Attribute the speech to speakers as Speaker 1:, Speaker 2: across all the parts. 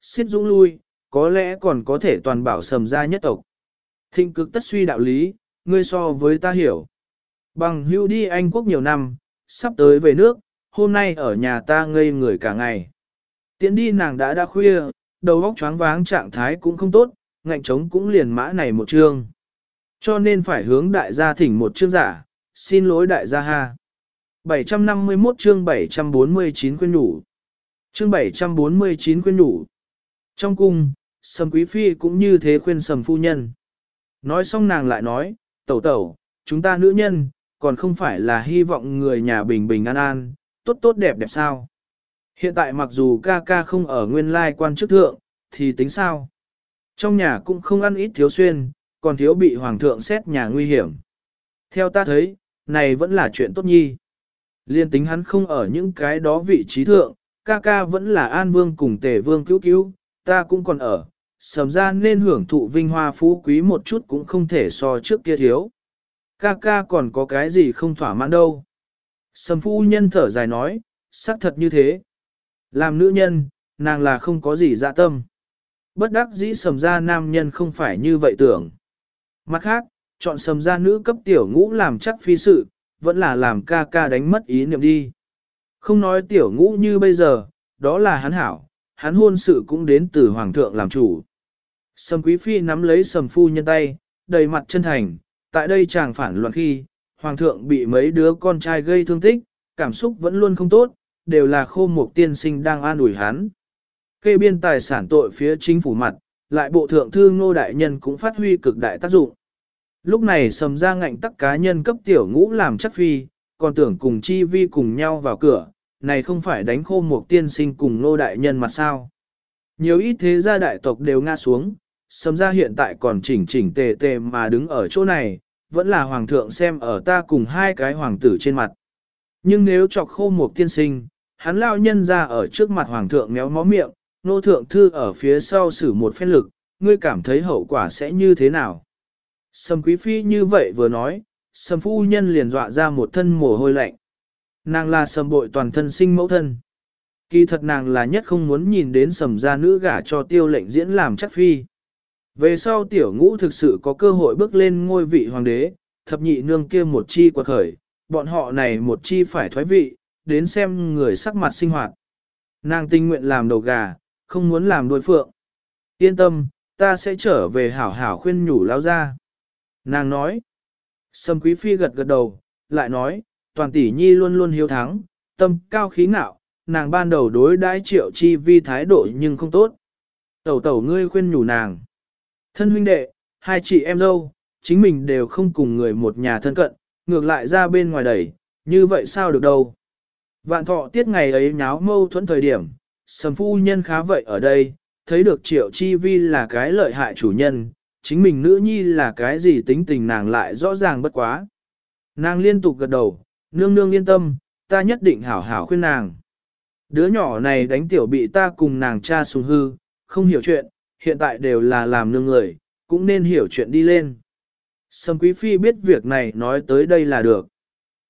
Speaker 1: xiết dũng lui, có lẽ còn có thể toàn bảo sầm gia nhất tộc. Thịnh cực tất suy đạo lý, ngươi so với ta hiểu. Bằng hưu đi Anh quốc nhiều năm, sắp tới về nước, hôm nay ở nhà ta ngây người cả ngày. Tiến đi nàng đã đã khuya, đầu óc choáng váng trạng thái cũng không tốt, ngạnh trống cũng liền mã này một chương. Cho nên phải hướng đại gia thỉnh một chương giả, xin lỗi đại gia ha. 751 chương 749 khuyên nhủ. Chương 749 khuyên nhủ. Trong cung, Sầm Quý Phi cũng như thế khuyên Sầm Phu Nhân. Nói xong nàng lại nói, tẩu tẩu, chúng ta nữ nhân, còn không phải là hy vọng người nhà bình bình an an, tốt tốt đẹp đẹp sao. Hiện tại mặc dù ca ca không ở nguyên lai quan chức thượng, thì tính sao? Trong nhà cũng không ăn ít thiếu xuyên, còn thiếu bị hoàng thượng xét nhà nguy hiểm. Theo ta thấy, này vẫn là chuyện tốt nhi. Liên tính hắn không ở những cái đó vị trí thượng, ca ca vẫn là an vương cùng tề vương cứu cứu, ta cũng còn ở, sầm ra nên hưởng thụ vinh hoa phú quý một chút cũng không thể so trước kia thiếu. Ca ca còn có cái gì không thỏa mãn đâu. Sầm phu nhân thở dài nói, xác thật như thế. Làm nữ nhân, nàng là không có gì dạ tâm. Bất đắc dĩ sầm ra nam nhân không phải như vậy tưởng. Mặt khác, chọn sầm ra nữ cấp tiểu ngũ làm chắc phi sự, vẫn là làm ca ca đánh mất ý niệm đi. Không nói tiểu ngũ như bây giờ, đó là hắn hảo, hắn hôn sự cũng đến từ hoàng thượng làm chủ. Sầm quý phi nắm lấy sầm phu nhân tay, đầy mặt chân thành, tại đây chàng phản loạn khi, hoàng thượng bị mấy đứa con trai gây thương tích, cảm xúc vẫn luôn không tốt, đều là khô một tiên sinh đang an ủi hắn. Kê biên tài sản tội phía chính phủ mặt, lại bộ thượng thư ngô đại nhân cũng phát huy cực đại tác dụng. Lúc này sầm ra ngạnh tắc cá nhân cấp tiểu ngũ làm chắc phi, còn tưởng cùng chi vi cùng nhau vào cửa, này không phải đánh khô một tiên sinh cùng nô đại nhân mặt sao. Nhiều ít thế gia đại tộc đều ngã xuống, sâm ra hiện tại còn chỉnh chỉnh tề tề mà đứng ở chỗ này, vẫn là hoàng thượng xem ở ta cùng hai cái hoàng tử trên mặt. Nhưng nếu chọc khô một tiên sinh, hắn lao nhân ra ở trước mặt hoàng thượng méo mó miệng, nô thượng thư ở phía sau xử một phen lực, ngươi cảm thấy hậu quả sẽ như thế nào? Sầm quý phi như vậy vừa nói, sầm phu nhân liền dọa ra một thân mồ hôi lạnh. Nàng là sầm bội toàn thân sinh mẫu thân. Kỳ thật nàng là nhất không muốn nhìn đến sầm gia nữ gả cho tiêu lệnh diễn làm chắc phi. Về sau tiểu ngũ thực sự có cơ hội bước lên ngôi vị hoàng đế, thập nhị nương kia một chi quật khởi, bọn họ này một chi phải thoái vị, đến xem người sắc mặt sinh hoạt. Nàng tình nguyện làm đầu gà, không muốn làm đuôi phượng. Yên tâm, ta sẽ trở về hảo hảo khuyên nhủ lao ra. Nàng nói. sầm quý phi gật gật đầu, lại nói, toàn tỷ nhi luôn luôn hiếu thắng, tâm cao khí ngạo, nàng ban đầu đối đãi triệu chi vi thái độ nhưng không tốt. Tẩu tẩu ngươi khuyên nhủ nàng. Thân huynh đệ, hai chị em dâu, chính mình đều không cùng người một nhà thân cận, ngược lại ra bên ngoài đẩy, như vậy sao được đâu. Vạn thọ tiết ngày ấy nháo mâu thuẫn thời điểm, sầm phu nhân khá vậy ở đây, thấy được triệu chi vi là cái lợi hại chủ nhân, chính mình nữ nhi là cái gì tính tình nàng lại rõ ràng bất quá. Nàng liên tục gật đầu, nương nương yên tâm, ta nhất định hảo hảo khuyên nàng. Đứa nhỏ này đánh tiểu bị ta cùng nàng cha sùng hư, không hiểu chuyện, hiện tại đều là làm nương người, cũng nên hiểu chuyện đi lên. Sầm quý phi biết việc này nói tới đây là được.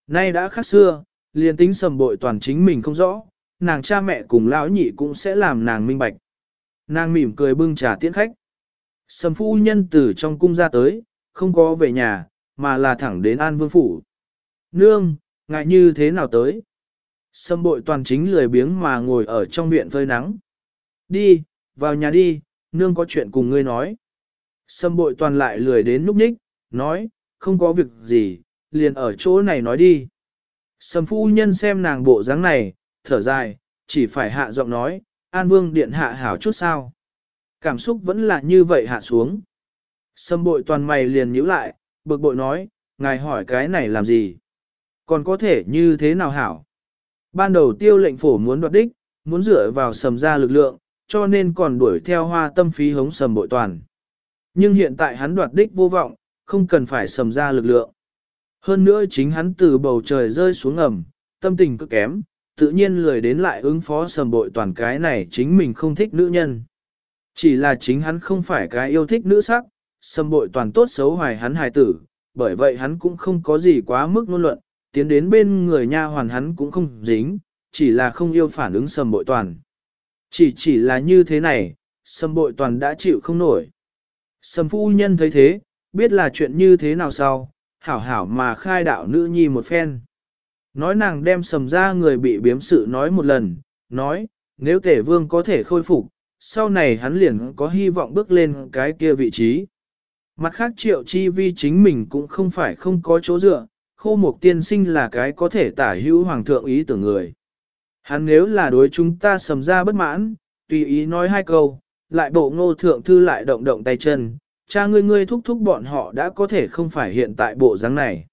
Speaker 1: Nay đã khác xưa, liền tính sầm bội toàn chính mình không rõ, nàng cha mẹ cùng lão nhị cũng sẽ làm nàng minh bạch. Nàng mỉm cười bưng trà tiễn khách. Sầm phu nhân từ trong cung ra tới, không có về nhà, mà là thẳng đến An Vương Phủ. Nương, ngại như thế nào tới? Sâm bội toàn chính lười biếng mà ngồi ở trong viện phơi nắng. Đi, vào nhà đi, nương có chuyện cùng ngươi nói. Sâm bội toàn lại lười đến núp nhích, nói, không có việc gì, liền ở chỗ này nói đi. Sâm phu nhân xem nàng bộ dáng này, thở dài, chỉ phải hạ giọng nói, An Vương điện hạ hảo chút sao. Cảm xúc vẫn là như vậy hạ xuống. Sâm bội toàn mày liền nhíu lại, bực bội nói, ngài hỏi cái này làm gì? Còn có thể như thế nào hảo? Ban đầu tiêu lệnh phổ muốn đoạt đích, muốn dựa vào sầm ra lực lượng, cho nên còn đuổi theo hoa tâm phí hống sầm bội toàn. Nhưng hiện tại hắn đoạt đích vô vọng, không cần phải sầm ra lực lượng. Hơn nữa chính hắn từ bầu trời rơi xuống ngầm, tâm tình cực kém, tự nhiên lười đến lại ứng phó sầm bội toàn cái này chính mình không thích nữ nhân. Chỉ là chính hắn không phải cái yêu thích nữ sắc, sầm bội toàn tốt xấu hoài hắn hài tử, bởi vậy hắn cũng không có gì quá mức ngôn luận, tiến đến bên người nha hoàn hắn cũng không dính, chỉ là không yêu phản ứng sầm bội toàn. Chỉ chỉ là như thế này, sầm bội toàn đã chịu không nổi. Sầm phu nhân thấy thế, biết là chuyện như thế nào sau, hảo hảo mà khai đạo nữ nhi một phen. Nói nàng đem sầm ra người bị biếm sự nói một lần, nói, nếu tể vương có thể khôi phục, sau này hắn liền có hy vọng bước lên cái kia vị trí. Mặt khác triệu chi vi chính mình cũng không phải không có chỗ dựa, khô mục tiên sinh là cái có thể tả hữu hoàng thượng ý tưởng người. Hắn nếu là đối chúng ta sầm ra bất mãn, tùy ý nói hai câu, lại bộ ngô thượng thư lại động động tay chân, cha ngươi ngươi thúc thúc bọn họ đã có thể không phải hiện tại bộ dáng này.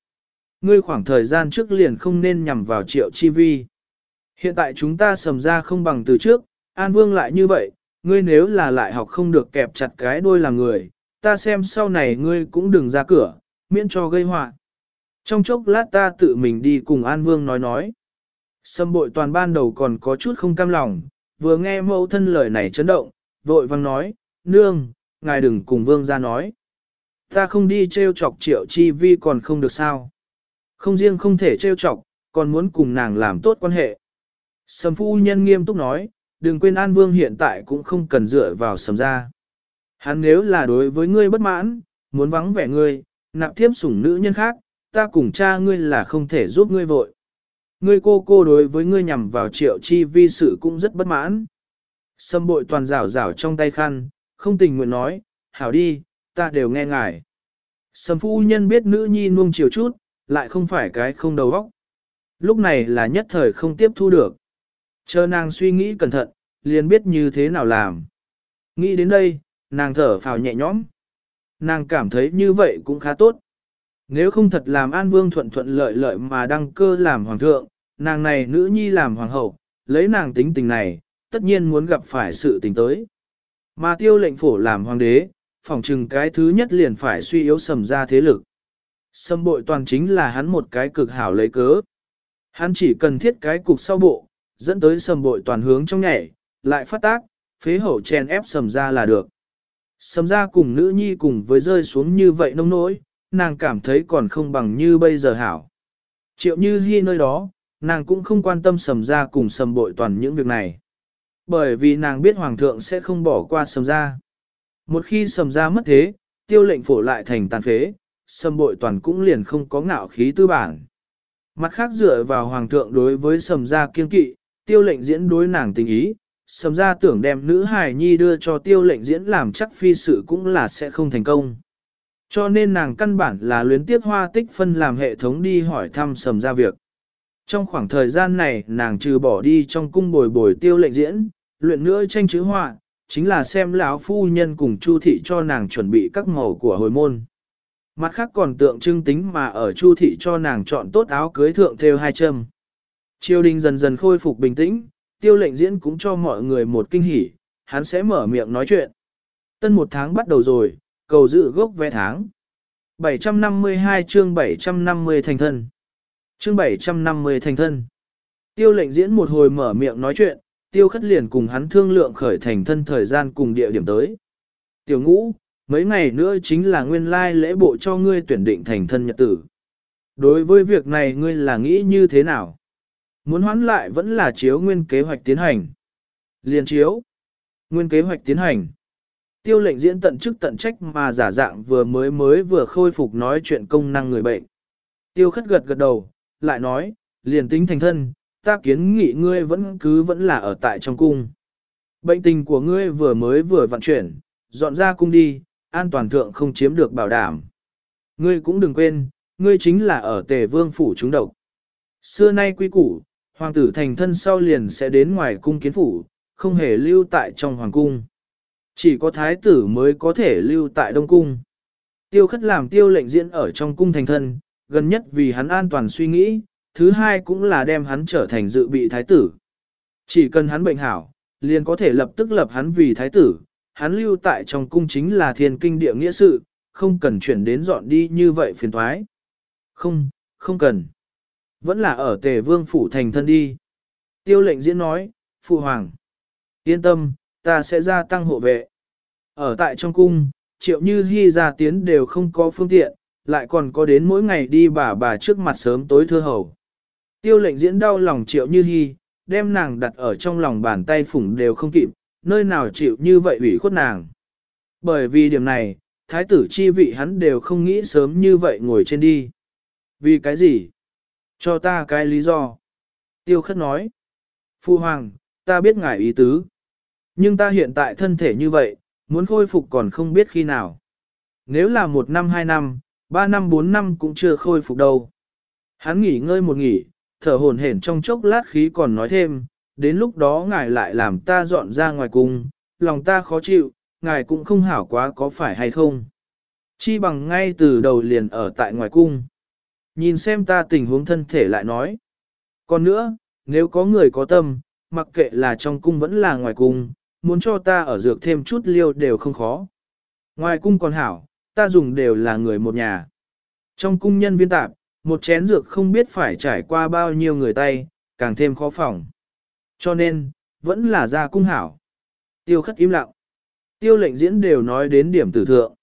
Speaker 1: Ngươi khoảng thời gian trước liền không nên nhằm vào triệu chi vi. Hiện tại chúng ta sầm ra không bằng từ trước, An Vương lại như vậy, ngươi nếu là lại học không được kẹp chặt cái đôi làm người, ta xem sau này ngươi cũng đừng ra cửa, miễn cho gây họa. Trong chốc lát ta tự mình đi cùng An Vương nói nói. Sâm bội toàn ban đầu còn có chút không cam lòng, vừa nghe mẫu thân lời này chấn động, vội vang nói, nương, ngài đừng cùng Vương ra nói. Ta không đi treo chọc triệu chi vi còn không được sao. Không riêng không thể treo chọc, còn muốn cùng nàng làm tốt quan hệ. Sầm phu nhân nghiêm túc nói, đừng quên An Vương hiện tại cũng không cần dựa vào sầm ra. Hắn nếu là đối với ngươi bất mãn, muốn vắng vẻ ngươi, nạp thiếp sủng nữ nhân khác, ta cùng cha ngươi là không thể giúp ngươi vội. Ngươi cô cô đối với ngươi nhằm vào triệu chi vi sự cũng rất bất mãn. Sâm bội toàn rảo rảo trong tay khăn, không tình nguyện nói, hảo đi, ta đều nghe ngài. Sâm phu nhân biết nữ nhi nuông chiều chút, lại không phải cái không đầu óc. Lúc này là nhất thời không tiếp thu được. Chờ nàng suy nghĩ cẩn thận, liền biết như thế nào làm. Nghĩ đến đây, nàng thở phào nhẹ nhõm. Nàng cảm thấy như vậy cũng khá tốt. Nếu không thật làm An Vương thuận thuận lợi lợi mà đăng cơ làm hoàng thượng, nàng này nữ nhi làm hoàng hậu, lấy nàng tính tình này, tất nhiên muốn gặp phải sự tình tới. Mà tiêu lệnh phổ làm hoàng đế, phỏng chừng cái thứ nhất liền phải suy yếu sầm ra thế lực. Sâm bội toàn chính là hắn một cái cực hảo lấy cớ. Hắn chỉ cần thiết cái cục sau bộ, dẫn tới sầm bội toàn hướng trong nhảy, lại phát tác, phế hậu chèn ép sầm ra là được. Sầm ra cùng nữ nhi cùng với rơi xuống như vậy nông nỗi, nàng cảm thấy còn không bằng như bây giờ hảo. Triệu như hy nơi đó, nàng cũng không quan tâm sầm ra cùng sầm bội toàn những việc này. Bởi vì nàng biết hoàng thượng sẽ không bỏ qua sầm ra. Một khi sầm ra mất thế, tiêu lệnh phổ lại thành tàn phế, sầm bội toàn cũng liền không có ngạo khí tư bản. Mặt khác dựa vào hoàng thượng đối với sầm ra kiên kỵ, tiêu lệnh diễn đối nàng tình ý, sầm ra tưởng đem nữ hài nhi đưa cho tiêu lệnh diễn làm chắc phi sự cũng là sẽ không thành công. Cho nên nàng căn bản là luyến tiếc hoa tích phân làm hệ thống đi hỏi thăm sầm ra việc. Trong khoảng thời gian này nàng trừ bỏ đi trong cung bồi bồi tiêu lệnh diễn, luyện nữa tranh chữ họa, chính là xem lão phu nhân cùng chu thị cho nàng chuẩn bị các màu của hồi môn. Mặt khác còn tượng trưng tính mà ở chu thị cho nàng chọn tốt áo cưới thượng theo hai châm. Triều đình dần dần khôi phục bình tĩnh, tiêu lệnh diễn cũng cho mọi người một kinh hỉ, hắn sẽ mở miệng nói chuyện. Tân một tháng bắt đầu rồi, cầu dự gốc vé tháng. 752 chương 750 thành thân. Chương 750 thành thân. Tiêu lệnh diễn một hồi mở miệng nói chuyện, tiêu khất liền cùng hắn thương lượng khởi thành thân thời gian cùng địa điểm tới. Tiểu ngũ, mấy ngày nữa chính là nguyên lai lễ bộ cho ngươi tuyển định thành thân nhật tử. Đối với việc này ngươi là nghĩ như thế nào? Muốn hoán lại vẫn là chiếu nguyên kế hoạch tiến hành. Liên chiếu. Nguyên kế hoạch tiến hành. Tiêu lệnh diễn tận chức tận trách mà giả dạng vừa mới mới vừa khôi phục nói chuyện công năng người bệnh. Tiêu khất gật gật đầu, lại nói, liền tính thành thân, ta kiến nghị ngươi vẫn cứ vẫn là ở tại trong cung. Bệnh tình của ngươi vừa mới vừa vận chuyển, dọn ra cung đi, an toàn thượng không chiếm được bảo đảm. Ngươi cũng đừng quên, ngươi chính là ở tề vương phủ chúng độc. Xưa nay quy củ, hoàng tử thành thân sau liền sẽ đến ngoài cung kiến phủ, không hề lưu tại trong hoàng cung. Chỉ có thái tử mới có thể lưu tại đông cung. Tiêu khất làm tiêu lệnh diễn ở trong cung thành thân, gần nhất vì hắn an toàn suy nghĩ, thứ hai cũng là đem hắn trở thành dự bị thái tử. Chỉ cần hắn bệnh hảo, liền có thể lập tức lập hắn vì thái tử, hắn lưu tại trong cung chính là thiên kinh địa nghĩa sự, không cần chuyển đến dọn đi như vậy phiền thoái. Không, không cần. Vẫn là ở tề vương phủ thành thân đi. Tiêu lệnh diễn nói, phụ hoàng. Yên tâm, ta sẽ gia tăng hộ vệ. Ở tại trong cung, triệu như hy ra tiến đều không có phương tiện, lại còn có đến mỗi ngày đi bà bà trước mặt sớm tối thưa hầu. Tiêu lệnh diễn đau lòng triệu như hy, đem nàng đặt ở trong lòng bàn tay phủng đều không kịp, nơi nào chịu như vậy ủy khuất nàng. Bởi vì điểm này, thái tử chi vị hắn đều không nghĩ sớm như vậy ngồi trên đi. Vì cái gì? Cho ta cái lý do. Tiêu khất nói. Phu hoàng, ta biết ngài ý tứ. Nhưng ta hiện tại thân thể như vậy, muốn khôi phục còn không biết khi nào. Nếu là một năm hai năm, ba năm bốn năm cũng chưa khôi phục đâu. Hắn nghỉ ngơi một nghỉ, thở hồn hển trong chốc lát khí còn nói thêm, đến lúc đó ngài lại làm ta dọn ra ngoài cung, lòng ta khó chịu, ngài cũng không hảo quá có phải hay không. Chi bằng ngay từ đầu liền ở tại ngoài cung. Nhìn xem ta tình huống thân thể lại nói. Còn nữa, nếu có người có tâm, mặc kệ là trong cung vẫn là ngoài cung, muốn cho ta ở dược thêm chút liêu đều không khó. Ngoài cung còn hảo, ta dùng đều là người một nhà. Trong cung nhân viên tạp, một chén dược không biết phải trải qua bao nhiêu người tay, càng thêm khó phòng. Cho nên, vẫn là ra cung hảo. Tiêu khất im lặng. Tiêu lệnh diễn đều nói đến điểm tử thượng.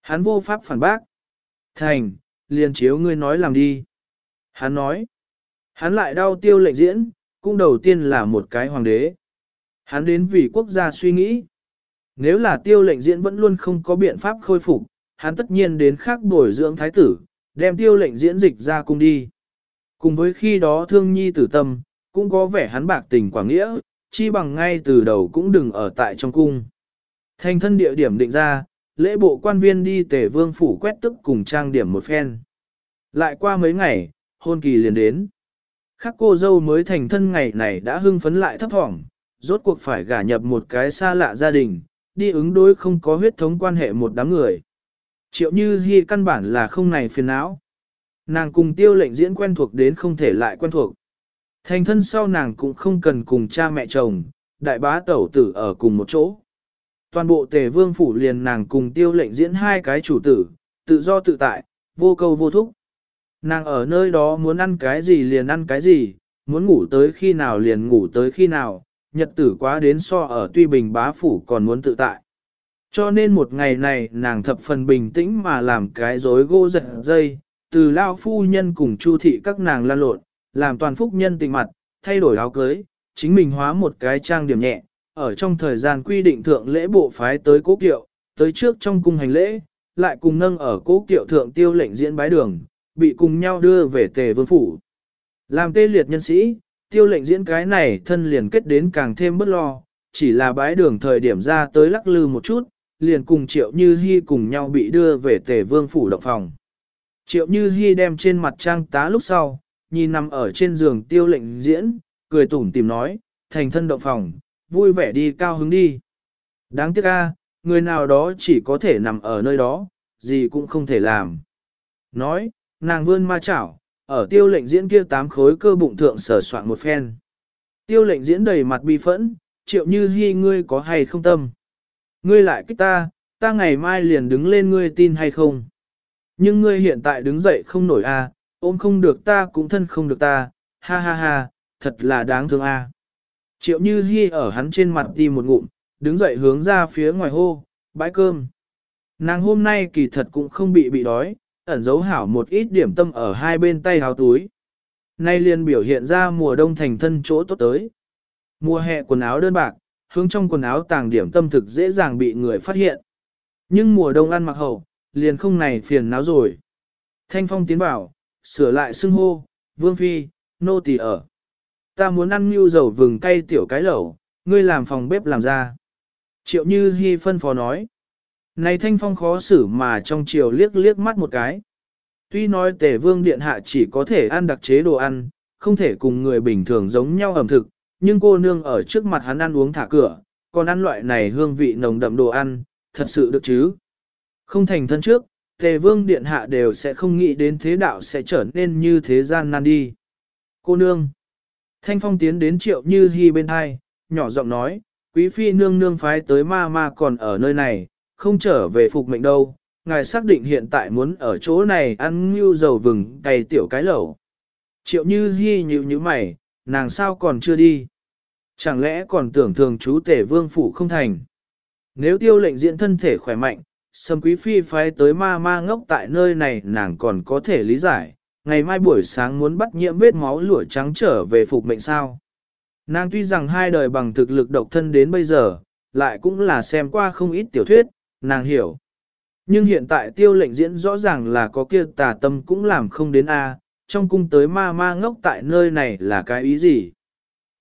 Speaker 1: Hắn vô pháp phản bác. Thành, liền chiếu ngươi nói làm đi. Hắn nói. Hắn lại đau tiêu lệnh diễn, cũng đầu tiên là một cái hoàng đế. Hắn đến vì quốc gia suy nghĩ. Nếu là tiêu lệnh diễn vẫn luôn không có biện pháp khôi phục, hắn tất nhiên đến khác bồi dưỡng thái tử, đem tiêu lệnh diễn dịch ra cung đi. Cùng với khi đó thương nhi tử tâm, cũng có vẻ hắn bạc tình quảng nghĩa, chi bằng ngay từ đầu cũng đừng ở tại trong cung. Thành thân địa điểm định ra, lễ bộ quan viên đi tể vương phủ quét tức cùng trang điểm một phen. Lại qua mấy ngày, hôn kỳ liền đến. Khắc cô dâu mới thành thân ngày này đã hưng phấn lại thấp thỏm, rốt cuộc phải gả nhập một cái xa lạ gia đình, đi ứng đối không có huyết thống quan hệ một đám người. Triệu như Hi căn bản là không này phiền não. Nàng cùng tiêu lệnh diễn quen thuộc đến không thể lại quen thuộc. Thành thân sau nàng cũng không cần cùng cha mẹ chồng, đại bá tẩu tử ở cùng một chỗ. Toàn bộ tề vương phủ liền nàng cùng tiêu lệnh diễn hai cái chủ tử, tự do tự tại, vô câu vô thúc. Nàng ở nơi đó muốn ăn cái gì liền ăn cái gì, muốn ngủ tới khi nào liền ngủ tới khi nào, nhật tử quá đến so ở tuy bình bá phủ còn muốn tự tại. Cho nên một ngày này nàng thập phần bình tĩnh mà làm cái rối gỗ giật dây, từ lao phu nhân cùng chu thị các nàng lan lộn, làm toàn phúc nhân tình mặt, thay đổi áo cưới, chính mình hóa một cái trang điểm nhẹ, ở trong thời gian quy định thượng lễ bộ phái tới cố kiệu, tới trước trong cung hành lễ, lại cùng nâng ở cố kiệu thượng tiêu lệnh diễn bái đường, bị cùng nhau đưa về tề vương phủ. Làm tê liệt nhân sĩ, tiêu lệnh diễn cái này thân liền kết đến càng thêm bất lo, chỉ là bái đường thời điểm ra tới lắc lư một chút, liền cùng triệu như hy cùng nhau bị đưa về tề vương phủ động phòng. Triệu như hy đem trên mặt trang tá lúc sau, nhìn nằm ở trên giường tiêu lệnh diễn, cười tủm tìm nói, thành thân động phòng, vui vẻ đi cao hứng đi. Đáng tiếc a, người nào đó chỉ có thể nằm ở nơi đó, gì cũng không thể làm. Nói, nàng vươn ma chảo, ở tiêu lệnh diễn kia tám khối cơ bụng thượng sở soạn một phen. Tiêu lệnh diễn đầy mặt bi phẫn, triệu như hy ngươi có hay không tâm. Ngươi lại kích ta, ta ngày mai liền đứng lên ngươi tin hay không. Nhưng ngươi hiện tại đứng dậy không nổi a, ôm không được ta cũng thân không được ta, ha ha ha, thật là đáng thương a. Triệu Như Hi ở hắn trên mặt đi một ngụm, đứng dậy hướng ra phía ngoài hô, bãi cơm. Nàng hôm nay kỳ thật cũng không bị bị đói, ẩn giấu hảo một ít điểm tâm ở hai bên tay háo túi. Nay liền biểu hiện ra mùa đông thành thân chỗ tốt tới. Mùa hè quần áo đơn bạc, hướng trong quần áo tàng điểm tâm thực dễ dàng bị người phát hiện. Nhưng mùa đông ăn mặc hậu, liền không này phiền náo rồi. Thanh phong tiến bảo, sửa lại xưng hô, vương phi, nô tỳ ở. Ta muốn ăn nhu dầu vừng cay tiểu cái lẩu, ngươi làm phòng bếp làm ra. Triệu Như Hi phân phó nói. Này thanh phong khó xử mà trong chiều liếc liếc mắt một cái. Tuy nói tề vương điện hạ chỉ có thể ăn đặc chế đồ ăn, không thể cùng người bình thường giống nhau ẩm thực, nhưng cô nương ở trước mặt hắn ăn uống thả cửa, còn ăn loại này hương vị nồng đậm đồ ăn, thật sự được chứ. Không thành thân trước, tề vương điện hạ đều sẽ không nghĩ đến thế đạo sẽ trở nên như thế gian nan đi. Cô nương. Thanh phong tiến đến triệu như hy bên hai, nhỏ giọng nói, quý phi nương nương phái tới ma ma còn ở nơi này, không trở về phục mệnh đâu. Ngài xác định hiện tại muốn ở chỗ này ăn như dầu vừng cày tiểu cái lẩu. Triệu như hy nhịu như mày, nàng sao còn chưa đi. Chẳng lẽ còn tưởng thường chú tể vương phủ không thành. Nếu tiêu lệnh diễn thân thể khỏe mạnh, sâm quý phi phái tới ma ma ngốc tại nơi này nàng còn có thể lý giải, ngày mai buổi sáng muốn bắt nhiễm vết máu lũa trắng trở về phục mệnh sao. Nàng tuy rằng hai đời bằng thực lực độc thân đến bây giờ, lại cũng là xem qua không ít tiểu thuyết, nàng hiểu. Nhưng hiện tại tiêu lệnh diễn rõ ràng là có kia tà tâm cũng làm không đến A, trong cung tới ma ma ngốc tại nơi này là cái ý gì?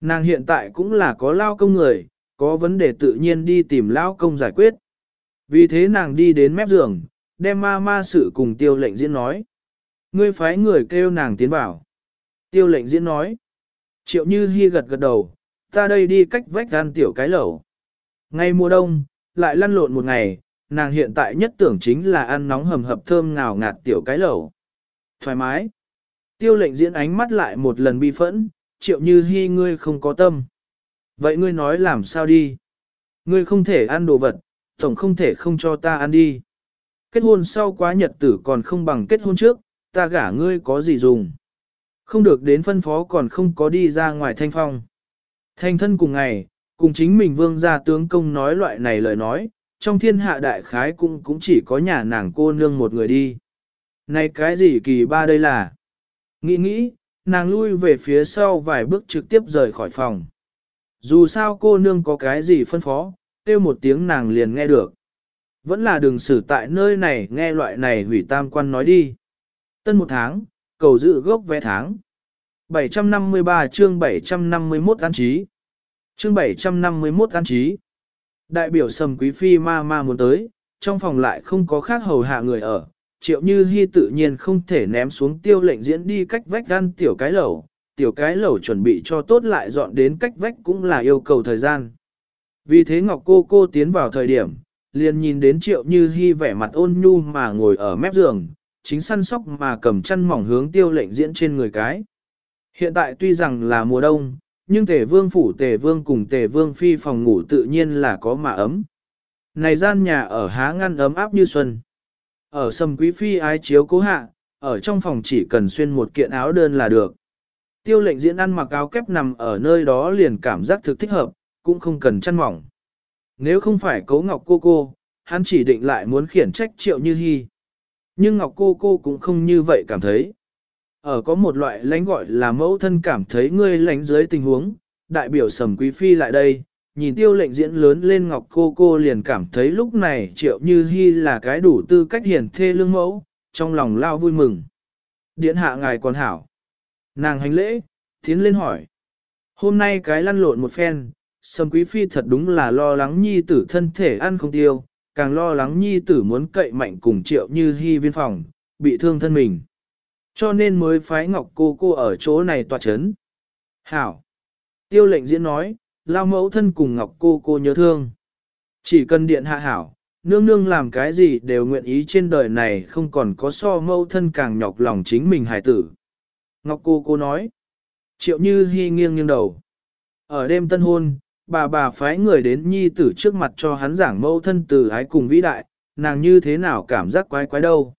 Speaker 1: Nàng hiện tại cũng là có lao công người, có vấn đề tự nhiên đi tìm lao công giải quyết. Vì thế nàng đi đến mép giường, đem ma ma sự cùng tiêu lệnh diễn nói. Ngươi phái người kêu nàng tiến vào. Tiêu lệnh diễn nói. Triệu như hy gật gật đầu, ta đây đi cách vách gan tiểu cái lẩu. Ngay mùa đông, lại lăn lộn một ngày, nàng hiện tại nhất tưởng chính là ăn nóng hầm hập thơm ngào ngạt tiểu cái lẩu. Thoải mái. Tiêu lệnh diễn ánh mắt lại một lần bi phẫn, triệu như hy ngươi không có tâm. Vậy ngươi nói làm sao đi? Ngươi không thể ăn đồ vật, tổng không thể không cho ta ăn đi. Kết hôn sau quá nhật tử còn không bằng kết hôn trước, ta gả ngươi có gì dùng. Không được đến phân phó còn không có đi ra ngoài thanh phong. Thanh thân cùng ngày, cùng chính mình vương gia tướng công nói loại này lời nói, trong thiên hạ đại khái cũng cũng chỉ có nhà nàng cô nương một người đi. Này cái gì kỳ ba đây là? Nghĩ nghĩ, nàng lui về phía sau vài bước trực tiếp rời khỏi phòng. Dù sao cô nương có cái gì phân phó, kêu một tiếng nàng liền nghe được. Vẫn là đường xử tại nơi này nghe loại này hủy tam quan nói đi. Tân một tháng, cầu dự gốc vé tháng. 753 chương 751 an trí. Chương 751 an trí. Đại biểu sầm quý phi ma ma muốn tới, trong phòng lại không có khác hầu hạ người ở. Triệu như hy tự nhiên không thể ném xuống tiêu lệnh diễn đi cách vách gan tiểu cái lẩu. Tiểu cái lẩu chuẩn bị cho tốt lại dọn đến cách vách cũng là yêu cầu thời gian. Vì thế Ngọc cô cô tiến vào thời điểm, liền nhìn đến triệu như hy vẻ mặt ôn nhu mà ngồi ở mép giường, chính săn sóc mà cầm chăn mỏng hướng tiêu lệnh diễn trên người cái. Hiện tại tuy rằng là mùa đông, nhưng tề vương phủ tề vương cùng tề vương phi phòng ngủ tự nhiên là có mà ấm. Này gian nhà ở há ngăn ấm áp như xuân. Ở sầm quý phi ái chiếu cố hạ, ở trong phòng chỉ cần xuyên một kiện áo đơn là được. Tiêu lệnh diễn ăn mặc áo kép nằm ở nơi đó liền cảm giác thực thích hợp, cũng không cần chăn mỏng. Nếu không phải cấu ngọc cô cô, hắn chỉ định lại muốn khiển trách triệu như hy. Nhưng ngọc cô cô cũng không như vậy cảm thấy. Ở có một loại lãnh gọi là mẫu thân cảm thấy ngươi lãnh dưới tình huống, đại biểu sầm quý phi lại đây, nhìn tiêu lệnh diễn lớn lên ngọc cô cô liền cảm thấy lúc này triệu như hy là cái đủ tư cách hiển thê lương mẫu, trong lòng lao vui mừng. Điện hạ ngài còn hảo. Nàng hành lễ, tiến lên hỏi. Hôm nay cái lăn lộn một phen, sầm quý phi thật đúng là lo lắng nhi tử thân thể ăn không tiêu, càng lo lắng nhi tử muốn cậy mạnh cùng triệu như hy viên phòng, bị thương thân mình. Cho nên mới phái ngọc cô cô ở chỗ này tòa chấn. Hảo. Tiêu lệnh diễn nói, lao mẫu thân cùng ngọc cô cô nhớ thương. Chỉ cần điện hạ hảo, nương nương làm cái gì đều nguyện ý trên đời này không còn có so mẫu thân càng nhọc lòng chính mình hài tử. Ngọc cô cô nói. Triệu như hy nghiêng nghiêng đầu. Ở đêm tân hôn, bà bà phái người đến nhi tử trước mặt cho hắn giảng mẫu thân từ ái cùng vĩ đại, nàng như thế nào cảm giác quái quái đâu.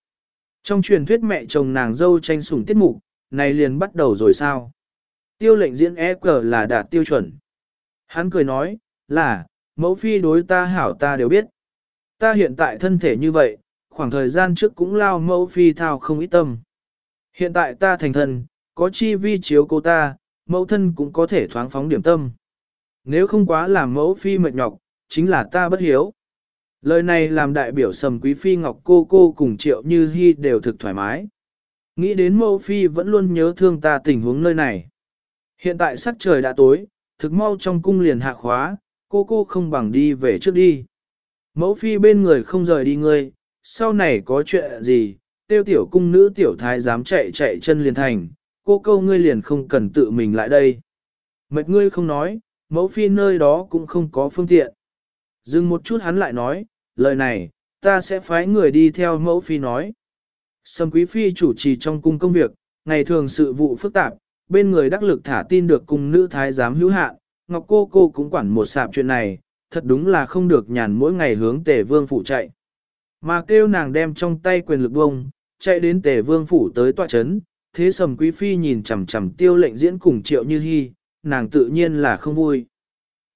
Speaker 1: Trong truyền thuyết mẹ chồng nàng dâu tranh sủng tiết mục, này liền bắt đầu rồi sao? Tiêu lệnh diễn e cờ là đạt tiêu chuẩn. Hắn cười nói, là, mẫu phi đối ta hảo ta đều biết. Ta hiện tại thân thể như vậy, khoảng thời gian trước cũng lao mẫu phi thao không ít tâm. Hiện tại ta thành thần có chi vi chiếu cô ta, mẫu thân cũng có thể thoáng phóng điểm tâm. Nếu không quá làm mẫu phi mệt nhọc, chính là ta bất hiếu. Lời này làm đại biểu sầm quý phi ngọc cô cô cùng triệu như hy đều thực thoải mái. Nghĩ đến mẫu phi vẫn luôn nhớ thương ta tình huống nơi này. Hiện tại sắc trời đã tối, thực mau trong cung liền hạ khóa, cô cô không bằng đi về trước đi. Mẫu phi bên người không rời đi ngươi, sau này có chuyện gì, tiêu tiểu cung nữ tiểu thái dám chạy chạy chân liền thành, cô câu ngươi liền không cần tự mình lại đây. Mệt ngươi không nói, mẫu phi nơi đó cũng không có phương tiện. Dừng một chút hắn lại nói, lời này, ta sẽ phái người đi theo mẫu phi nói. sầm quý phi chủ trì trong cung công việc, ngày thường sự vụ phức tạp, bên người đắc lực thả tin được cung nữ thái giám hữu hạn, ngọc cô cô cũng quản một sạp chuyện này, thật đúng là không được nhàn mỗi ngày hướng tề vương phủ chạy. Mà kêu nàng đem trong tay quyền lực bông, chạy đến tề vương phủ tới tọa chấn, thế sầm quý phi nhìn chằm chằm tiêu lệnh diễn cùng triệu như hy, nàng tự nhiên là không vui.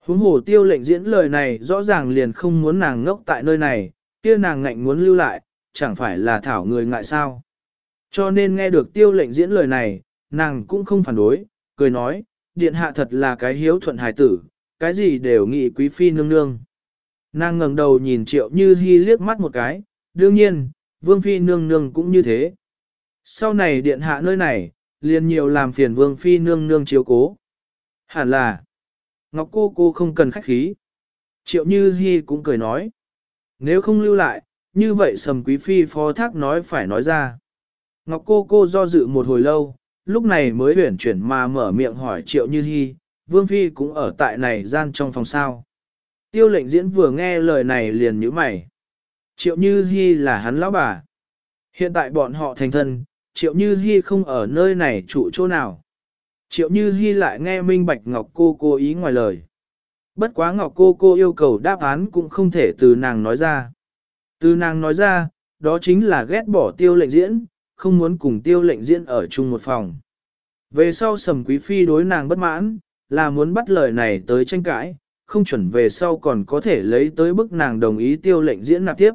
Speaker 1: Huống hồ tiêu lệnh diễn lời này rõ ràng liền không muốn nàng ngốc tại nơi này, kia nàng ngạnh muốn lưu lại, chẳng phải là thảo người ngại sao. Cho nên nghe được tiêu lệnh diễn lời này, nàng cũng không phản đối, cười nói, điện hạ thật là cái hiếu thuận hài tử, cái gì đều nghị quý phi nương nương. Nàng ngẩng đầu nhìn triệu như hy liếc mắt một cái, đương nhiên, vương phi nương nương cũng như thế. Sau này điện hạ nơi này, liền nhiều làm phiền vương phi nương nương chiếu cố. Hẳn là, ngọc cô cô không cần khách khí. Triệu như Hi cũng cười nói. Nếu không lưu lại, như vậy sầm quý phi phó thác nói phải nói ra. Ngọc cô cô do dự một hồi lâu, lúc này mới huyển chuyển mà mở miệng hỏi triệu như Hi, vương phi cũng ở tại này gian trong phòng sao. Tiêu lệnh diễn vừa nghe lời này liền nhíu mày. Triệu Như Hi là hắn lão bà. Hiện tại bọn họ thành thân, Triệu Như Hi không ở nơi này trụ chỗ nào. Triệu Như Hi lại nghe Minh Bạch Ngọc cô cô ý ngoài lời. Bất quá Ngọc cô cô yêu cầu đáp án cũng không thể từ nàng nói ra. Từ nàng nói ra, đó chính là ghét bỏ tiêu lệnh diễn, không muốn cùng tiêu lệnh diễn ở chung một phòng. Về sau sầm quý phi đối nàng bất mãn, là muốn bắt lời này tới tranh cãi, không chuẩn về sau còn có thể lấy tới bức nàng đồng ý tiêu lệnh diễn nạp tiếp.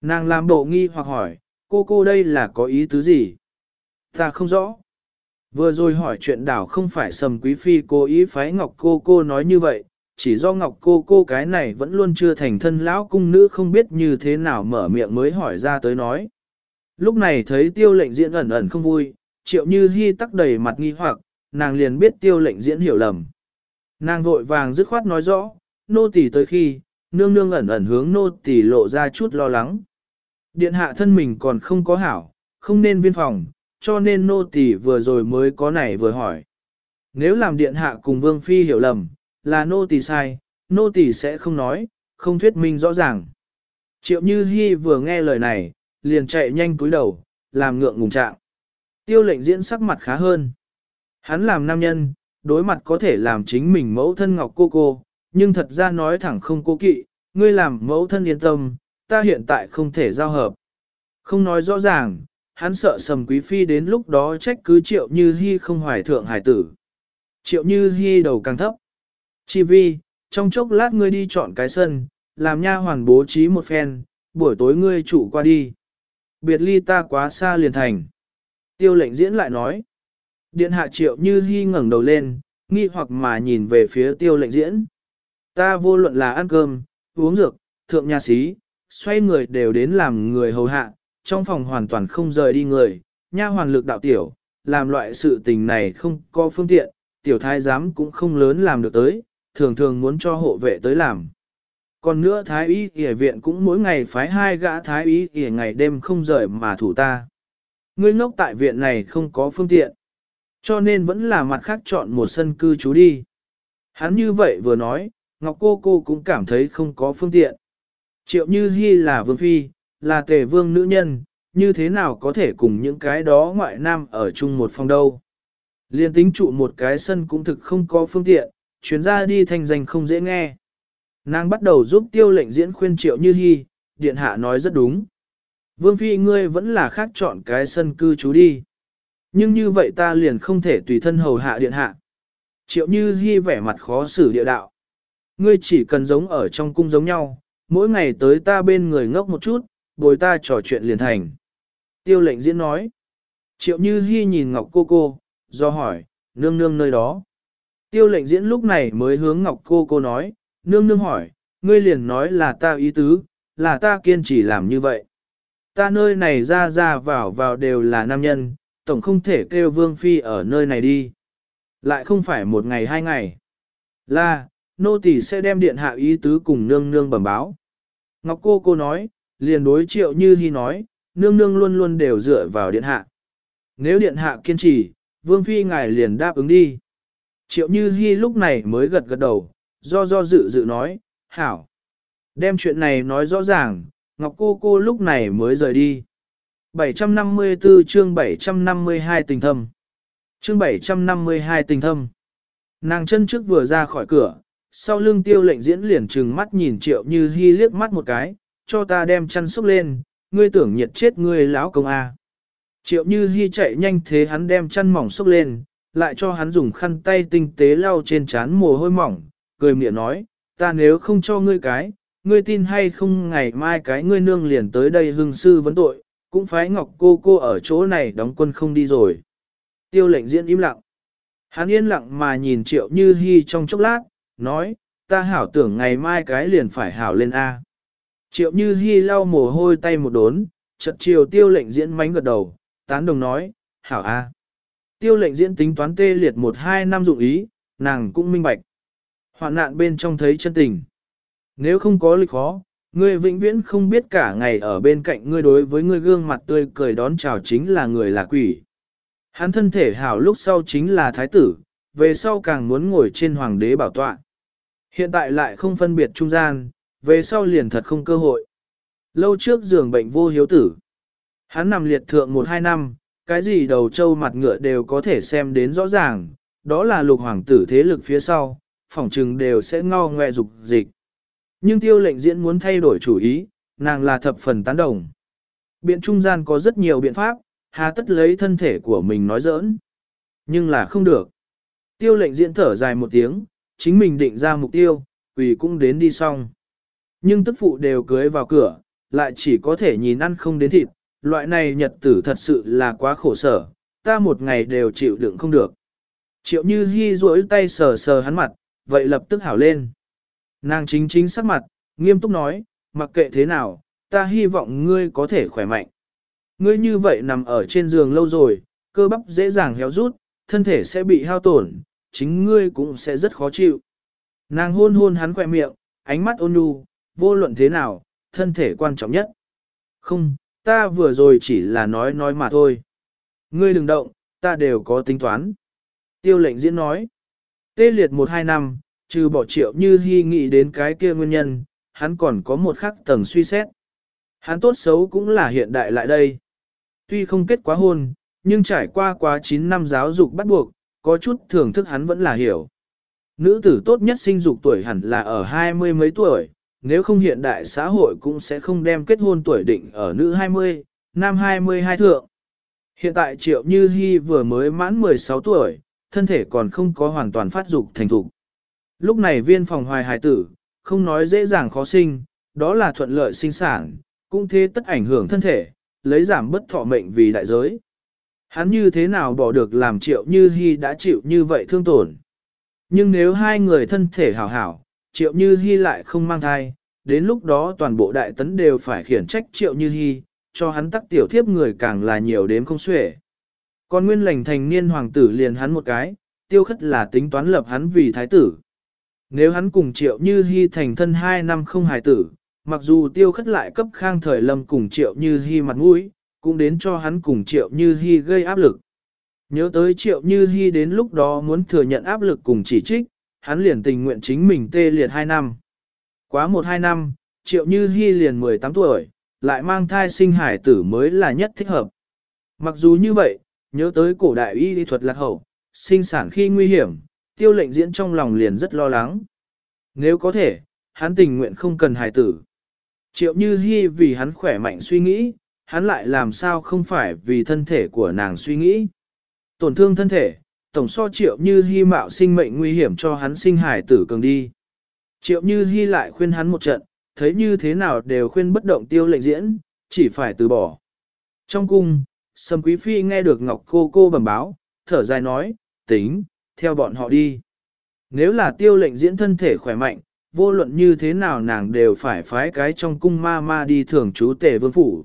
Speaker 1: Nàng làm bộ nghi hoặc hỏi, cô cô đây là có ý tứ gì? Ta không rõ. Vừa rồi hỏi chuyện đảo không phải sầm quý phi cố ý phái ngọc cô cô nói như vậy, chỉ do ngọc cô cô cái này vẫn luôn chưa thành thân lão cung nữ không biết như thế nào mở miệng mới hỏi ra tới nói. Lúc này thấy tiêu lệnh diễn ẩn ẩn không vui, triệu như hy tắc đầy mặt nghi hoặc, nàng liền biết tiêu lệnh diễn hiểu lầm. Nàng vội vàng dứt khoát nói rõ, nô tỳ tới khi, nương nương ẩn ẩn hướng nô tỳ lộ ra chút lo lắng. Điện hạ thân mình còn không có hảo, không nên viên phòng, cho nên nô tỳ vừa rồi mới có này vừa hỏi. Nếu làm điện hạ cùng vương phi hiểu lầm, là nô tỳ sai, nô tỳ sẽ không nói, không thuyết minh rõ ràng. Triệu Như Hi vừa nghe lời này, liền chạy nhanh cúi đầu, làm ngượng ngùng trạng. Tiêu lệnh diễn sắc mặt khá hơn. Hắn làm nam nhân, đối mặt có thể làm chính mình mẫu thân ngọc cô cô, nhưng thật ra nói thẳng không cố kỵ, ngươi làm mẫu thân yên tâm, ta hiện tại không thể giao hợp. Không nói rõ ràng, hắn sợ sầm quý phi đến lúc đó trách cứ triệu như hy không hoài thượng hải tử. Triệu như hy đầu càng thấp. Chi vi, trong chốc lát ngươi đi chọn cái sân, làm nha hoàn bố trí một phen, buổi tối ngươi chủ qua đi. Biệt ly ta quá xa liền thành. Tiêu lệnh diễn lại nói. Điện hạ triệu như hy ngẩng đầu lên, nghi hoặc mà nhìn về phía tiêu lệnh diễn. Ta vô luận là ăn cơm, uống dược, thượng nhà sĩ, xoay người đều đến làm người hầu hạ, trong phòng hoàn toàn không rời đi người, nha hoàn lực đạo tiểu, làm loại sự tình này không có phương tiện, tiểu thái giám cũng không lớn làm được tới, thường thường muốn cho hộ vệ tới làm. Còn nữa thái y y viện cũng mỗi ngày phái hai gã thái y y ngày đêm không rời mà thủ ta. Ngươi ngốc tại viện này không có phương tiện. Cho nên vẫn là mặt khác chọn một sân cư trú đi. Hắn như vậy vừa nói, Ngọc cô cô cũng cảm thấy không có phương tiện. Triệu Như Hi là vương phi, là tề vương nữ nhân, như thế nào có thể cùng những cái đó ngoại nam ở chung một phòng đâu. Liên tính trụ một cái sân cũng thực không có phương tiện, chuyến ra đi thành danh không dễ nghe. Nàng bắt đầu giúp tiêu lệnh diễn khuyên Triệu Như hy điện hạ nói rất đúng. Vương phi ngươi vẫn là khác chọn cái sân cư trú đi. Nhưng như vậy ta liền không thể tùy thân hầu hạ điện hạ. Triệu như hy vẻ mặt khó xử địa đạo. Ngươi chỉ cần giống ở trong cung giống nhau, mỗi ngày tới ta bên người ngốc một chút, bồi ta trò chuyện liền thành. Tiêu lệnh diễn nói. Triệu như hy nhìn ngọc cô cô, do hỏi, nương nương nơi đó. Tiêu lệnh diễn lúc này mới hướng ngọc cô cô nói, nương nương hỏi, ngươi liền nói là ta ý tứ, là ta kiên trì làm như vậy. Ta nơi này ra ra vào vào đều là nam nhân, tổng không thể kêu vương phi ở nơi này đi. Lại không phải một ngày hai ngày. Là, nô tỳ sẽ đem điện hạ ý tứ cùng nương nương bẩm báo. Ngọc cô cô nói, liền đối triệu như hy nói, nương nương luôn luôn đều dựa vào điện hạ. Nếu điện hạ kiên trì, vương phi ngài liền đáp ứng đi. Triệu như hy lúc này mới gật gật đầu, do do dự dự nói, hảo. Đem chuyện này nói rõ ràng, Ngọc cô cô lúc này mới rời đi. 754 chương 752 tình thâm. Chương 752 tình thâm. Nàng chân trước vừa ra khỏi cửa, sau lưng tiêu lệnh diễn liền trừng mắt nhìn triệu như hy liếc mắt một cái, cho ta đem chăn xúc lên, ngươi tưởng nhiệt chết ngươi lão công A. Triệu như Hi chạy nhanh thế hắn đem chăn mỏng xúc lên, lại cho hắn dùng khăn tay tinh tế lau trên trán mồ hôi mỏng, cười miệng nói, ta nếu không cho ngươi cái, ngươi tin hay không ngày mai cái ngươi nương liền tới đây hưng sư vấn tội, cũng phái ngọc cô cô ở chỗ này đóng quân không đi rồi. Tiêu lệnh diễn im lặng. Hắn yên lặng mà nhìn triệu như Hi trong chốc lát, nói, ta hảo tưởng ngày mai cái liền phải hảo lên A. Triệu như Hi lau mồ hôi tay một đốn, chợt chiều tiêu lệnh diễn mánh gật đầu, tán đồng nói, hảo A. Tiêu lệnh diễn tính toán tê liệt một hai năm dụng ý, nàng cũng minh bạch. Hoạn nạn bên trong thấy chân tình. Nếu không có lịch khó, ngươi vĩnh viễn không biết cả ngày ở bên cạnh ngươi đối với ngươi gương mặt tươi cười đón chào chính là người là quỷ. Hắn thân thể hảo lúc sau chính là thái tử, về sau càng muốn ngồi trên hoàng đế bảo tọa. Hiện tại lại không phân biệt trung gian, về sau liền thật không cơ hội. Lâu trước giường bệnh vô hiếu tử. Hắn nằm liệt thượng một hai năm, cái gì đầu trâu mặt ngựa đều có thể xem đến rõ ràng, đó là lục hoàng tử thế lực phía sau, phỏng trừng đều sẽ ngao ngoe dục dịch. Nhưng tiêu lệnh diễn muốn thay đổi chủ ý, nàng là thập phần tán đồng. Biện trung gian có rất nhiều biện pháp, hà tất lấy thân thể của mình nói giỡn. Nhưng là không được. Tiêu lệnh diễn thở dài một tiếng, chính mình định ra mục tiêu, vì cũng đến đi xong. Nhưng tức phụ đều cưới vào cửa, lại chỉ có thể nhìn ăn không đến thịt, loại này nhật tử thật sự là quá khổ sở, ta một ngày đều chịu đựng không được. Triệu như hy duỗi tay sờ sờ hắn mặt, vậy lập tức hảo lên. Nàng chính chính sắc mặt, nghiêm túc nói, mặc kệ thế nào, ta hy vọng ngươi có thể khỏe mạnh. Ngươi như vậy nằm ở trên giường lâu rồi, cơ bắp dễ dàng héo rút, thân thể sẽ bị hao tổn, chính ngươi cũng sẽ rất khó chịu. Nàng hôn hôn hắn khỏe miệng, ánh mắt ôn nhu, vô luận thế nào, thân thể quan trọng nhất. Không, ta vừa rồi chỉ là nói nói mà thôi. Ngươi đừng động, ta đều có tính toán. Tiêu lệnh diễn nói. Tê liệt một hai năm, trừ bỏ triệu như hy nghĩ đến cái kia nguyên nhân, hắn còn có một khắc tầng suy xét. Hắn tốt xấu cũng là hiện đại lại đây. Tuy không kết quá hôn, nhưng trải qua quá 9 năm giáo dục bắt buộc, có chút thưởng thức hắn vẫn là hiểu. Nữ tử tốt nhất sinh dục tuổi hẳn là ở hai mươi mấy tuổi, nếu không hiện đại xã hội cũng sẽ không đem kết hôn tuổi định ở nữ 20, nam 22 thượng. Hiện tại Triệu Như Hi vừa mới mãn 16 tuổi, thân thể còn không có hoàn toàn phát dục thành thục. Lúc này viên phòng hoài hài tử, không nói dễ dàng khó sinh, đó là thuận lợi sinh sản, cũng thế tất ảnh hưởng thân thể, lấy giảm bất thọ mệnh vì đại giới. Hắn như thế nào bỏ được làm triệu như hi đã chịu như vậy thương tổn. Nhưng nếu hai người thân thể hảo hảo, triệu như hy lại không mang thai, đến lúc đó toàn bộ đại tấn đều phải khiển trách triệu như hy, cho hắn tắc tiểu thiếp người càng là nhiều đếm không xuể. Còn nguyên lành thành niên hoàng tử liền hắn một cái, tiêu khất là tính toán lập hắn vì thái tử. Nếu hắn cùng triệu như hy thành thân hai năm không hài tử, mặc dù tiêu khất lại cấp khang thời lâm cùng triệu như hy mặt mũi, cũng đến cho hắn cùng triệu như hy gây áp lực. Nhớ tới triệu như hy đến lúc đó muốn thừa nhận áp lực cùng chỉ trích, hắn liền tình nguyện chính mình tê liệt hai năm. Quá một hai năm, triệu như hy liền 18 tuổi, lại mang thai sinh hải tử mới là nhất thích hợp. Mặc dù như vậy, nhớ tới cổ đại y lý thuật lạc hậu, sinh sản khi nguy hiểm, tiêu lệnh diễn trong lòng liền rất lo lắng. Nếu có thể, hắn tình nguyện không cần hài tử. Triệu như hy vì hắn khỏe mạnh suy nghĩ, hắn lại làm sao không phải vì thân thể của nàng suy nghĩ. Tổn thương thân thể, tổng so triệu như hy mạo sinh mệnh nguy hiểm cho hắn sinh hải tử cường đi. Triệu như hy lại khuyên hắn một trận, thấy như thế nào đều khuyên bất động tiêu lệnh diễn, chỉ phải từ bỏ. Trong cung, Sâm Quý Phi nghe được Ngọc cô cô bẩm báo, thở dài nói, tính, theo bọn họ đi. Nếu là tiêu lệnh diễn thân thể khỏe mạnh, vô luận như thế nào nàng đều phải phái cái trong cung ma ma đi thưởng chú tể vương phủ.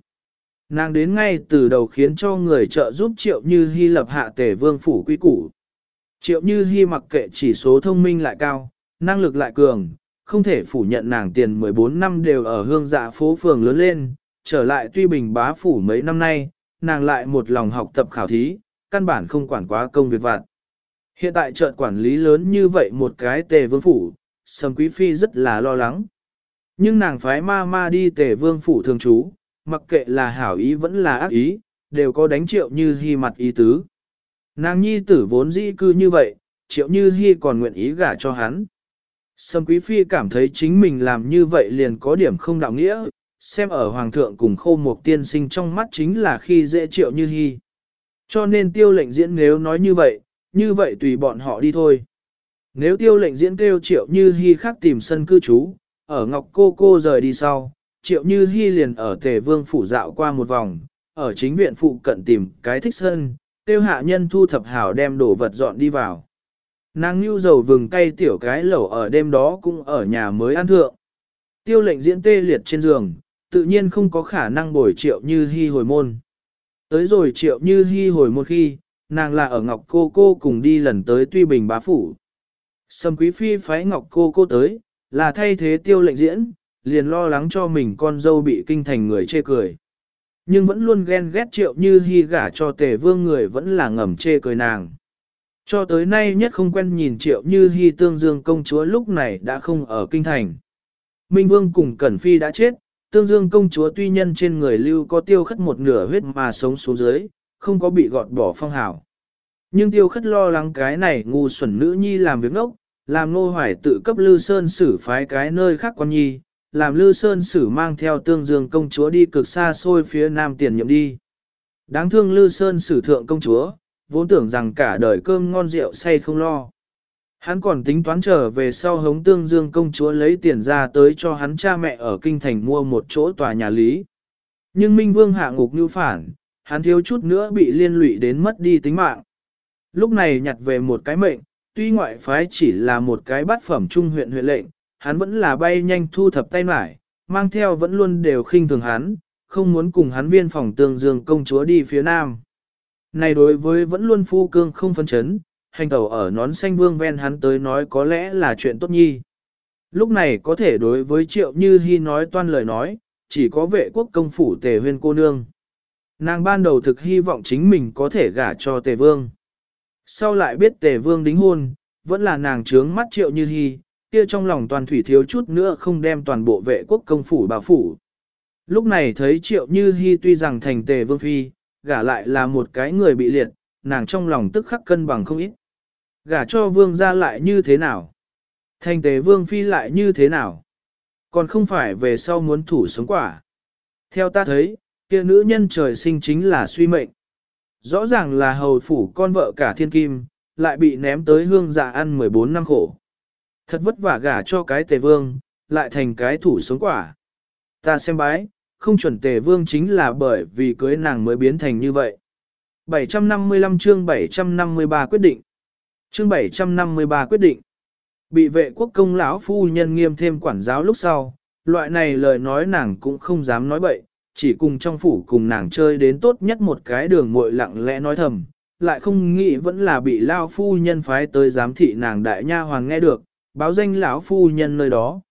Speaker 1: Nàng đến ngay từ đầu khiến cho người trợ giúp triệu như hy lập hạ tể vương phủ quy củ. Triệu như Hi mặc kệ chỉ số thông minh lại cao, năng lực lại cường, không thể phủ nhận nàng tiền 14 năm đều ở hương dạ phố phường lớn lên, trở lại tuy bình bá phủ mấy năm nay, nàng lại một lòng học tập khảo thí, căn bản không quản quá công việc vặt. Hiện tại trợn quản lý lớn như vậy một cái tề vương phủ, sầm quý phi rất là lo lắng. Nhưng nàng phái ma ma đi tề vương phủ thường trú, mặc kệ là hảo ý vẫn là ác ý, đều có đánh triệu như hy mặt ý tứ. Nàng nhi tử vốn dĩ cư như vậy, triệu như hy còn nguyện ý gả cho hắn. Sâm Quý Phi cảm thấy chính mình làm như vậy liền có điểm không đạo nghĩa, xem ở Hoàng thượng cùng khô một tiên sinh trong mắt chính là khi dễ triệu như hy. Cho nên tiêu lệnh diễn nếu nói như vậy, như vậy tùy bọn họ đi thôi. Nếu tiêu lệnh diễn kêu triệu như hy khác tìm sân cư trú, ở Ngọc Cô Cô rời đi sau, triệu như hy liền ở tề vương phủ dạo qua một vòng, ở chính viện phụ cận tìm cái thích sân, tiêu hạ nhân thu thập hảo đem đồ vật dọn đi vào. Nàng nhu dầu vừng cay tiểu cái lẩu ở đêm đó cũng ở nhà mới ăn thượng. Tiêu lệnh diễn tê liệt trên giường, tự nhiên không có khả năng bồi triệu như hy hồi môn. Tới rồi triệu như hy hồi một khi, nàng là ở Ngọc Cô Cô cùng đi lần tới Tuy Bình bá phủ. Sầm Quý Phi phái Ngọc Cô Cô tới, là thay thế tiêu lệnh diễn, liền lo lắng cho mình con dâu bị kinh thành người chê cười. Nhưng vẫn luôn ghen ghét triệu như hy gả cho tề vương người vẫn là ngầm chê cười nàng. Cho tới nay nhất không quen nhìn triệu như hy tương dương công chúa lúc này đã không ở kinh thành. Minh vương cùng Cẩn Phi đã chết, tương dương công chúa tuy nhân trên người lưu có tiêu khất một nửa huyết mà sống xuống dưới, không có bị gọt bỏ phong hào. Nhưng tiêu khất lo lắng cái này ngu xuẩn nữ nhi làm việc ngốc, làm nô hoài tự cấp lư sơn xử phái cái nơi khác quan nhi, làm lư sơn sử mang theo tương dương công chúa đi cực xa xôi phía nam tiền nhiệm đi. Đáng thương lư sơn sử thượng công chúa, vốn tưởng rằng cả đời cơm ngon rượu say không lo. Hắn còn tính toán trở về sau hống tương dương công chúa lấy tiền ra tới cho hắn cha mẹ ở kinh thành mua một chỗ tòa nhà lý. Nhưng Minh Vương hạ ngục như phản, hắn thiếu chút nữa bị liên lụy đến mất đi tính mạng. Lúc này nhặt về một cái mệnh, tuy ngoại phái chỉ là một cái bát phẩm trung huyện huyện lệnh, hắn vẫn là bay nhanh thu thập tay mải, mang theo vẫn luôn đều khinh thường hắn, không muốn cùng hắn viên phòng tường dương công chúa đi phía nam. Này đối với vẫn luôn phu cương không phân chấn, hành tẩu ở nón xanh vương ven hắn tới nói có lẽ là chuyện tốt nhi. Lúc này có thể đối với triệu như hy nói toan lời nói, chỉ có vệ quốc công phủ tề huyên cô nương. Nàng ban đầu thực hy vọng chính mình có thể gả cho tề vương. Sau lại biết tề vương đính hôn, vẫn là nàng trướng mắt triệu như hy, kia trong lòng toàn thủy thiếu chút nữa không đem toàn bộ vệ quốc công phủ bảo phủ. Lúc này thấy triệu như hy tuy rằng thành tề vương phi, gả lại là một cái người bị liệt, nàng trong lòng tức khắc cân bằng không ít. Gả cho vương ra lại như thế nào? Thành tề vương phi lại như thế nào? Còn không phải về sau muốn thủ sống quả. Theo ta thấy, kia nữ nhân trời sinh chính là suy mệnh. Rõ ràng là hầu phủ con vợ cả thiên kim, lại bị ném tới hương dạ ăn 14 năm khổ. Thật vất vả gả cho cái tề vương, lại thành cái thủ sống quả. Ta xem bái, không chuẩn tề vương chính là bởi vì cưới nàng mới biến thành như vậy. 755 chương 753 quyết định. Chương 753 quyết định. Bị vệ quốc công lão phu nhân nghiêm thêm quản giáo lúc sau, loại này lời nói nàng cũng không dám nói bậy, chỉ cùng trong phủ cùng nàng chơi đến tốt nhất một cái đường muội lặng lẽ nói thầm, lại không nghĩ vẫn là bị lao phu nhân phái tới giám thị nàng đại nha hoàng nghe được, báo danh lão phu nhân nơi đó.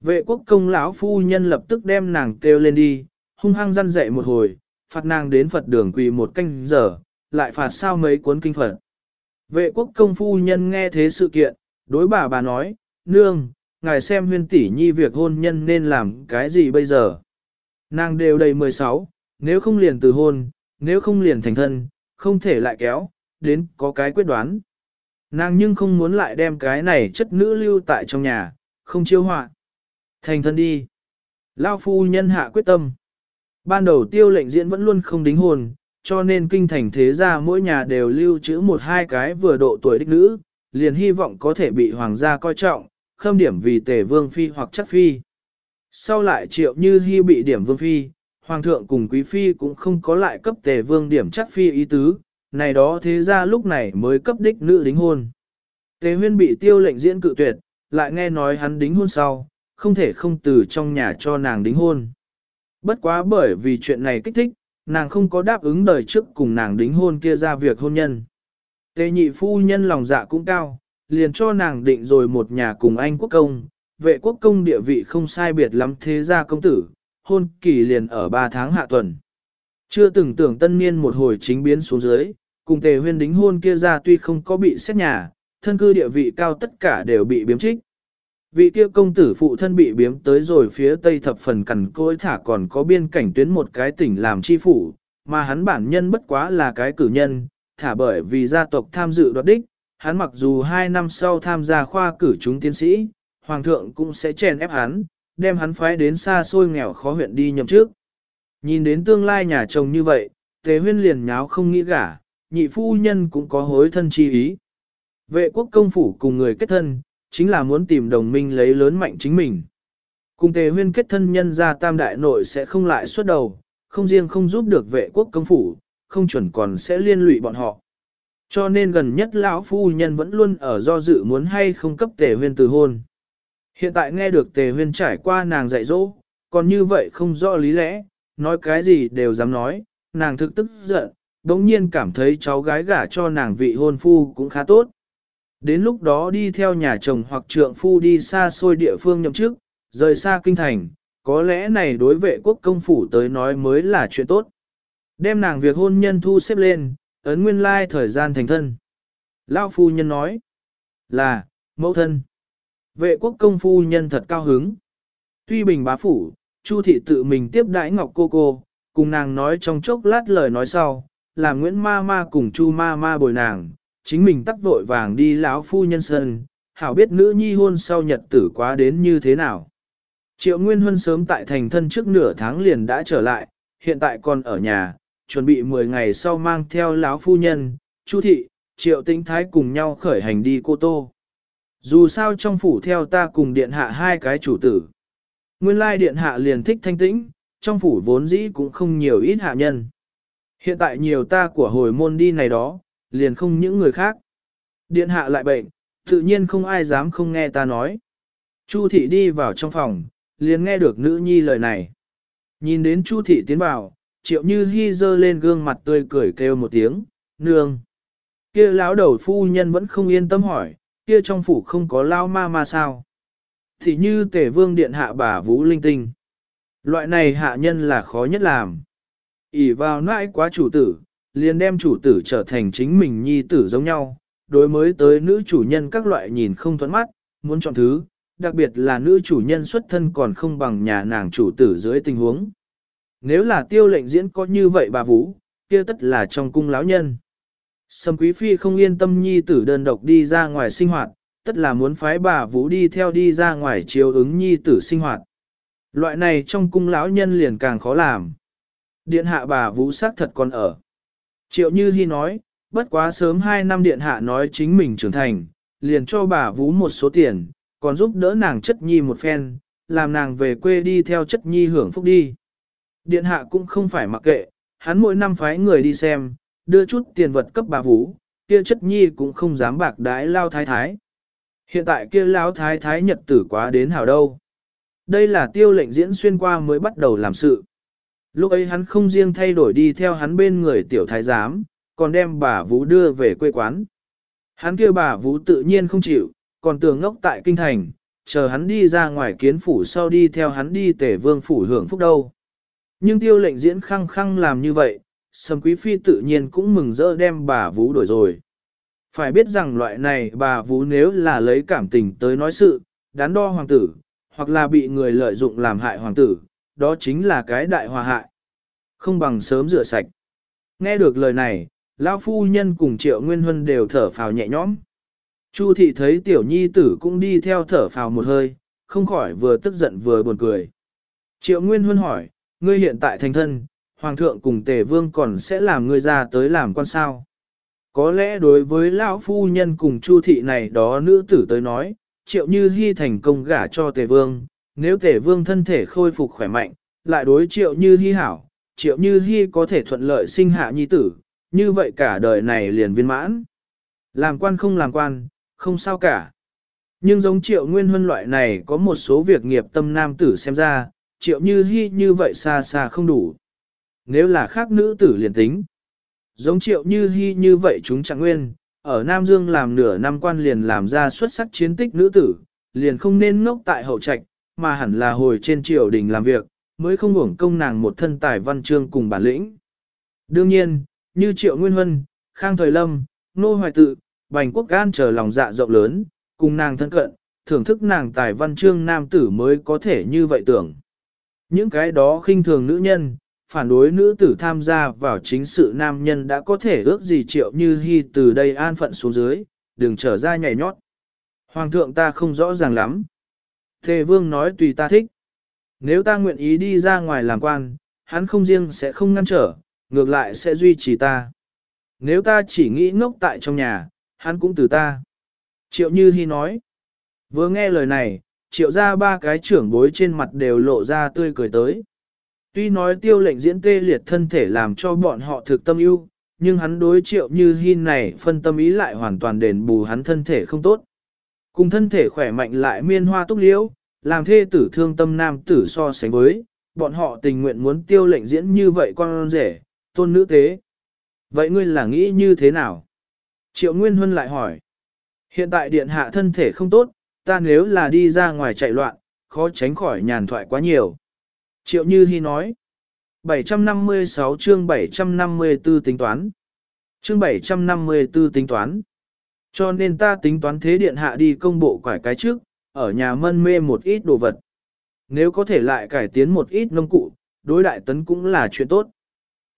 Speaker 1: Vệ quốc công lão phu nhân lập tức đem nàng kêu lên đi, hung hăng răn dậy một hồi, phạt nàng đến Phật đường quỳ một canh giờ, lại phạt sao mấy cuốn kinh Phật. Vệ quốc công phu nhân nghe thế sự kiện, đối bà bà nói, nương, ngài xem huyên tỷ nhi việc hôn nhân nên làm cái gì bây giờ. Nàng đều đầy 16, nếu không liền từ hôn, nếu không liền thành thân, không thể lại kéo, đến có cái quyết đoán. Nàng nhưng không muốn lại đem cái này chất nữ lưu tại trong nhà, không chiêu họa. Thành thân đi. Lao phu nhân hạ quyết tâm. Ban đầu tiêu lệnh diễn vẫn luôn không đính hôn, cho nên kinh thành thế gia mỗi nhà đều lưu trữ một hai cái vừa độ tuổi đích nữ, liền hy vọng có thể bị hoàng gia coi trọng, khâm điểm vì tề vương phi hoặc chắc phi. Sau lại triệu như hy bị điểm vương phi, hoàng thượng cùng quý phi cũng không có lại cấp tề vương điểm chắc phi ý tứ, này đó thế ra lúc này mới cấp đích nữ đính hôn. Tề huyên bị tiêu lệnh diễn cự tuyệt, lại nghe nói hắn đính hôn sau, không thể không từ trong nhà cho nàng đính hôn. Bất quá bởi vì chuyện này kích thích, nàng không có đáp ứng đời trước cùng nàng đính hôn kia ra việc hôn nhân. Tề nhị phu nhân lòng dạ cũng cao, liền cho nàng định rồi một nhà cùng anh quốc công, vệ quốc công địa vị không sai biệt lắm thế gia công tử, hôn kỳ liền ở 3 tháng hạ tuần. Chưa từng tưởng tân niên một hồi chính biến xuống dưới, cùng tề huyên đính hôn kia ra tuy không có bị xét nhà, thân cư địa vị cao tất cả đều bị biếm trích. Vị kia công tử phụ thân bị biếm tới rồi phía tây thập phần cằn côi thả còn có biên cảnh tuyến một cái tỉnh làm chi phủ, mà hắn bản nhân bất quá là cái cử nhân, thả bởi vì gia tộc tham dự đoạt đích, hắn mặc dù hai năm sau tham gia khoa cử chúng tiến sĩ, hoàng thượng cũng sẽ chèn ép hắn, đem hắn phái đến xa xôi nghèo khó huyện đi nhậm trước. Nhìn đến tương lai nhà chồng như vậy, tề huyên liền nháo không nghĩ gả, nhị phu nhân cũng có hối thân chi ý. Vệ quốc công phủ cùng người kết thân, chính là muốn tìm đồng minh lấy lớn mạnh chính mình. Cùng tề huyên kết thân nhân ra tam đại nội sẽ không lại xuất đầu, không riêng không giúp được vệ quốc công phủ, không chuẩn còn sẽ liên lụy bọn họ. Cho nên gần nhất lão phu nhân vẫn luôn ở do dự muốn hay không cấp tề huyên từ hôn. Hiện tại nghe được tề huyên trải qua nàng dạy dỗ, còn như vậy không rõ lý lẽ, nói cái gì đều dám nói, nàng thực tức giận, đống nhiên cảm thấy cháu gái gả cho nàng vị hôn phu cũng khá tốt. Đến lúc đó đi theo nhà chồng hoặc trượng phu đi xa xôi địa phương nhậm chức, rời xa kinh thành, có lẽ này đối vệ quốc công phủ tới nói mới là chuyện tốt. Đem nàng việc hôn nhân thu xếp lên, ấn nguyên lai thời gian thành thân. Lão phu nhân nói là, mẫu thân. Vệ quốc công phu nhân thật cao hứng. Tuy bình bá phủ, Chu thị tự mình tiếp đãi Ngọc cô cô, cùng nàng nói trong chốc lát lời nói sau, là Nguyễn ma ma cùng Chu ma ma bồi nàng, chính mình tắt vội vàng đi lão phu nhân sân, hảo biết nữ nhi hôn sau nhật tử quá đến như thế nào. Triệu Nguyên Huân sớm tại thành thân trước nửa tháng liền đã trở lại, hiện tại còn ở nhà, chuẩn bị 10 ngày sau mang theo lão phu nhân, Chu thị, Triệu Tĩnh Thái cùng nhau khởi hành đi Cô Tô. Dù sao trong phủ theo ta cùng điện hạ hai cái chủ tử. Nguyên lai điện hạ liền thích thanh tĩnh, trong phủ vốn dĩ cũng không nhiều ít hạ nhân. Hiện tại nhiều ta của hồi môn đi này đó, liền không những người khác. Điện hạ lại bệnh, tự nhiên không ai dám không nghe ta nói. Chu thị đi vào trong phòng, liền nghe được nữ nhi lời này. Nhìn đến Chu thị tiến vào, triệu như hy dơ lên gương mặt tươi cười kêu một tiếng, nương. Kia lão đầu phu nhân vẫn không yên tâm hỏi, kia trong phủ không có lao ma ma sao. Thì như tể vương điện hạ bà vũ linh tinh. Loại này hạ nhân là khó nhất làm ỉ vào nãi quá chủ tử, liền đem chủ tử trở thành chính mình nhi tử giống nhau, đối mới tới nữ chủ nhân các loại nhìn không thoát mắt, muốn chọn thứ, đặc biệt là nữ chủ nhân xuất thân còn không bằng nhà nàng chủ tử dưới tình huống. Nếu là tiêu lệnh diễn có như vậy bà Vũ, kia tất là trong cung lão nhân. Sâm Quý Phi không yên tâm nhi tử đơn độc đi ra ngoài sinh hoạt, tất là muốn phái bà Vũ đi theo đi ra ngoài chiếu ứng nhi tử sinh hoạt. Loại này trong cung lão nhân liền càng khó làm. Điện hạ bà Vũ sắc thật còn ở. Triệu Như Hi nói, bất quá sớm 2 năm điện hạ nói chính mình trưởng thành, liền cho bà Vũ một số tiền, còn giúp đỡ nàng chất nhi một phen, làm nàng về quê đi theo chất nhi hưởng phúc đi. Điện hạ cũng không phải mặc kệ, hắn mỗi năm phái người đi xem, đưa chút tiền vật cấp bà Vũ, kia chất nhi cũng không dám bạc đái lao thái thái. Hiện tại kia lao thái thái nhật tử quá đến hào đâu. Đây là tiêu lệnh diễn xuyên qua mới bắt đầu làm sự. Lúc ấy hắn không riêng thay đổi đi theo hắn bên người tiểu thái giám, còn đem bà Vũ đưa về quê quán. Hắn kêu bà Vũ tự nhiên không chịu, còn tưởng ngốc tại kinh thành, chờ hắn đi ra ngoài kiến phủ sau đi theo hắn đi tể vương phủ hưởng phúc đâu. Nhưng tiêu lệnh diễn khăng khăng làm như vậy, Sầm Quý Phi tự nhiên cũng mừng rỡ đem bà Vũ đổi rồi. Phải biết rằng loại này bà Vũ nếu là lấy cảm tình tới nói sự, đắn đo hoàng tử, hoặc là bị người lợi dụng làm hại hoàng tử, đó chính là cái đại hòa hại. Không bằng sớm rửa sạch. Nghe được lời này, lão phu nhân cùng triệu nguyên huân đều thở phào nhẹ nhõm. Chu thị thấy tiểu nhi tử cũng đi theo thở phào một hơi, không khỏi vừa tức giận vừa buồn cười. Triệu nguyên huân hỏi, ngươi hiện tại thành thân, hoàng thượng cùng tề vương còn sẽ làm ngươi ra tới làm con sao. Có lẽ đối với lão phu nhân cùng chu thị này đó nữ tử tới nói, triệu như hy thành công gả cho tề vương, nếu tể vương thân thể khôi phục khỏe mạnh, lại đối triệu như hy hảo, triệu như hy có thể thuận lợi sinh hạ nhi tử, như vậy cả đời này liền viên mãn. Làm quan không làm quan, không sao cả. Nhưng giống triệu nguyên huân loại này có một số việc nghiệp tâm nam tử xem ra, triệu như hy như vậy xa xa không đủ. Nếu là khác nữ tử liền tính. Giống triệu như hy như vậy chúng chẳng nguyên, ở Nam Dương làm nửa năm quan liền làm ra xuất sắc chiến tích nữ tử, liền không nên ngốc tại hậu trạch, mà hẳn là hồi trên triều đình làm việc, mới không uổng công nàng một thân tài văn chương cùng bản lĩnh. Đương nhiên, như triệu nguyên huân, khang thời lâm, nô hoài tự, bành quốc gan chờ lòng dạ rộng lớn, cùng nàng thân cận, thưởng thức nàng tài văn chương nam tử mới có thể như vậy tưởng. Những cái đó khinh thường nữ nhân, phản đối nữ tử tham gia vào chính sự nam nhân đã có thể ước gì triệu như hy từ đây an phận xuống dưới, đừng trở ra nhảy nhót. Hoàng thượng ta không rõ ràng lắm. Thề vương nói tùy ta thích. Nếu ta nguyện ý đi ra ngoài làm quan, hắn không riêng sẽ không ngăn trở, ngược lại sẽ duy trì ta. Nếu ta chỉ nghĩ ngốc tại trong nhà, hắn cũng từ ta. Triệu Như Hi nói. Vừa nghe lời này, triệu ra ba cái trưởng bối trên mặt đều lộ ra tươi cười tới. Tuy nói tiêu lệnh diễn tê liệt thân thể làm cho bọn họ thực tâm ưu, nhưng hắn đối triệu như Hi này phân tâm ý lại hoàn toàn đền bù hắn thân thể không tốt. Cùng thân thể khỏe mạnh lại miên hoa túc liễu, làm thê tử thương tâm nam tử so sánh với, bọn họ tình nguyện muốn tiêu lệnh diễn như vậy con rể, tôn nữ tế. Vậy ngươi là nghĩ như thế nào? Triệu Nguyên Huân lại hỏi. Hiện tại điện hạ thân thể không tốt, ta nếu là đi ra ngoài chạy loạn, khó tránh khỏi nhàn thoại quá nhiều. Triệu Như Hi nói. 756 chương 754 tính toán. Chương 754 tính toán. Cho nên ta tính toán thế điện hạ đi công bộ quải cái trước, ở nhà mân mê một ít đồ vật. Nếu có thể lại cải tiến một ít nông cụ, đối đại tấn cũng là chuyện tốt.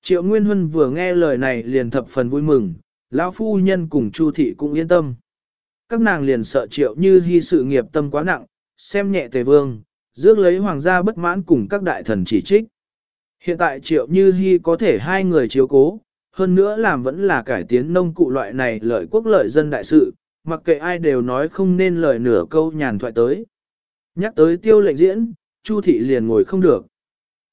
Speaker 1: Triệu Nguyên Huân vừa nghe lời này liền thập phần vui mừng, lão phu nhân cùng Chu thị cũng yên tâm. Các nàng liền sợ Triệu Như Hi sự nghiệp tâm quá nặng, xem nhẹ Tề Vương, rước lấy hoàng gia bất mãn cùng các đại thần chỉ trích. Hiện tại Triệu Như Hi có thể hai người chiếu cố, hơn nữa làm vẫn là cải tiến nông cụ loại này lợi quốc lợi dân đại sự, mặc kệ ai đều nói không nên lời nửa câu nhàn thoại tới. Nhắc tới tiêu lệnh diễn, Chu thị liền ngồi không được.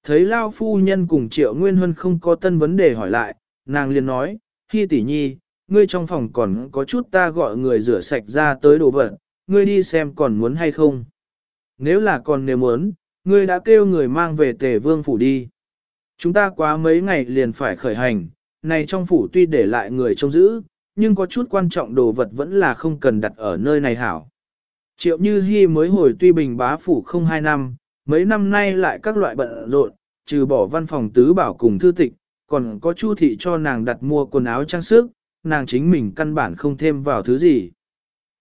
Speaker 1: Thấy Lao phu nhân cùng Triệu Nguyên Huân không có tân vấn đề hỏi lại, nàng liền nói, Hi tỷ nhi, ngươi trong phòng còn có chút ta gọi người rửa sạch ra tới đồ vật, ngươi đi xem còn muốn hay không. Nếu là còn nếu muốn, ngươi đã kêu người mang về tề vương phủ đi. Chúng ta quá mấy ngày liền phải khởi hành, này trong phủ tuy để lại người trông giữ, nhưng có chút quan trọng đồ vật vẫn là không cần đặt ở nơi này hảo. Triệu Như Hi mới hồi tuy bình bá phủ không hai năm, mấy năm nay lại các loại bận rộn, trừ bỏ văn phòng tứ bảo cùng thư tịch, còn có chu thị cho nàng đặt mua quần áo trang sức, nàng chính mình căn bản không thêm vào thứ gì.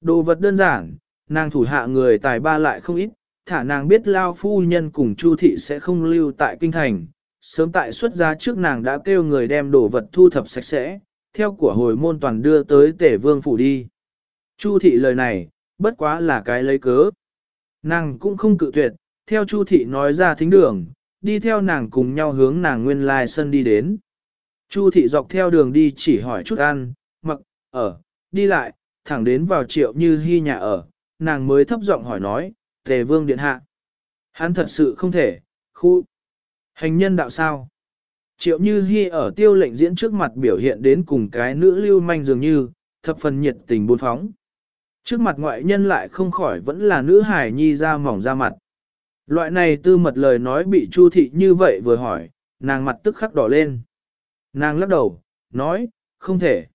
Speaker 1: Đồ vật đơn giản, nàng thủ hạ người tài ba lại không ít, thả nàng biết lao phu nhân cùng chu thị sẽ không lưu tại kinh thành. Sớm tại xuất gia trước nàng đã kêu người đem đồ vật thu thập sạch sẽ, theo của hồi môn toàn đưa tới tể vương phủ đi. Chu thị lời này, bất quá là cái lấy cớ. Nàng cũng không cự tuyệt, theo Chu thị nói ra thính đường, đi theo nàng cùng nhau hướng nàng nguyên lai sân đi đến. Chu thị dọc theo đường đi chỉ hỏi chút ăn, mặc, ở, đi lại, thẳng đến vào triệu như hy nhà ở, nàng mới thấp giọng hỏi nói, tề vương điện hạ. Hắn thật sự không thể, khu, hành nhân đạo sao. Triệu như Hi ở tiêu lệnh diễn trước mặt biểu hiện đến cùng cái nữ lưu manh dường như, thập phần nhiệt tình buôn phóng. Trước mặt ngoại nhân lại không khỏi vẫn là nữ hải nhi ra mỏng ra mặt. Loại này tư mật lời nói bị Chu thị như vậy vừa hỏi, nàng mặt tức khắc đỏ lên. Nàng lắc đầu, nói, không thể.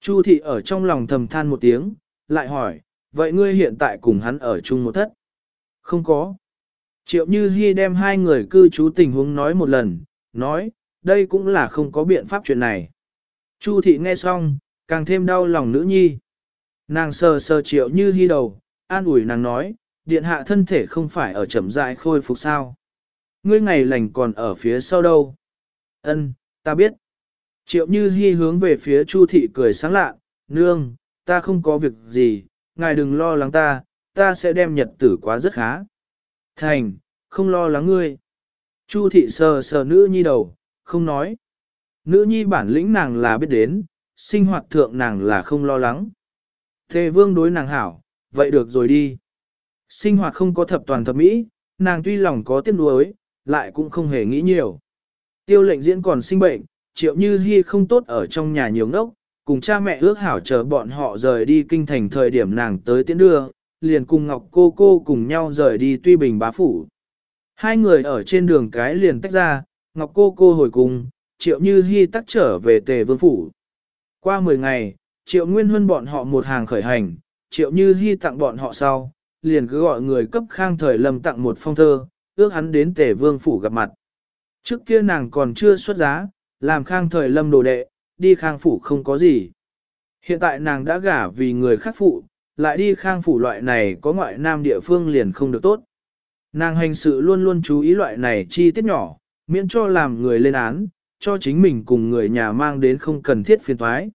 Speaker 1: Chu thị ở trong lòng thầm than một tiếng, lại hỏi, vậy ngươi hiện tại cùng hắn ở chung một thất? Không có. Triệu Như Hi đem hai người cư trú tình huống nói một lần, nói, đây cũng là không có biện pháp chuyện này. Chu thị nghe xong, càng thêm đau lòng nữ nhi. Nàng sờ sờ Triệu Như hy đầu, an ủi nàng nói, điện hạ thân thể không phải ở chậm rãi khôi phục sao. Ngươi ngày lành còn ở phía sau đâu. Ân, ta biết. Triệu Như hy hướng về phía Chu thị cười sáng lạ, nương, ta không có việc gì, ngài đừng lo lắng ta, ta sẽ đem nhật tử quá rất khá. Thành, không lo lắng ngươi. Chu thị sờ sờ nữ nhi đầu, không nói. Nữ nhi bản lĩnh nàng là biết đến, sinh hoạt thượng nàng là không lo lắng. Thề vương đối nàng hảo, vậy được rồi đi. Sinh hoạt không có thập toàn thập mỹ, nàng tuy lòng có tiếc nuối, lại cũng không hề nghĩ nhiều. Tiêu lệnh diễn còn sinh bệnh, triệu như hy không tốt ở trong nhà nhiều ngốc, cùng cha mẹ ước hảo chờ bọn họ rời đi kinh thành thời điểm nàng tới tiễn đưa, liền cùng Ngọc cô cô cùng nhau rời đi tuy bình bá phủ. Hai người ở trên đường cái liền tách ra, Ngọc cô cô hồi cùng, triệu như Hi tắc trở về tề vương phủ. Qua 10 ngày, triệu nguyên huân bọn họ một hàng khởi hành, triệu như Hi tặng bọn họ sau, liền cứ gọi người cấp khang thời lâm tặng một phong thơ, ước hắn đến Tề vương phủ gặp mặt. Trước kia nàng còn chưa xuất giá, làm khang thời lâm đồ đệ, đi khang phủ không có gì. Hiện tại nàng đã gả vì người khác phụ, lại đi khang phủ loại này có ngoại nam địa phương liền không được tốt. Nàng hành sự luôn luôn chú ý loại này chi tiết nhỏ, miễn cho làm người lên án, cho chính mình cùng người nhà mang đến không cần thiết phiền thoái.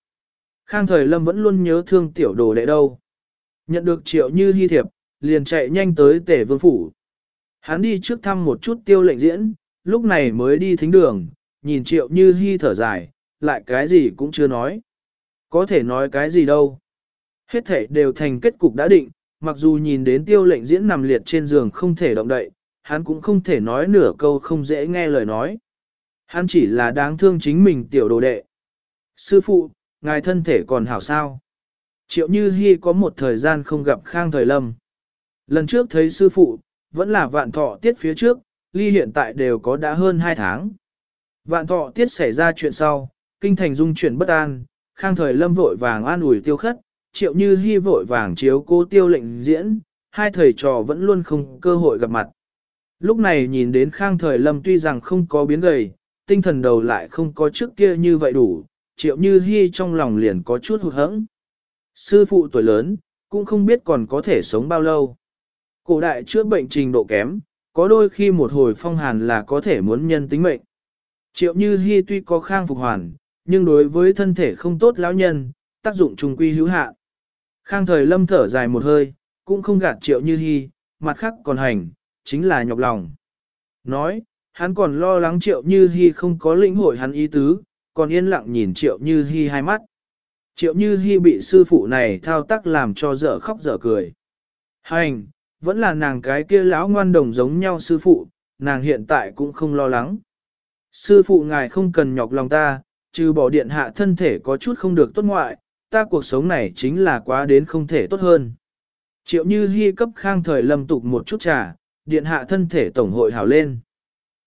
Speaker 1: Khang thời lâm vẫn luôn nhớ thương tiểu đồ đệ đâu. Nhận được triệu như hy thiệp, liền chạy nhanh tới tể vương phủ. Hắn đi trước thăm một chút tiêu lệnh diễn, lúc này mới đi thính đường, nhìn triệu như hy thở dài, lại cái gì cũng chưa nói. Có thể nói cái gì đâu. Hết thể đều thành kết cục đã định, mặc dù nhìn đến tiêu lệnh diễn nằm liệt trên giường không thể động đậy, hắn cũng không thể nói nửa câu không dễ nghe lời nói. Hắn chỉ là đáng thương chính mình tiểu đồ đệ. Sư phụ, ngài thân thể còn hảo sao? Triệu Như Hi có một thời gian không gặp Khang Thời Lâm. Lần trước thấy sư phụ, vẫn là vạn thọ tiết phía trước, ly hiện tại đều có đã hơn 2 tháng. Vạn thọ tiết xảy ra chuyện sau, kinh thành dung chuyển bất an, Khang Thời Lâm vội vàng an ủi tiêu khất, Triệu Như Hi vội vàng chiếu cố tiêu lệnh diễn, hai thầy trò vẫn luôn không cơ hội gặp mặt. Lúc này nhìn đến Khang Thời Lâm tuy rằng không có biến gầy, tinh thần đầu lại không có trước kia như vậy đủ, triệu như hy trong lòng liền có chút hụt hẫng. Sư phụ tuổi lớn, cũng không biết còn có thể sống bao lâu. Cổ đại chữa bệnh trình độ kém, có đôi khi một hồi phong hàn là có thể muốn nhân tính mệnh. Triệu như hy tuy có khang phục hoàn, nhưng đối với thân thể không tốt lão nhân, tác dụng trùng quy hữu hạn. Khang thời lâm thở dài một hơi, cũng không gạt triệu như hy, mặt khác còn hành, chính là nhọc lòng. Nói, hắn còn lo lắng triệu như hy không có lĩnh hội hắn ý tứ, còn yên lặng nhìn triệu như hy hai mắt. Triệu như hy bị sư phụ này thao tác làm cho dở khóc dở cười. Hành, vẫn là nàng cái kia lão ngoan đồng giống nhau sư phụ, nàng hiện tại cũng không lo lắng. Sư phụ ngài không cần nhọc lòng ta, trừ bỏ điện hạ thân thể có chút không được tốt ngoại, ta cuộc sống này chính là quá đến không thể tốt hơn. Triệu như hy cấp khang thời lâm tục một chút trà, điện hạ thân thể tổng hội hảo lên.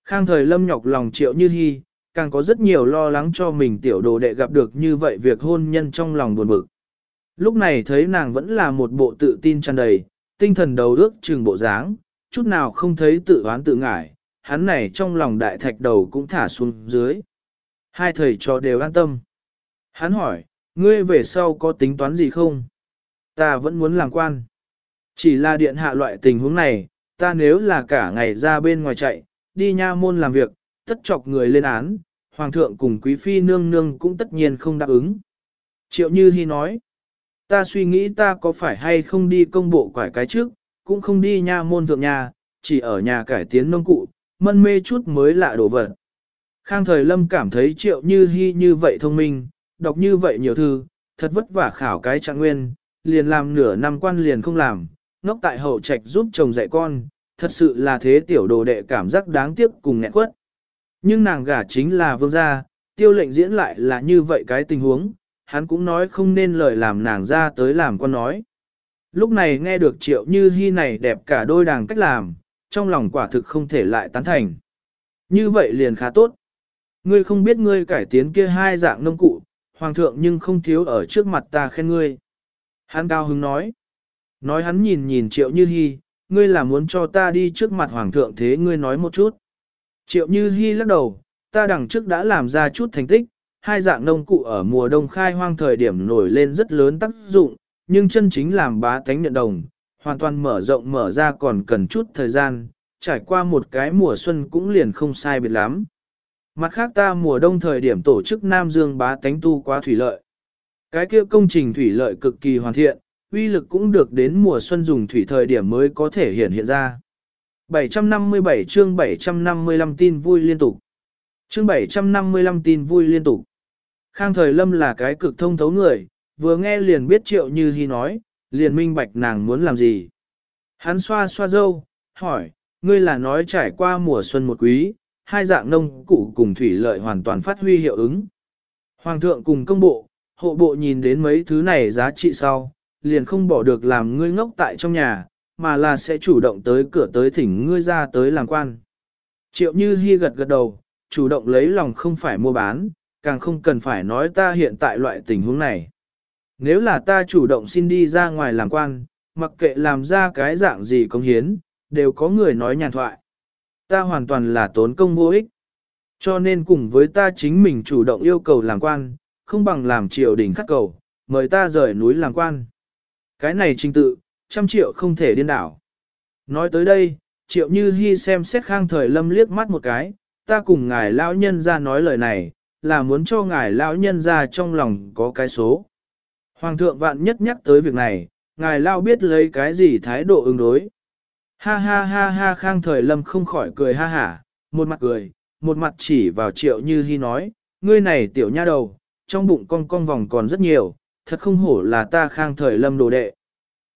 Speaker 1: Khang thời lâm nhọc lòng triệu như hy, càng có rất nhiều lo lắng cho mình tiểu đồ đệ gặp được như vậy việc hôn nhân trong lòng buồn bực. Lúc này thấy nàng vẫn là một bộ tự tin tràn đầy, tinh thần đầu ước trừng bộ dáng, chút nào không thấy tự oán tự ngại, hắn này trong lòng đại thạch đầu cũng thả xuống dưới. Hai thầy trò đều an tâm. Hắn hỏi, ngươi về sau có tính toán gì không? Ta vẫn muốn làm quan. Chỉ là điện hạ loại tình huống này, ta nếu là cả ngày ra bên ngoài chạy, đi nha môn làm việc, tất chọc người lên án, hoàng thượng cùng quý phi nương nương cũng tất nhiên không đáp ứng. Triệu Như Hi nói, ta suy nghĩ ta có phải hay không đi công bộ quải cái trước, cũng không đi nha môn thượng nhà, chỉ ở nhà cải tiến nông cụ, mân mê chút mới lạ đồ vật. Khang thời lâm cảm thấy triệu như hi như vậy thông minh, đọc như vậy nhiều thư, thật vất vả khảo cái trạng nguyên, liền làm nửa năm quan liền không làm, ngốc tại hậu trạch giúp chồng dạy con, thật sự là thế tiểu đồ đệ cảm giác đáng tiếc cùng nghẹn quất. Nhưng nàng gả chính là vương gia, tiêu lệnh diễn lại là như vậy cái tình huống, hắn cũng nói không nên lời làm nàng ra tới làm con nói. Lúc này nghe được triệu như hy này đẹp cả đôi đàng cách làm, trong lòng quả thực không thể lại tán thành. Như vậy liền khá tốt. Ngươi không biết ngươi cải tiến kia hai dạng nông cụ, hoàng thượng nhưng không thiếu ở trước mặt ta khen ngươi. Hắn cao hứng nói. Nói hắn nhìn nhìn triệu như hy, ngươi là muốn cho ta đi trước mặt hoàng thượng thế ngươi nói một chút. Triệu Như Hi lắc đầu, ta đằng trước đã làm ra chút thành tích, hai dạng nông cụ ở mùa đông khai hoang thời điểm nổi lên rất lớn tác dụng, nhưng chân chính làm bá tánh nhận đồng, hoàn toàn mở rộng mở ra còn cần chút thời gian, trải qua một cái mùa xuân cũng liền không sai biệt lắm. Mặt khác ta mùa đông thời điểm tổ chức Nam Dương bá tánh tu quá thủy lợi. Cái kia công trình thủy lợi cực kỳ hoàn thiện, uy lực cũng được đến mùa xuân dùng thủy thời điểm mới có thể hiện hiện ra. 757 chương 755 tin vui liên tục. Chương 755 tin vui liên tục. Khang thời lâm là cái cực thông thấu người, vừa nghe liền biết triệu như hy nói, liền minh bạch nàng muốn làm gì. Hắn xoa xoa dâu, hỏi, ngươi là nói trải qua mùa xuân một quý, hai dạng nông cụ cùng thủy lợi hoàn toàn phát huy hiệu ứng. Hoàng thượng cùng công bộ, hộ bộ nhìn đến mấy thứ này giá trị sau, liền không bỏ được làm ngươi ngốc tại trong nhà, mà là sẽ chủ động tới cửa tới thỉnh ngươi ra tới làm quan. Triệu Như Hi gật gật đầu, chủ động lấy lòng không phải mua bán, càng không cần phải nói ta hiện tại loại tình huống này. Nếu là ta chủ động xin đi ra ngoài làm quan, mặc kệ làm ra cái dạng gì công hiến, đều có người nói nhàn thoại. Ta hoàn toàn là tốn công vô ích. Cho nên cùng với ta chính mình chủ động yêu cầu làm quan, không bằng làm triều đình khắc cầu, mời ta rời núi làm quan. Cái này trình tự, trăm triệu không thể điên đảo. Nói tới đây, triệu như hy xem xét khang thời lâm liếc mắt một cái, ta cùng ngài lão nhân ra nói lời này, là muốn cho ngài lão nhân ra trong lòng có cái số. Hoàng thượng vạn nhất nhắc tới việc này, ngài lão biết lấy cái gì thái độ ứng đối. Ha ha ha ha khang thời lâm không khỏi cười ha hả, một mặt cười, một mặt chỉ vào triệu như hy nói, ngươi này tiểu nha đầu, trong bụng con con vòng còn rất nhiều, thật không hổ là ta khang thời lâm đồ đệ.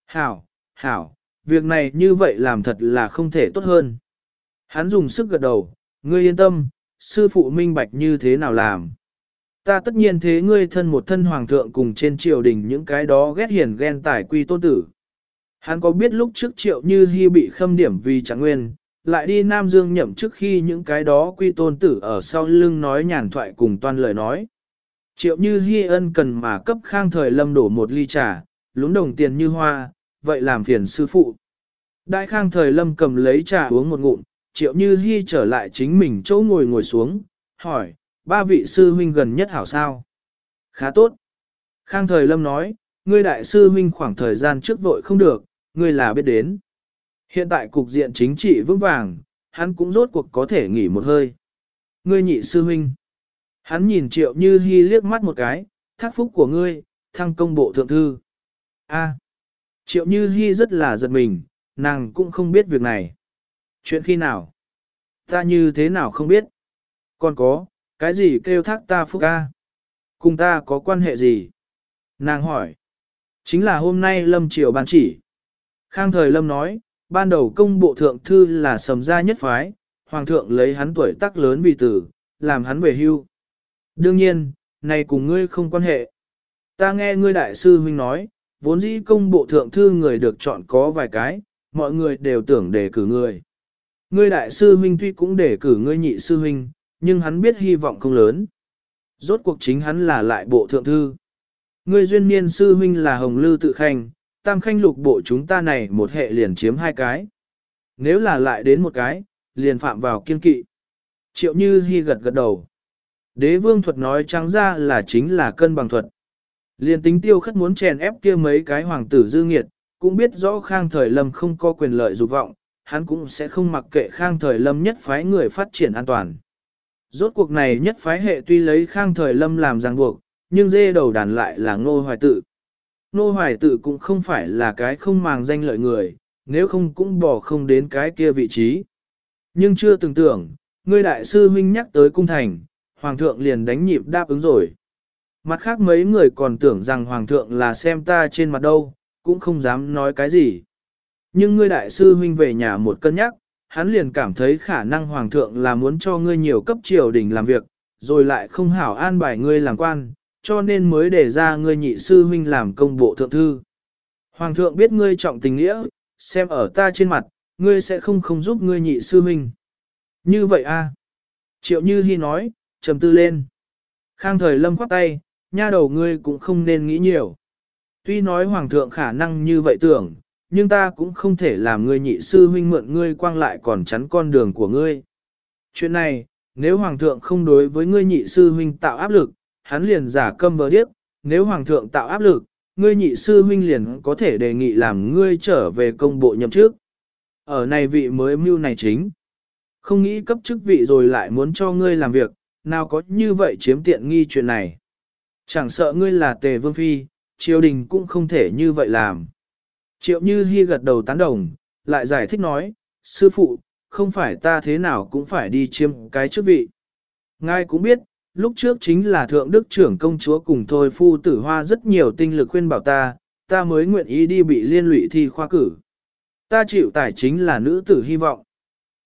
Speaker 1: Hảo, hảo, việc này như vậy làm thật là không thể tốt hơn. Hắn dùng sức gật đầu, ngươi yên tâm, sư phụ minh bạch như thế nào làm. ta tất nhiên thế ngươi thân một thân hoàng thượng cùng trên triều đình những cái đó ghét hiền ghen tài quy tôn tử. Hắn có biết lúc trước triệu như hy bị khâm điểm vì chẳng nguyên, lại đi Nam Dương nhậm trước khi những cái đó quy tôn tử ở sau lưng nói nhàn thoại cùng toàn lời nói. Triệu như hy ân cần mà cấp khang thời lâm đổ một ly trà, lúng đồng tiền như hoa, vậy làm phiền sư phụ. Đại khang thời lâm cầm lấy trà uống một ngụm, triệu như hy trở lại chính mình chỗ ngồi ngồi xuống, hỏi, ba vị sư huynh gần nhất hảo sao? Khá tốt. Khang thời lâm nói, ngươi đại sư huynh khoảng thời gian trước vội không được, ngươi là biết đến. Hiện tại cục diện chính trị vững vàng, hắn cũng rốt cuộc có thể nghỉ một hơi. Ngươi nhị sư huynh. Hắn nhìn triệu như hy liếc mắt một cái, thác phúc của ngươi, thăng công bộ thượng thư. A. triệu như hy rất là giật mình, nàng cũng không biết việc này. Chuyện khi nào? Ta như thế nào không biết? Còn có, cái gì kêu thác ta phúc ca? Cùng ta có quan hệ gì? Nàng hỏi. Chính là hôm nay Lâm Triều ban chỉ. Khang thời Lâm nói, ban đầu công bộ thượng thư là sầm gia nhất phái, hoàng thượng lấy hắn tuổi tác lớn vì tử, làm hắn về hưu. Đương nhiên, này cùng ngươi không quan hệ. Ta nghe ngươi đại sư huynh nói, vốn dĩ công bộ thượng thư người được chọn có vài cái, mọi người đều tưởng đề cử người. Ngươi đại sư huynh tuy cũng đề cử ngươi nhị sư huynh, nhưng hắn biết hy vọng không lớn. Rốt cuộc chính hắn là lại bộ thượng thư. Ngươi duyên niên sư huynh là Hồng Lư tự khanh, tam khanh lục bộ chúng ta này một hệ liền chiếm hai cái. Nếu là lại đến một cái, liền phạm vào kiên kỵ. Triệu như hy gật gật đầu. Đế vương thuật nói trắng ra là chính là cân bằng thuật. Liên tính tiêu khất muốn chèn ép kia mấy cái hoàng tử dư nghiệt, cũng biết rõ khang thời lâm không có quyền lợi dục vọng, hắn cũng sẽ không mặc kệ khang thời lâm nhất phái người phát triển an toàn. Rốt cuộc này nhất phái hệ tuy lấy khang thời lâm làm ràng buộc, nhưng dê đầu đàn lại là ngô hoài tự. Ngô hoài tự cũng không phải là cái không màng danh lợi người, nếu không cũng bỏ không đến cái kia vị trí. Nhưng chưa từng tưởng, ngươi đại sư huynh nhắc tới cung thành, hoàng thượng liền đánh nhịp đáp ứng rồi. Mặt khác mấy người còn tưởng rằng hoàng thượng là xem ta trên mặt đâu, cũng không dám nói cái gì. Nhưng ngươi đại sư huynh về nhà một cân nhắc, hắn liền cảm thấy khả năng hoàng thượng là muốn cho ngươi nhiều cấp triều đình làm việc, rồi lại không hảo an bài ngươi làm quan, cho nên mới để ra ngươi nhị sư huynh làm công bộ thượng thư. Hoàng thượng biết ngươi trọng tình nghĩa, xem ở ta trên mặt, ngươi sẽ không không giúp ngươi nhị sư huynh. Như vậy a Triệu Như Hi nói, trầm tư lên. Khang thời lâm khoát tay, nha đầu ngươi cũng không nên nghĩ nhiều. Tuy nói hoàng thượng khả năng như vậy tưởng, nhưng ta cũng không thể làm ngươi nhị sư huynh mượn ngươi quang lại còn chắn con đường của ngươi. Chuyện này, nếu hoàng thượng không đối với ngươi nhị sư huynh tạo áp lực, hắn liền giả câm vờ điếc, nếu hoàng thượng tạo áp lực, ngươi nhị sư huynh liền có thể đề nghị làm ngươi trở về công bộ nhậm chức. Ở này vị mới mưu này chính. Không nghĩ cấp chức vị rồi lại muốn cho ngươi làm việc, nào có như vậy chiếm tiện nghi chuyện này. Chẳng sợ ngươi là tề vương phi, triều đình cũng không thể như vậy làm. Triệu Như Hi gật đầu tán đồng, lại giải thích nói, sư phụ, không phải ta thế nào cũng phải đi chiêm cái chức vị. Ngài cũng biết, lúc trước chính là thượng đức trưởng công chúa cùng thôi phu tử hoa rất nhiều tinh lực khuyên bảo ta, ta mới nguyện ý đi bị liên lụy thi khoa cử. Ta chịu tài chính là nữ tử hy vọng.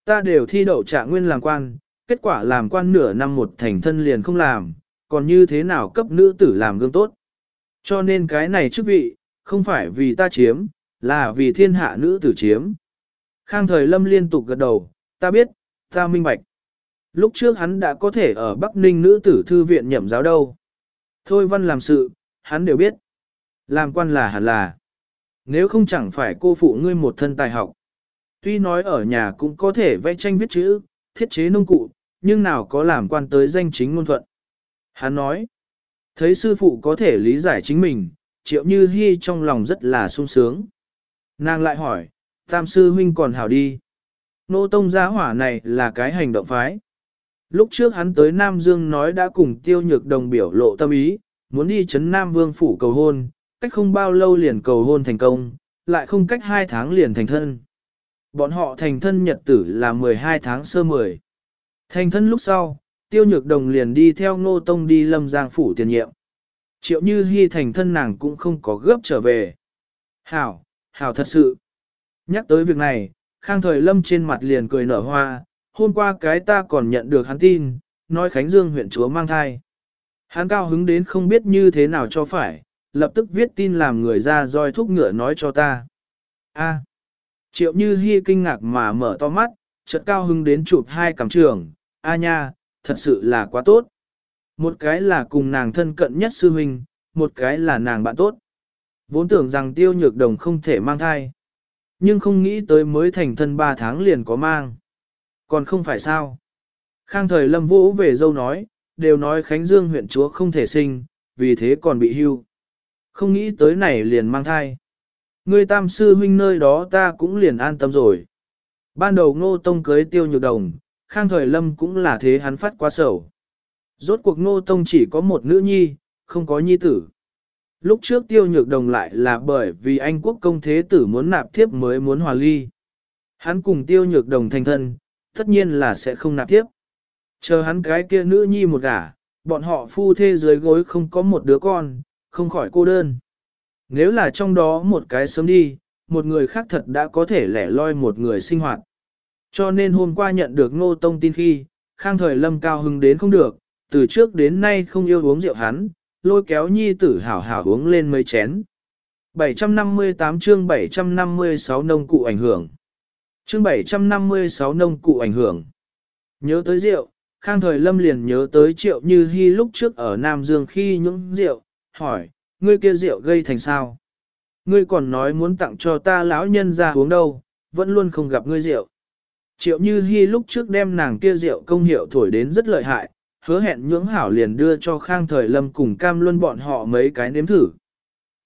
Speaker 1: Ta đều thi đậu trạng nguyên làm quan, kết quả làm quan nửa năm một thành thân liền không làm, còn như thế nào cấp nữ tử làm gương tốt. Cho nên cái này chức vị, không phải vì ta chiếm, là vì thiên hạ nữ tử chiếm. Khang thời lâm liên tục gật đầu, ta biết, ta minh bạch. Lúc trước hắn đã có thể ở Bắc Ninh nữ tử thư viện nhậm giáo đâu. Thôi văn làm sự, hắn đều biết. Làm quan là hẳn là. Nếu không chẳng phải cô phụ ngươi một thân tài học. Tuy nói ở nhà cũng có thể vẽ tranh viết chữ, thiết chế nông cụ, nhưng nào có làm quan tới danh chính ngôn thuận. Hắn nói, thấy sư phụ có thể lý giải chính mình, triệu như hy trong lòng rất là sung sướng. Nàng lại hỏi, tam sư huynh còn hảo đi. Nô tông gia hỏa này là cái hành động phái. Lúc trước hắn tới Nam Dương nói đã cùng tiêu nhược đồng biểu lộ tâm ý, muốn đi chấn Nam Vương phủ cầu hôn, cách không bao lâu liền cầu hôn thành công, lại không cách hai tháng liền thành thân. Bọn họ thành thân nhật tử là 12 tháng sơ 10. Thành thân lúc sau, tiêu nhược đồng liền đi theo ngô tông đi lâm giang phủ tiền nhiệm. Triệu như hy thành thân nàng cũng không có gấp trở về. Hảo, hảo thật sự. Nhắc tới việc này, khang thời lâm trên mặt liền cười nở hoa, hôm qua cái ta còn nhận được hắn tin, nói Khánh Dương huyện chúa mang thai. Hắn cao hứng đến không biết như thế nào cho phải, lập tức viết tin làm người ra roi thúc ngựa nói cho ta. A. Triệu Như Hi kinh ngạc mà mở to mắt, chợt cao hưng đến chụp hai cằm trường, a nha, thật sự là quá tốt. Một cái là cùng nàng thân cận nhất sư huynh, một cái là nàng bạn tốt. Vốn tưởng rằng tiêu nhược đồng không thể mang thai. Nhưng không nghĩ tới mới thành thân ba tháng liền có mang. Còn không phải sao. Khang thời lâm vũ về dâu nói, đều nói Khánh Dương huyện chúa không thể sinh, vì thế còn bị hưu. Không nghĩ tới này liền mang thai. Người tam sư huynh nơi đó ta cũng liền an tâm rồi. Ban đầu ngô tông cưới tiêu nhược đồng, khang thời lâm cũng là thế hắn phát quá sầu. Rốt cuộc ngô tông chỉ có một nữ nhi, không có nhi tử. Lúc trước tiêu nhược đồng lại là bởi vì anh quốc công thế tử muốn nạp thiếp mới muốn hòa ly. Hắn cùng tiêu nhược đồng thành thân, tất nhiên là sẽ không nạp thiếp. Chờ hắn cái kia nữ nhi một gả, bọn họ phu thê dưới gối không có một đứa con, không khỏi cô đơn. Nếu là trong đó một cái sớm đi, một người khác thật đã có thể lẻ loi một người sinh hoạt. Cho nên hôm qua nhận được ngô tông tin khi, khang thời lâm cao hưng đến không được, từ trước đến nay không yêu uống rượu hắn, lôi kéo nhi tử hảo hảo uống lên mấy chén. 758 chương 756 nông cụ ảnh hưởng. Chương 756 nông cụ ảnh hưởng. Nhớ tới rượu, Khang Thời Lâm liền nhớ tới Triệu Như Hi lúc trước ở Nam Dương khi những rượu, hỏi, ngươi kia rượu gây thành sao? Ngươi còn nói muốn tặng cho ta lão nhân ra uống đâu, vẫn luôn không gặp ngươi rượu. Triệu Như Hi lúc trước đem nàng kia rượu công hiệu thổi đến rất lợi hại, hứa hẹn nhưỡng hảo liền đưa cho Khang Thời Lâm cùng Cam Luân bọn họ mấy cái nếm thử.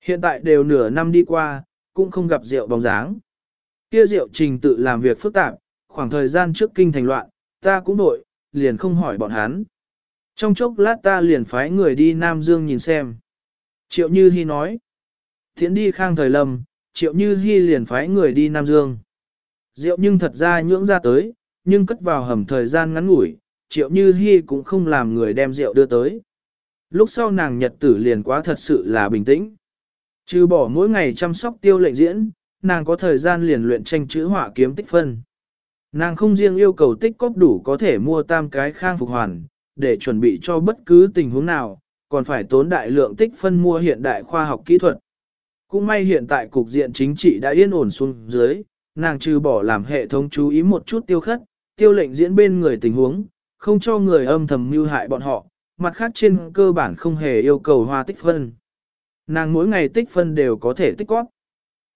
Speaker 1: Hiện tại đều nửa năm đi qua, cũng không gặp rượu bóng dáng. Kia rượu trình tự làm việc phức tạp, khoảng thời gian trước kinh thành loạn, ta cũng nội liền không hỏi bọn hắn. Trong chốc lát ta liền phái người đi Nam Dương nhìn xem. Triệu Như Hi nói. Thiện đi Khang Thời Lâm, Triệu Như Hi liền phái người đi Nam Dương. Rượu nhưng thật ra nhưỡng ra tới, nhưng cất vào hầm thời gian ngắn ngủi, triệu như Hi cũng không làm người đem rượu đưa tới. Lúc sau nàng nhật tử liền quá thật sự là bình tĩnh. Trừ bỏ mỗi ngày chăm sóc tiêu lệnh diễn, nàng có thời gian liền luyện tranh chữ họa kiếm tích phân. Nàng không riêng yêu cầu tích cóp đủ có thể mua tam cái khang phục hoàn, để chuẩn bị cho bất cứ tình huống nào, còn phải tốn đại lượng tích phân mua hiện đại khoa học kỹ thuật. Cũng may hiện tại cục diện chính trị đã yên ổn xuống dưới, nàng trừ bỏ làm hệ thống chú ý một chút tiêu khất, tiêu lệnh diễn bên người tình huống, không cho người âm thầm mưu hại bọn họ, mặt khác trên cơ bản không hề yêu cầu hoa tích phân. Nàng mỗi ngày tích phân đều có thể tích góp.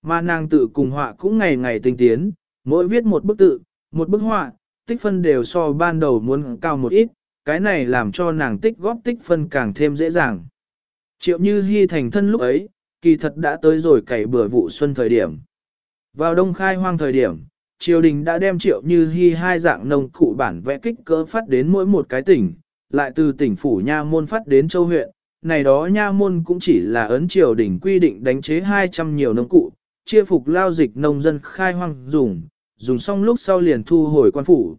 Speaker 1: Mà nàng tự cùng họa cũng ngày ngày tinh tiến, mỗi viết một bức tự, một bức họa, tích phân đều so ban đầu muốn cao một ít, cái này làm cho nàng tích góp tích phân càng thêm dễ dàng. Triệu như Hi thành thân lúc ấy, kỳ thật đã tới rồi cày bừa vụ xuân thời điểm. Vào đông khai hoang thời điểm, triều đình đã đem triệu như Hi hai dạng nông cụ bản vẽ kích cỡ phát đến mỗi một cái tỉnh, lại từ tỉnh phủ nha môn phát đến châu huyện, này đó nha môn cũng chỉ là ấn triều đình quy định đánh chế 200 nhiều nông cụ, chia phục lao dịch nông dân khai hoang dùng, dùng xong lúc sau liền thu hồi quan phủ.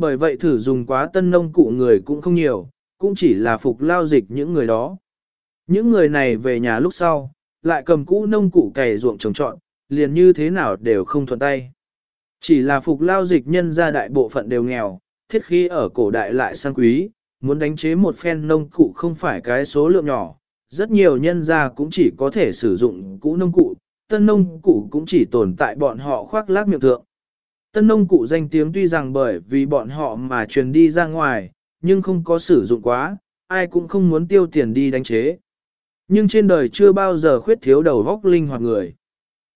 Speaker 1: Bởi vậy thử dùng quá tân nông cụ người cũng không nhiều, cũng chỉ là phục lao dịch những người đó. Những người này về nhà lúc sau, lại cầm cũ nông cụ cày ruộng trồng trọn, liền như thế nào đều không thuận tay. Chỉ là phục lao dịch nhân gia đại bộ phận đều nghèo, thiết khí ở cổ đại lại sang quý, muốn đánh chế một phen nông cụ không phải cái số lượng nhỏ, rất nhiều nhân gia cũng chỉ có thể sử dụng cũ nông cụ, tân nông cụ cũng chỉ tồn tại bọn họ khoác lác miệng thượng. Tân nông cụ danh tiếng tuy rằng bởi vì bọn họ mà truyền đi ra ngoài, nhưng không có sử dụng quá, ai cũng không muốn tiêu tiền đi đánh chế. Nhưng trên đời chưa bao giờ khuyết thiếu đầu vóc linh hoạt người.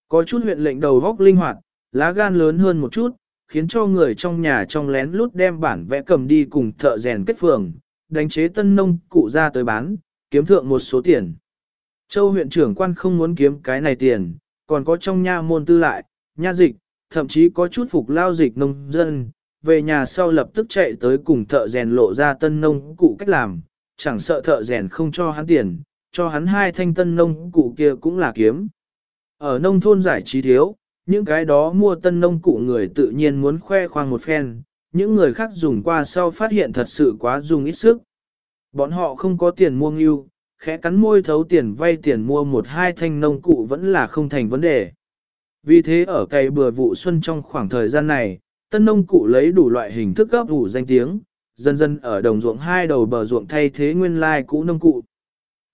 Speaker 1: Có chút huyện lệnh đầu vóc linh hoạt, lá gan lớn hơn một chút, khiến cho người trong nhà trong lén lút đem bản vẽ cầm đi cùng thợ rèn kết phường, đánh chế tân nông cụ ra tới bán, kiếm thượng một số tiền. Châu huyện trưởng quan không muốn kiếm cái này tiền, còn có trong nha môn tư lại, nha dịch, thậm chí có chút phục lao dịch nông dân, về nhà sau lập tức chạy tới cùng thợ rèn lộ ra tân nông cụ cách làm, chẳng sợ thợ rèn không cho hắn tiền, cho hắn hai thanh tân nông cụ kia cũng là kiếm. Ở nông thôn giải trí thiếu, những cái đó mua tân nông cụ người tự nhiên muốn khoe khoang một phen, những người khác dùng qua sau phát hiện thật sự quá dùng ít sức. Bọn họ không có tiền mua ngưu, khẽ cắn môi thấu tiền vay tiền mua một hai thanh nông cụ vẫn là không thành vấn đề. Vì thế ở cây bừa vụ xuân trong khoảng thời gian này, tân nông cụ lấy đủ loại hình thức gấp vụ danh tiếng, dần dần ở đồng ruộng hai đầu bờ ruộng thay thế nguyên lai cũ nông cụ.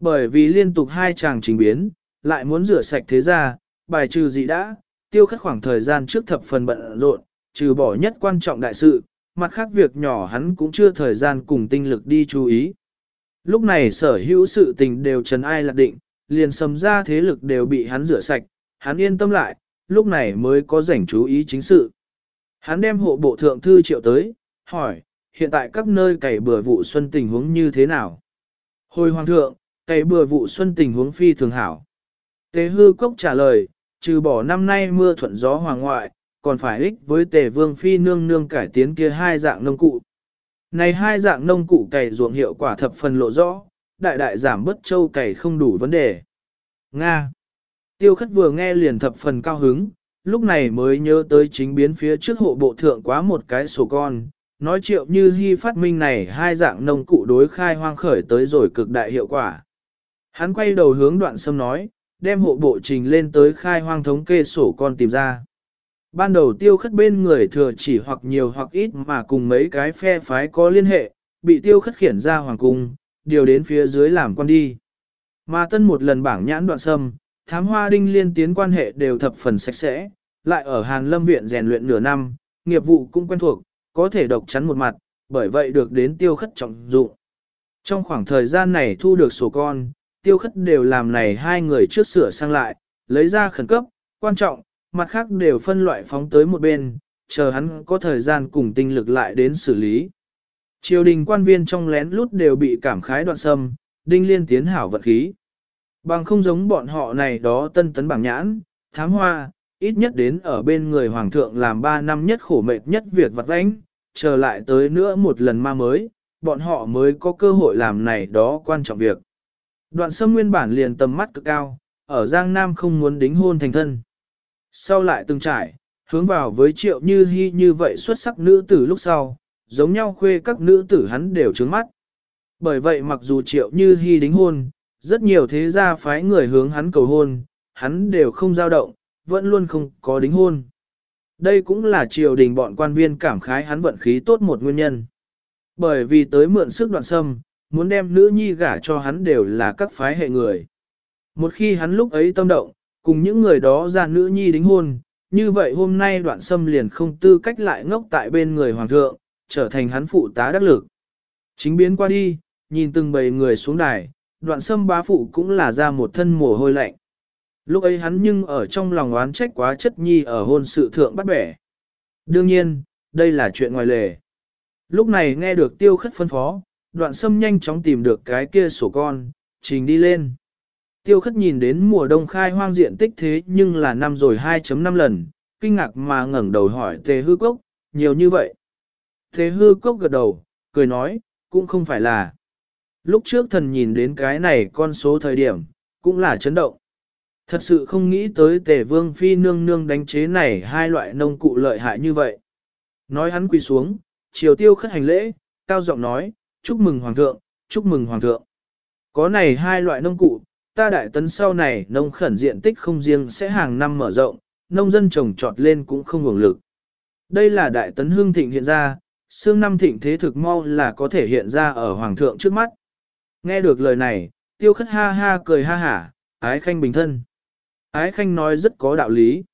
Speaker 1: Bởi vì liên tục hai chàng trình biến, lại muốn rửa sạch thế ra, bài trừ gì đã, tiêu khất khoảng thời gian trước thập phần bận rộn, trừ bỏ nhất quan trọng đại sự, mặt khác việc nhỏ hắn cũng chưa thời gian cùng tinh lực đi chú ý. Lúc này sở hữu sự tình đều trần ai lạc định, liền sầm ra thế lực đều bị hắn rửa sạch, hắn yên tâm lại, lúc này mới có rảnh chú ý chính sự. Hắn đem hộ bộ thượng thư triệu tới, hỏi, hiện tại các nơi cày bừa vụ xuân tình huống như thế nào? Hồi hoàng thượng, cày bừa vụ xuân tình huống phi thường hảo. Tế hư cốc trả lời, trừ bỏ năm nay mưa thuận gió hoàng ngoại, còn phải ích với tề vương phi nương nương cải tiến kia hai dạng nông cụ. Này hai dạng nông cụ cày ruộng hiệu quả thập phần lộ rõ, đại đại giảm bất châu cày không đủ vấn đề. Nga Tiêu khất vừa nghe liền thập phần cao hứng, lúc này mới nhớ tới chính biến phía trước hộ bộ thượng quá một cái sổ con, nói triệu như hy phát minh này hai dạng nông cụ đối khai hoang khởi tới rồi cực đại hiệu quả. Hắn quay đầu hướng đoạn sâm nói, đem hộ bộ trình lên tới khai hoang thống kê sổ con tìm ra. Ban đầu tiêu khất bên người thừa chỉ hoặc nhiều hoặc ít mà cùng mấy cái phe phái có liên hệ, bị tiêu khất khiển ra hoàng cung, điều đến phía dưới làm quan đi. Mà tân một lần bảng nhãn đoạn sâm, thám hoa đinh liên tiến quan hệ đều thập phần sạch sẽ, lại ở Hàn Lâm Viện rèn luyện nửa năm, nghiệp vụ cũng quen thuộc, có thể độc chắn một mặt, bởi vậy được đến tiêu khất trọng dụng. Trong khoảng thời gian này thu được sổ con, tiêu khất đều làm này hai người trước sửa sang lại, lấy ra khẩn cấp, quan trọng, mặt khác đều phân loại phóng tới một bên, chờ hắn có thời gian cùng tinh lực lại đến xử lý. Triều đình quan viên trong lén lút đều bị cảm khái đoạn sâm, đinh liên tiến hảo vật khí. Bằng không giống bọn họ này đó tân tấn bảng nhãn, thám hoa, ít nhất đến ở bên người hoàng thượng làm 3 năm nhất khổ mệt nhất việc vặt vãnh, trở lại tới nữa một lần ma mới, bọn họ mới có cơ hội làm này đó quan trọng việc. Đoạn sâm nguyên bản liền tầm mắt cực cao, ở Giang Nam không muốn đính hôn thành thân. Sau lại từng trải, hướng vào với triệu như hy như vậy xuất sắc nữ tử lúc sau, giống nhau khuê các nữ tử hắn đều trướng mắt. Bởi vậy mặc dù triệu như hy đính hôn, rất nhiều thế gia phái người hướng hắn cầu hôn, hắn đều không dao động, vẫn luôn không có đính hôn. Đây cũng là triều đình bọn quan viên cảm khái hắn vận khí tốt một nguyên nhân. Bởi vì tới mượn sức đoạn sâm, muốn đem nữ nhi gả cho hắn đều là các phái hệ người. Một khi hắn lúc ấy tâm động, cùng những người đó ra nữ nhi đính hôn, như vậy hôm nay đoạn sâm liền không tư cách lại ngốc tại bên người hoàng thượng, trở thành hắn phụ tá đắc lực. Chính biến qua đi, nhìn từng bầy người xuống đài, đoạn sâm bá phụ cũng là ra một thân mồ hôi lạnh. Lúc ấy hắn nhưng ở trong lòng oán trách quá chất nhi ở hôn sự thượng bắt bẻ. Đương nhiên, đây là chuyện ngoài lề. Lúc này nghe được tiêu khất phân phó, đoạn sâm nhanh chóng tìm được cái kia sổ con, trình đi lên. Tiêu khất nhìn đến mùa đông khai hoang diện tích thế nhưng là năm rồi 2.5 lần, kinh ngạc mà ngẩng đầu hỏi tề hư cốc, nhiều như vậy. Tề hư cốc gật đầu, cười nói, cũng không phải là. Lúc trước thần nhìn đến cái này con số thời điểm, cũng là chấn động. Thật sự không nghĩ tới tề vương phi nương nương đánh chế này hai loại nông cụ lợi hại như vậy. Nói hắn quỳ xuống, triều tiêu khất hành lễ, cao giọng nói, chúc mừng hoàng thượng, chúc mừng hoàng thượng. Có này hai loại nông cụ, ta đại tấn sau này nông khẩn diện tích không riêng sẽ hàng năm mở rộng, nông dân trồng trọt lên cũng không hưởng lực. Đây là đại tấn hương thịnh hiện ra, xương năm thịnh thế thực mau là có thể hiện ra ở hoàng thượng trước mắt. Nghe được lời này, tiêu khất ha ha cười ha hả, ái khanh bình thân. Ái khanh nói rất có đạo lý.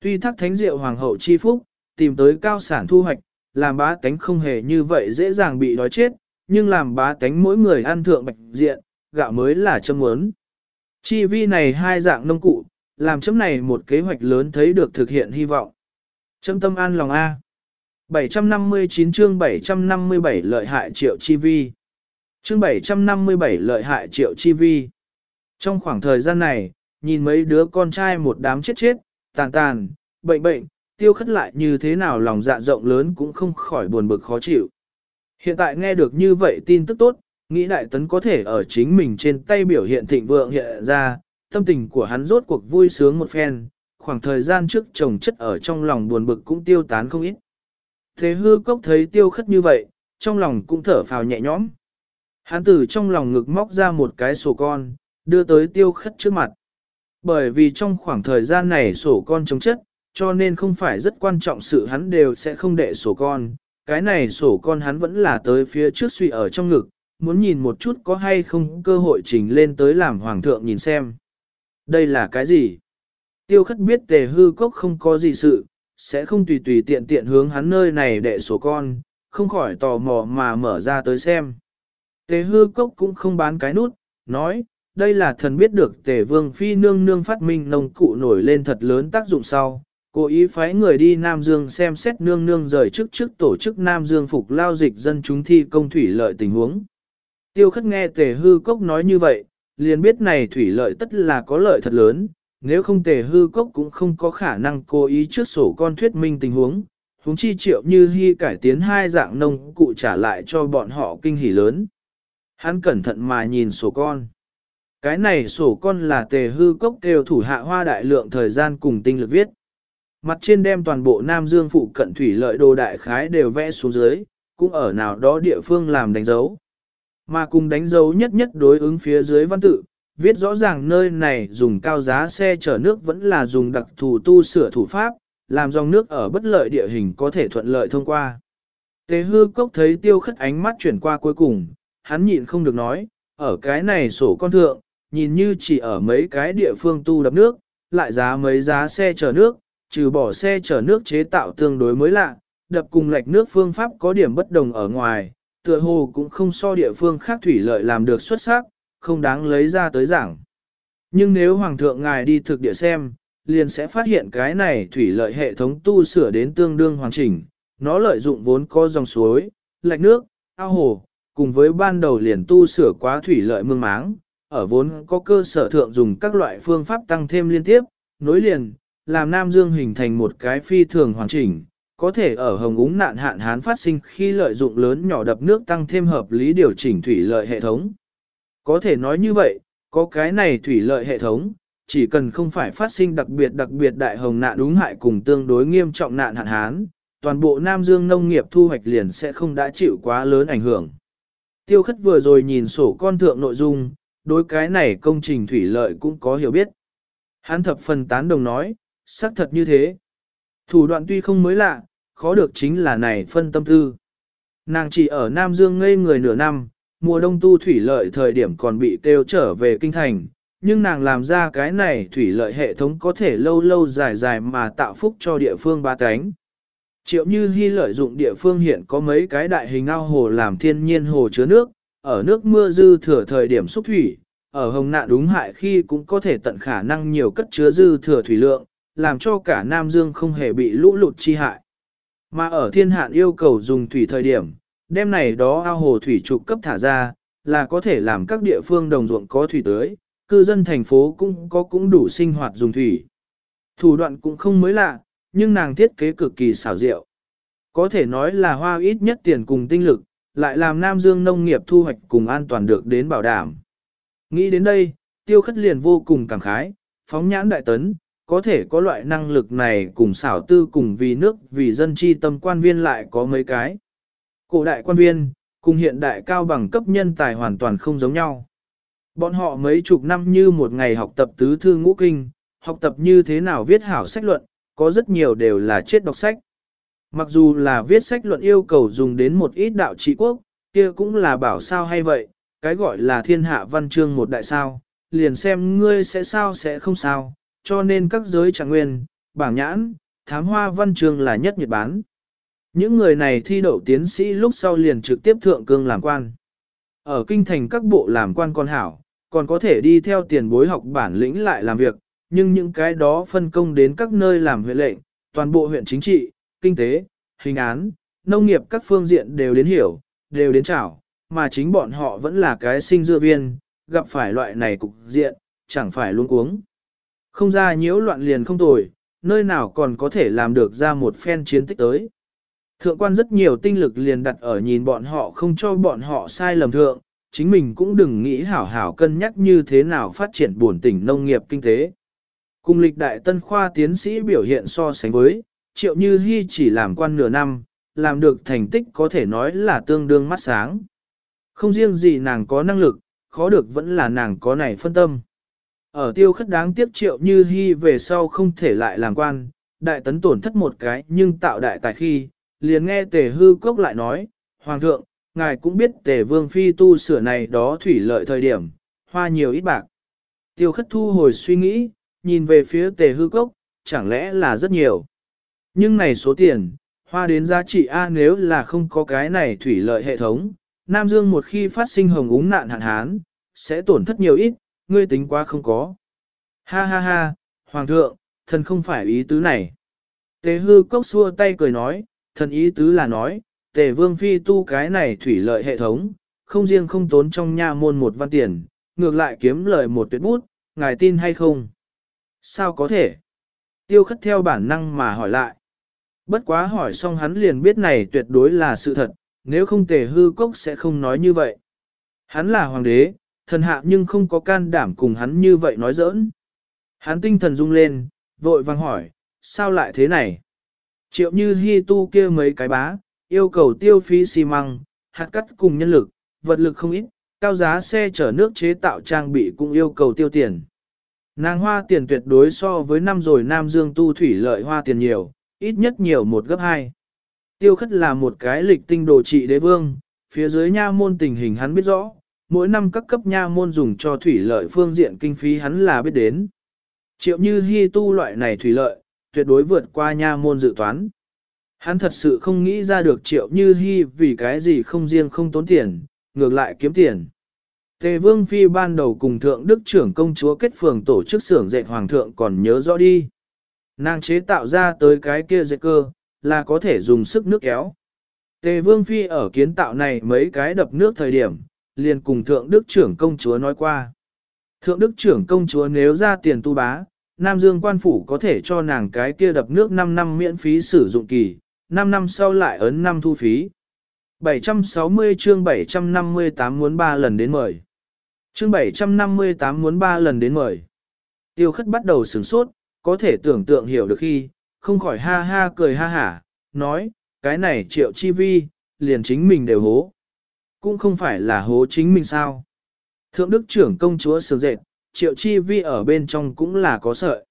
Speaker 1: Tuy thác thánh diệu hoàng hậu chi phúc, tìm tới cao sản thu hoạch, làm bá tánh không hề như vậy dễ dàng bị đói chết, nhưng làm bá tánh mỗi người ăn thượng bạch diện, gạo mới là châm muốn. Chi vi này hai dạng nông cụ, làm chấm này một kế hoạch lớn thấy được thực hiện hy vọng. Châm tâm an lòng A. 759 chương 757 lợi hại triệu chi vi. Chương 757 lợi hại triệu chi vi. Trong khoảng thời gian này, nhìn mấy đứa con trai một đám chết chết, tàn tàn, bệnh bệnh, tiêu khất lại như thế nào lòng dạ rộng lớn cũng không khỏi buồn bực khó chịu. Hiện tại nghe được như vậy tin tức tốt, nghĩ đại tấn có thể ở chính mình trên tay biểu hiện thịnh vượng hiện ra, tâm tình của hắn rốt cuộc vui sướng một phen, khoảng thời gian trước chồng chất ở trong lòng buồn bực cũng tiêu tán không ít. Thế hư cốc thấy tiêu khất như vậy, trong lòng cũng thở phào nhẹ nhõm. Hắn từ trong lòng ngực móc ra một cái sổ con, đưa tới tiêu khất trước mặt. Bởi vì trong khoảng thời gian này sổ con chống chất, cho nên không phải rất quan trọng sự hắn đều sẽ không đệ sổ con, cái này sổ con hắn vẫn là tới phía trước suy ở trong ngực, muốn nhìn một chút có hay không cơ hội trình lên tới làm hoàng thượng nhìn xem. Đây là cái gì? Tiêu khất biết tề hư cốc không có gì sự, sẽ không tùy tùy tiện tiện hướng hắn nơi này để sổ con, không khỏi tò mò mà mở ra tới xem. Tề hư cốc cũng không bán cái nút, nói, đây là thần biết được tề vương phi nương nương phát minh nông cụ nổi lên thật lớn tác dụng sau. Cố ý phái người đi Nam Dương xem xét nương nương rời trước trước tổ chức Nam Dương phục lao dịch dân chúng thi công thủy lợi tình huống. Tiêu khất nghe tề hư cốc nói như vậy, liền biết này thủy lợi tất là có lợi thật lớn, nếu không tề hư cốc cũng không có khả năng cố ý trước sổ con thuyết minh tình huống, huống chi triệu như hy cải tiến hai dạng nông cụ trả lại cho bọn họ kinh hỉ lớn. Hắn cẩn thận mà nhìn sổ con. Cái này sổ con là tề hư cốc đều thủ hạ hoa đại lượng thời gian cùng tinh lực viết. Mặt trên đem toàn bộ Nam Dương phụ cận thủy lợi đồ đại khái đều vẽ xuống dưới, cũng ở nào đó địa phương làm đánh dấu. Mà cùng đánh dấu nhất nhất đối ứng phía dưới văn tự, viết rõ ràng nơi này dùng cao giá xe chở nước vẫn là dùng đặc thù tu sửa thủ pháp, làm dòng nước ở bất lợi địa hình có thể thuận lợi thông qua. Tề hư cốc thấy tiêu khất ánh mắt chuyển qua cuối cùng, hắn nhịn không được nói, ở cái này sổ con thượng, nhìn như chỉ ở mấy cái địa phương tu đập nước, lại giá mấy giá xe chở nước, trừ bỏ xe chở nước chế tạo tương đối mới lạ, đập cùng lệch nước phương pháp có điểm bất đồng ở ngoài, tựa hồ cũng không so địa phương khác thủy lợi làm được xuất sắc, không đáng lấy ra tới giảng. Nhưng nếu Hoàng thượng ngài đi thực địa xem, liền sẽ phát hiện cái này thủy lợi hệ thống tu sửa đến tương đương hoàn chỉnh, nó lợi dụng vốn có dòng suối, lạch nước, ao hồ, cùng với ban đầu liền tu sửa quá thủy lợi mương máng, ở vốn có cơ sở thượng dùng các loại phương pháp tăng thêm liên tiếp, nối liền, làm Nam Dương hình thành một cái phi thường hoàn chỉnh, có thể ở hồng úng nạn hạn hán phát sinh khi lợi dụng lớn nhỏ đập nước tăng thêm hợp lý điều chỉnh thủy lợi hệ thống. Có thể nói như vậy, có cái này thủy lợi hệ thống, chỉ cần không phải phát sinh đặc biệt đặc biệt đại hồng nạn đúng hại cùng tương đối nghiêm trọng nạn hạn hán, toàn bộ Nam Dương nông nghiệp thu hoạch liền sẽ không đã chịu quá lớn ảnh hưởng. Tiêu khất vừa rồi nhìn sổ con thượng nội dung, đối cái này công trình thủy lợi cũng có hiểu biết. Hắn thập phần tán đồng nói, xác thật như thế. Thủ đoạn tuy không mới lạ, khó được chính là này phân tâm tư. Nàng chỉ ở Nam Dương ngây người nửa năm, mùa đông tu thủy lợi thời điểm còn bị kêu trở về kinh thành, nhưng nàng làm ra cái này thủy lợi hệ thống có thể lâu lâu dài dài mà tạo phúc cho địa phương ba cánh. Triệu như hy lợi dụng địa phương hiện có mấy cái đại hình ao hồ làm thiên nhiên hồ chứa nước, ở nước mưa dư thừa thời điểm xúc thủy, ở hồng nạn đúng hại khi cũng có thể tận khả năng nhiều cất chứa dư thừa thủy lượng, làm cho cả Nam Dương không hề bị lũ lụt chi hại. Mà ở thiên hạn yêu cầu dùng thủy thời điểm, đêm này đó ao hồ thủy trục cấp thả ra, là có thể làm các địa phương đồng ruộng có thủy tưới, cư dân thành phố cũng có cũng đủ sinh hoạt dùng thủy. Thủ đoạn cũng không mới lạ, nhưng nàng thiết kế cực kỳ xảo diệu. Có thể nói là hoa ít nhất tiền cùng tinh lực, lại làm Nam Dương nông nghiệp thu hoạch cùng an toàn được đến bảo đảm. Nghĩ đến đây, tiêu khất liền vô cùng cảm khái, phóng nhãn đại tấn, có thể có loại năng lực này cùng xảo tư cùng vì nước vì dân chi tâm quan viên lại có mấy cái. Cổ đại quan viên, cùng hiện đại cao bằng cấp nhân tài hoàn toàn không giống nhau. Bọn họ mấy chục năm như một ngày học tập tứ thư ngũ kinh, học tập như thế nào viết hảo sách luận, có rất nhiều đều là chết đọc sách. Mặc dù là viết sách luận yêu cầu dùng đến một ít đạo trị quốc, kia cũng là bảo sao hay vậy, cái gọi là thiên hạ văn chương một đại sao, liền xem ngươi sẽ sao sẽ không sao, cho nên các giới trạng nguyên, bảng nhãn, thám hoa văn chương là nhất nhật bán. Những người này thi đậu tiến sĩ lúc sau liền trực tiếp thượng cương làm quan. Ở kinh thành các bộ làm quan con hảo, còn có thể đi theo tiền bối học bản lĩnh lại làm việc, nhưng những cái đó phân công đến các nơi làm huyện lệnh, toàn bộ huyện chính trị, kinh tế, hình án, nông nghiệp các phương diện đều đến hiểu, đều đến chảo, mà chính bọn họ vẫn là cái sinh dưa viên, gặp phải loại này cục diện, chẳng phải luôn cuống. Không ra nhiễu loạn liền không tồi, nơi nào còn có thể làm được ra một phen chiến tích tới. Thượng quan rất nhiều tinh lực liền đặt ở nhìn bọn họ không cho bọn họ sai lầm thượng, chính mình cũng đừng nghĩ hảo hảo cân nhắc như thế nào phát triển buồn tỉnh nông nghiệp kinh tế. Cùng lịch đại tân khoa tiến sĩ biểu hiện so sánh với, triệu như hy chỉ làm quan nửa năm, làm được thành tích có thể nói là tương đương mắt sáng. Không riêng gì nàng có năng lực, khó được vẫn là nàng có này phân tâm. Ở tiêu khất đáng tiếc triệu như hy về sau không thể lại làm quan, đại tấn tổn thất một cái nhưng tạo đại tài khi, liền nghe tề hư cốc lại nói, Hoàng thượng, ngài cũng biết tề vương phi tu sửa này đó thủy lợi thời điểm, hoa nhiều ít bạc. Tiêu khất thu hồi suy nghĩ, nhìn về phía tề hư cốc, chẳng lẽ là rất nhiều. Nhưng này số tiền, hoa đến giá trị A nếu là không có cái này thủy lợi hệ thống, Nam Dương một khi phát sinh hồng úng nạn hạn hán, sẽ tổn thất nhiều ít, ngươi tính quá không có. Ha ha ha, Hoàng thượng, thần không phải ý tứ này. Tề hư cốc xua tay cười nói, thần ý tứ là nói, tề vương phi tu cái này thủy lợi hệ thống, không riêng không tốn trong nha môn một văn tiền, ngược lại kiếm lời một tuyệt bút, ngài tin hay không? Sao có thể? Tiêu khất theo bản năng mà hỏi lại. Bất quá hỏi xong hắn liền biết này tuyệt đối là sự thật, nếu không tề hư cốc sẽ không nói như vậy. Hắn là hoàng đế, thần hạ nhưng không có can đảm cùng hắn như vậy nói giỡn. Hắn tinh thần rung lên, vội vàng hỏi, sao lại thế này? Triệu như hy tu kia mấy cái bá, yêu cầu tiêu phí xi măng, hạt cắt cùng nhân lực, vật lực không ít, cao giá xe chở nước chế tạo trang bị cũng yêu cầu tiêu tiền. Nàng hoa tiền tuyệt đối so với năm rồi Nam Dương tu thủy lợi hoa tiền nhiều, ít nhất nhiều một gấp hai. Tiêu khất là một cái lịch tinh đồ trị đế vương, phía dưới nha môn tình hình hắn biết rõ, mỗi năm các cấp nha môn dùng cho thủy lợi phương diện kinh phí hắn là biết đến. Triệu như hy tu loại này thủy lợi, tuyệt đối vượt qua nha môn dự toán. Hắn thật sự không nghĩ ra được triệu như hy vì cái gì không riêng không tốn tiền, ngược lại kiếm tiền. Tề Vương Phi ban đầu cùng Thượng Đức trưởng công chúa kết phường tổ chức xưởng dệt Hoàng thượng còn nhớ rõ đi. Nàng chế tạo ra tới cái kia dệt cơ, là có thể dùng sức nước kéo. Tề Vương Phi ở kiến tạo này mấy cái đập nước thời điểm, liền cùng Thượng Đức trưởng công chúa nói qua. Thượng Đức trưởng công chúa nếu ra tiền tu bá, Nam Dương quan phủ có thể cho nàng cái kia đập nước 5 năm miễn phí sử dụng kỳ, 5 năm sau lại ấn năm thu phí. 760 chương 758 muốn 3 lần đến mời. Chương 758 muốn 3 lần đến mời. Tiêu khất bắt đầu sửng sốt, có thể tưởng tượng hiểu được khi, không khỏi ha ha cười ha hả, nói, cái này triệu chi vi, liền chính mình đều hố. Cũng không phải là hố chính mình sao. Thượng đức trưởng công chúa sướng dệt, triệu chi vi ở bên trong cũng là có sợi.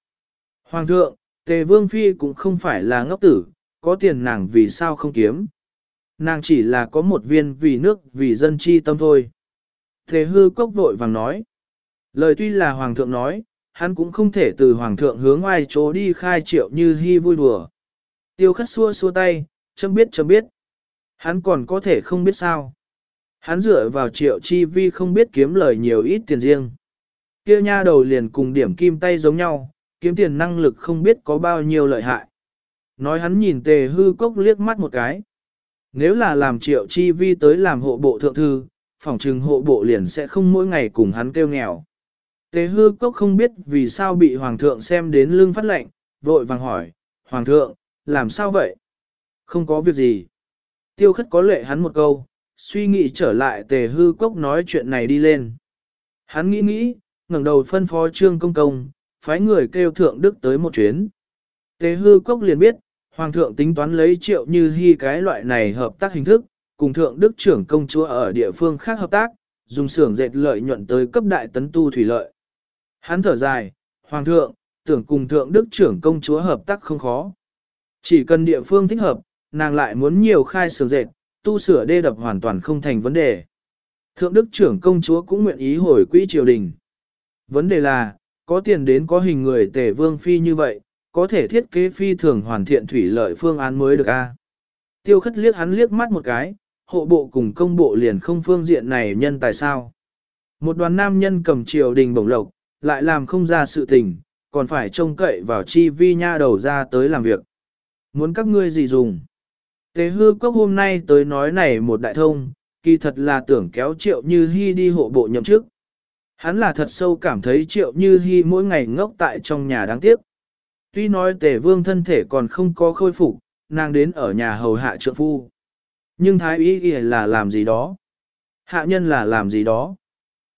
Speaker 1: Hoàng thượng, tề vương phi cũng không phải là ngốc tử, có tiền nàng vì sao không kiếm. Nàng chỉ là có một viên vì nước vì dân chi tâm thôi. Thế hư cốc vội vàng nói. Lời tuy là hoàng thượng nói, hắn cũng không thể từ hoàng thượng hướng ngoài chỗ đi khai triệu như hy vui đùa. Tiêu khất xua xua tay, chấm biết chấm biết. Hắn còn có thể không biết sao. Hắn dựa vào triệu chi vi không biết kiếm lời nhiều ít tiền riêng. Kia nha đầu liền cùng điểm kim tay giống nhau, kiếm tiền năng lực không biết có bao nhiêu lợi hại. Nói hắn nhìn tề hư cốc liếc mắt một cái. Nếu là làm triệu chi vi tới làm hộ bộ thượng thư, phòng trừng hộ bộ liền sẽ không mỗi ngày cùng hắn kêu nghèo. Tề hư cốc không biết vì sao bị hoàng thượng xem đến lưng phát lệnh, vội vàng hỏi, hoàng thượng, làm sao vậy? Không có việc gì. Tiêu khất có lệ hắn một câu, suy nghĩ trở lại tề hư cốc nói chuyện này đi lên. Hắn nghĩ nghĩ, ngẩng đầu phân phó trương công công, phái người kêu thượng đức tới một chuyến. Tề hư cốc liền biết, hoàng thượng tính toán lấy triệu như hy cái loại này hợp tác hình thức, cùng thượng đức trưởng công chúa ở địa phương khác hợp tác, dùng xưởng dệt lợi nhuận tới cấp đại tấn tu thủy lợi. Hắn thở dài, hoàng thượng, tưởng cùng thượng đức trưởng công chúa hợp tác không khó. Chỉ cần địa phương thích hợp, nàng lại muốn nhiều khai xưởng dệt, tu sửa đê đập hoàn toàn không thành vấn đề. Thượng đức trưởng công chúa cũng nguyện ý hồi quỹ triều đình. Vấn đề là, có tiền đến có hình người tể vương phi như vậy, có thể thiết kế phi thường hoàn thiện thủy lợi phương án mới được a. Tiêu khất liếc hắn liếc mắt một cái, hộ bộ cùng công bộ liền không phương diện này nhân tài sao. Một đoàn nam nhân cầm triều đình bổng lộc, lại làm không ra sự tình, còn phải trông cậy vào chi vi nha đầu ra tới làm việc. Muốn các ngươi gì dùng? Tế hư cốc hôm nay tới nói này một đại thông, kỳ thật là tưởng kéo triệu như hy đi hộ bộ nhậm chức. Hắn là thật sâu cảm thấy triệu như hy mỗi ngày ngốc tại trong nhà đáng tiếc. Tuy nói tề vương thân thể còn không có khôi phục, nàng đến ở nhà hầu hạ trượng phu. Nhưng thái y ghi là làm gì đó? Hạ nhân là làm gì đó?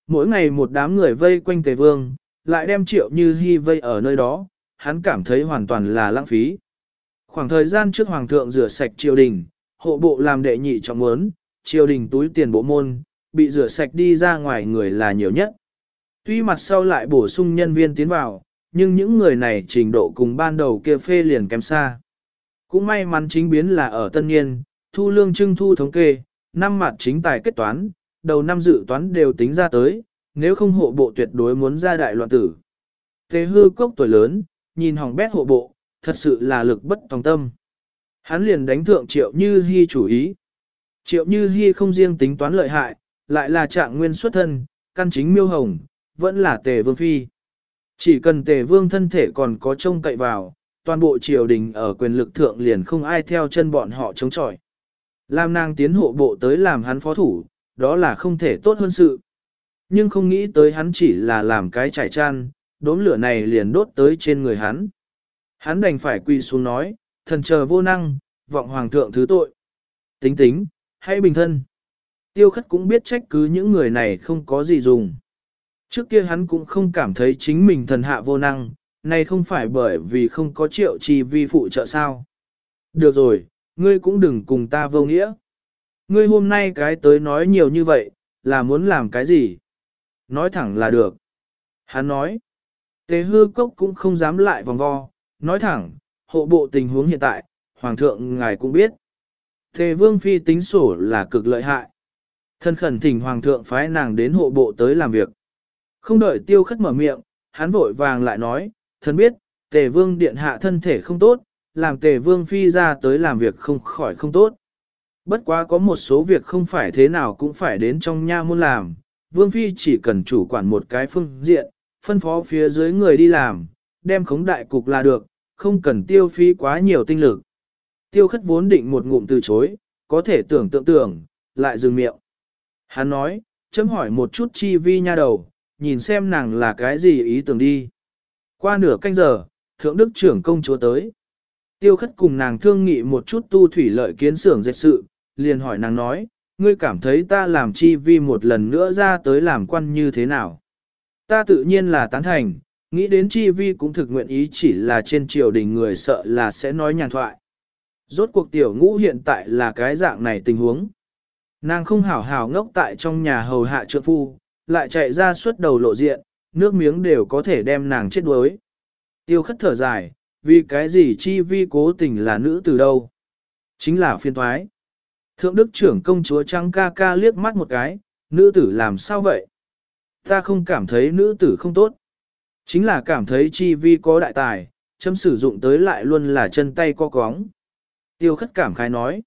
Speaker 1: Mỗi ngày một đám người vây quanh tề vương, lại đem triệu như hy vây ở nơi đó, hắn cảm thấy hoàn toàn là lãng phí. Khoảng thời gian trước hoàng thượng rửa sạch triều đình, hộ bộ làm đệ nhị trọng muốn, triều đình túi tiền bộ môn, bị rửa sạch đi ra ngoài người là nhiều nhất. Tuy mặt sau lại bổ sung nhân viên tiến vào, nhưng những người này trình độ cùng ban đầu kia phê liền kém xa. Cũng may mắn chính biến là ở tân niên, thu lương trưng thu thống kê, năm mặt chính tài kết toán, đầu năm dự toán đều tính ra tới, nếu không hộ bộ tuyệt đối muốn ra đại loạn tử. thế hư cốc tuổi lớn, nhìn hỏng bét hộ bộ, thật sự là lực bất tòng tâm. Hắn liền đánh thượng triệu như hy chủ ý. Triệu như hy không riêng tính toán lợi hại, lại là trạng nguyên xuất thân, căn chính miêu hồng, vẫn là tề vương phi. Chỉ cần tề vương thân thể còn có trông cậy vào, toàn bộ triều đình ở quyền lực thượng liền không ai theo chân bọn họ chống chọi. Làm nàng tiến hộ bộ tới làm hắn phó thủ, đó là không thể tốt hơn sự. Nhưng không nghĩ tới hắn chỉ là làm cái trải chăn, đốm lửa này liền đốt tới trên người hắn. Hắn đành phải quỳ xuống nói, thần chờ vô năng, vọng hoàng thượng thứ tội. Tính tính, hãy bình thân. Tiêu khất cũng biết trách cứ những người này không có gì dùng. Trước kia hắn cũng không cảm thấy chính mình thần hạ vô năng, này không phải bởi vì không có triệu chi vi phụ trợ sao. Được rồi, ngươi cũng đừng cùng ta vô nghĩa. Ngươi hôm nay cái tới nói nhiều như vậy, là muốn làm cái gì? Nói thẳng là được. Hắn nói, tề hư cốc cũng không dám lại vòng vo, nói thẳng, hộ bộ tình huống hiện tại, hoàng thượng ngài cũng biết. Tề vương phi tính sổ là cực lợi hại. Thân khẩn thỉnh hoàng thượng phái nàng đến hộ bộ tới làm việc. Không đợi tiêu khất mở miệng, hắn vội vàng lại nói, thần biết, tề vương điện hạ thân thể không tốt, làm tề vương phi ra tới làm việc không khỏi không tốt. Bất quá có một số việc không phải thế nào cũng phải đến trong nha môn làm, vương phi chỉ cần chủ quản một cái phương diện, phân phó phía dưới người đi làm, đem khống đại cục là được, không cần tiêu phí quá nhiều tinh lực. Tiêu khất vốn định một ngụm từ chối, có thể tưởng tượng tưởng, lại dừng miệng. Hắn nói, chấm hỏi một chút chi vi nha đầu, nhìn xem nàng là cái gì ý tưởng đi. Qua nửa canh giờ, thượng đức trưởng công chúa tới. Tiêu khất cùng nàng thương nghị một chút tu thủy lợi kiến xưởng dệt sự, liền hỏi nàng nói, ngươi cảm thấy ta làm chi vi một lần nữa ra tới làm quan như thế nào? Ta tự nhiên là tán thành, nghĩ đến chi vi cũng thực nguyện ý chỉ là trên triều đình người sợ là sẽ nói nhàn thoại. Rốt cuộc tiểu ngũ hiện tại là cái dạng này tình huống. Nàng không hảo hảo ngốc tại trong nhà hầu hạ trượng phu, lại chạy ra suốt đầu lộ diện, nước miếng đều có thể đem nàng chết đuối. Tiêu khất thở dài, vì cái gì chi vi cố tình là nữ từ đâu? Chính là phiên thoái. Thượng đức trưởng công chúa trăng ca ca liếc mắt một cái, nữ tử làm sao vậy? Ta không cảm thấy nữ tử không tốt. Chính là cảm thấy chi vi có đại tài, châm sử dụng tới lại luôn là chân tay co cóng. Tiêu khất cảm khái nói.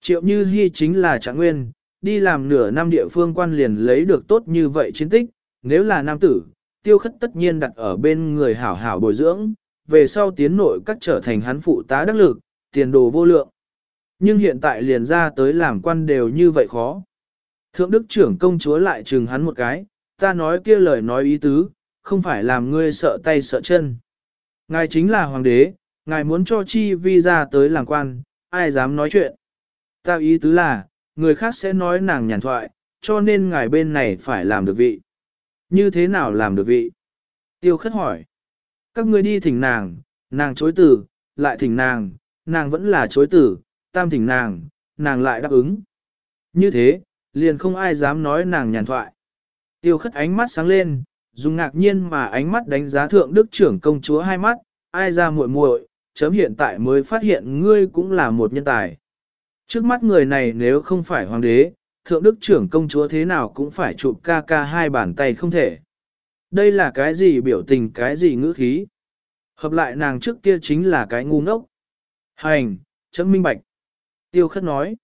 Speaker 1: Triệu như hy chính là trạng nguyên, đi làm nửa năm địa phương quan liền lấy được tốt như vậy chiến tích, nếu là nam tử, tiêu khất tất nhiên đặt ở bên người hảo hảo bồi dưỡng, về sau tiến nội các trở thành hắn phụ tá đắc lực, tiền đồ vô lượng. Nhưng hiện tại liền ra tới làm quan đều như vậy khó. Thượng đức trưởng công chúa lại trừng hắn một cái, ta nói kia lời nói ý tứ, không phải làm ngươi sợ tay sợ chân. Ngài chính là hoàng đế, ngài muốn cho chi vi ra tới làm quan, ai dám nói chuyện. Ta ý tứ là, người khác sẽ nói nàng nhàn thoại, cho nên ngài bên này phải làm được vị. Như thế nào làm được vị? Tiêu khất hỏi. Các ngươi đi thỉnh nàng, nàng chối từ, lại thỉnh nàng, nàng vẫn là chối từ, tam thỉnh nàng, nàng lại đáp ứng. Như thế, liền không ai dám nói nàng nhàn thoại. Tiêu khất ánh mắt sáng lên, dùng ngạc nhiên mà ánh mắt đánh giá thượng đức trưởng công chúa hai mắt, ai ra muội muội, chấm hiện tại mới phát hiện ngươi cũng là một nhân tài. Trước mắt người này nếu không phải hoàng đế, thượng đức trưởng công chúa thế nào cũng phải chụp ca ca hai bàn tay không thể. Đây là cái gì biểu tình cái gì ngữ khí. Hợp lại nàng trước kia chính là cái ngu ngốc. Hành, chấm minh bạch. Tiêu khất nói.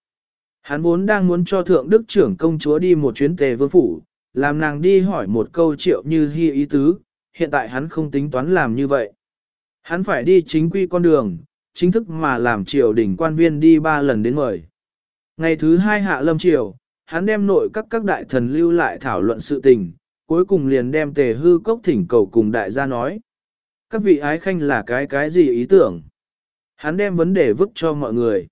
Speaker 1: Hắn vốn đang muốn cho thượng đức trưởng công chúa đi một chuyến tề vương phủ, làm nàng đi hỏi một câu triệu như hy ý tứ, hiện tại hắn không tính toán làm như vậy. Hắn phải đi chính quy con đường, chính thức mà làm triều đình quan viên đi ba lần đến mời. Ngày thứ hai hạ lâm triều, hắn đem nội các các đại thần lưu lại thảo luận sự tình, cuối cùng liền đem tề hư cốc thỉnh cầu cùng đại gia nói. Các vị ái khanh là cái cái gì ý tưởng? Hắn đem vấn đề vứt cho mọi người.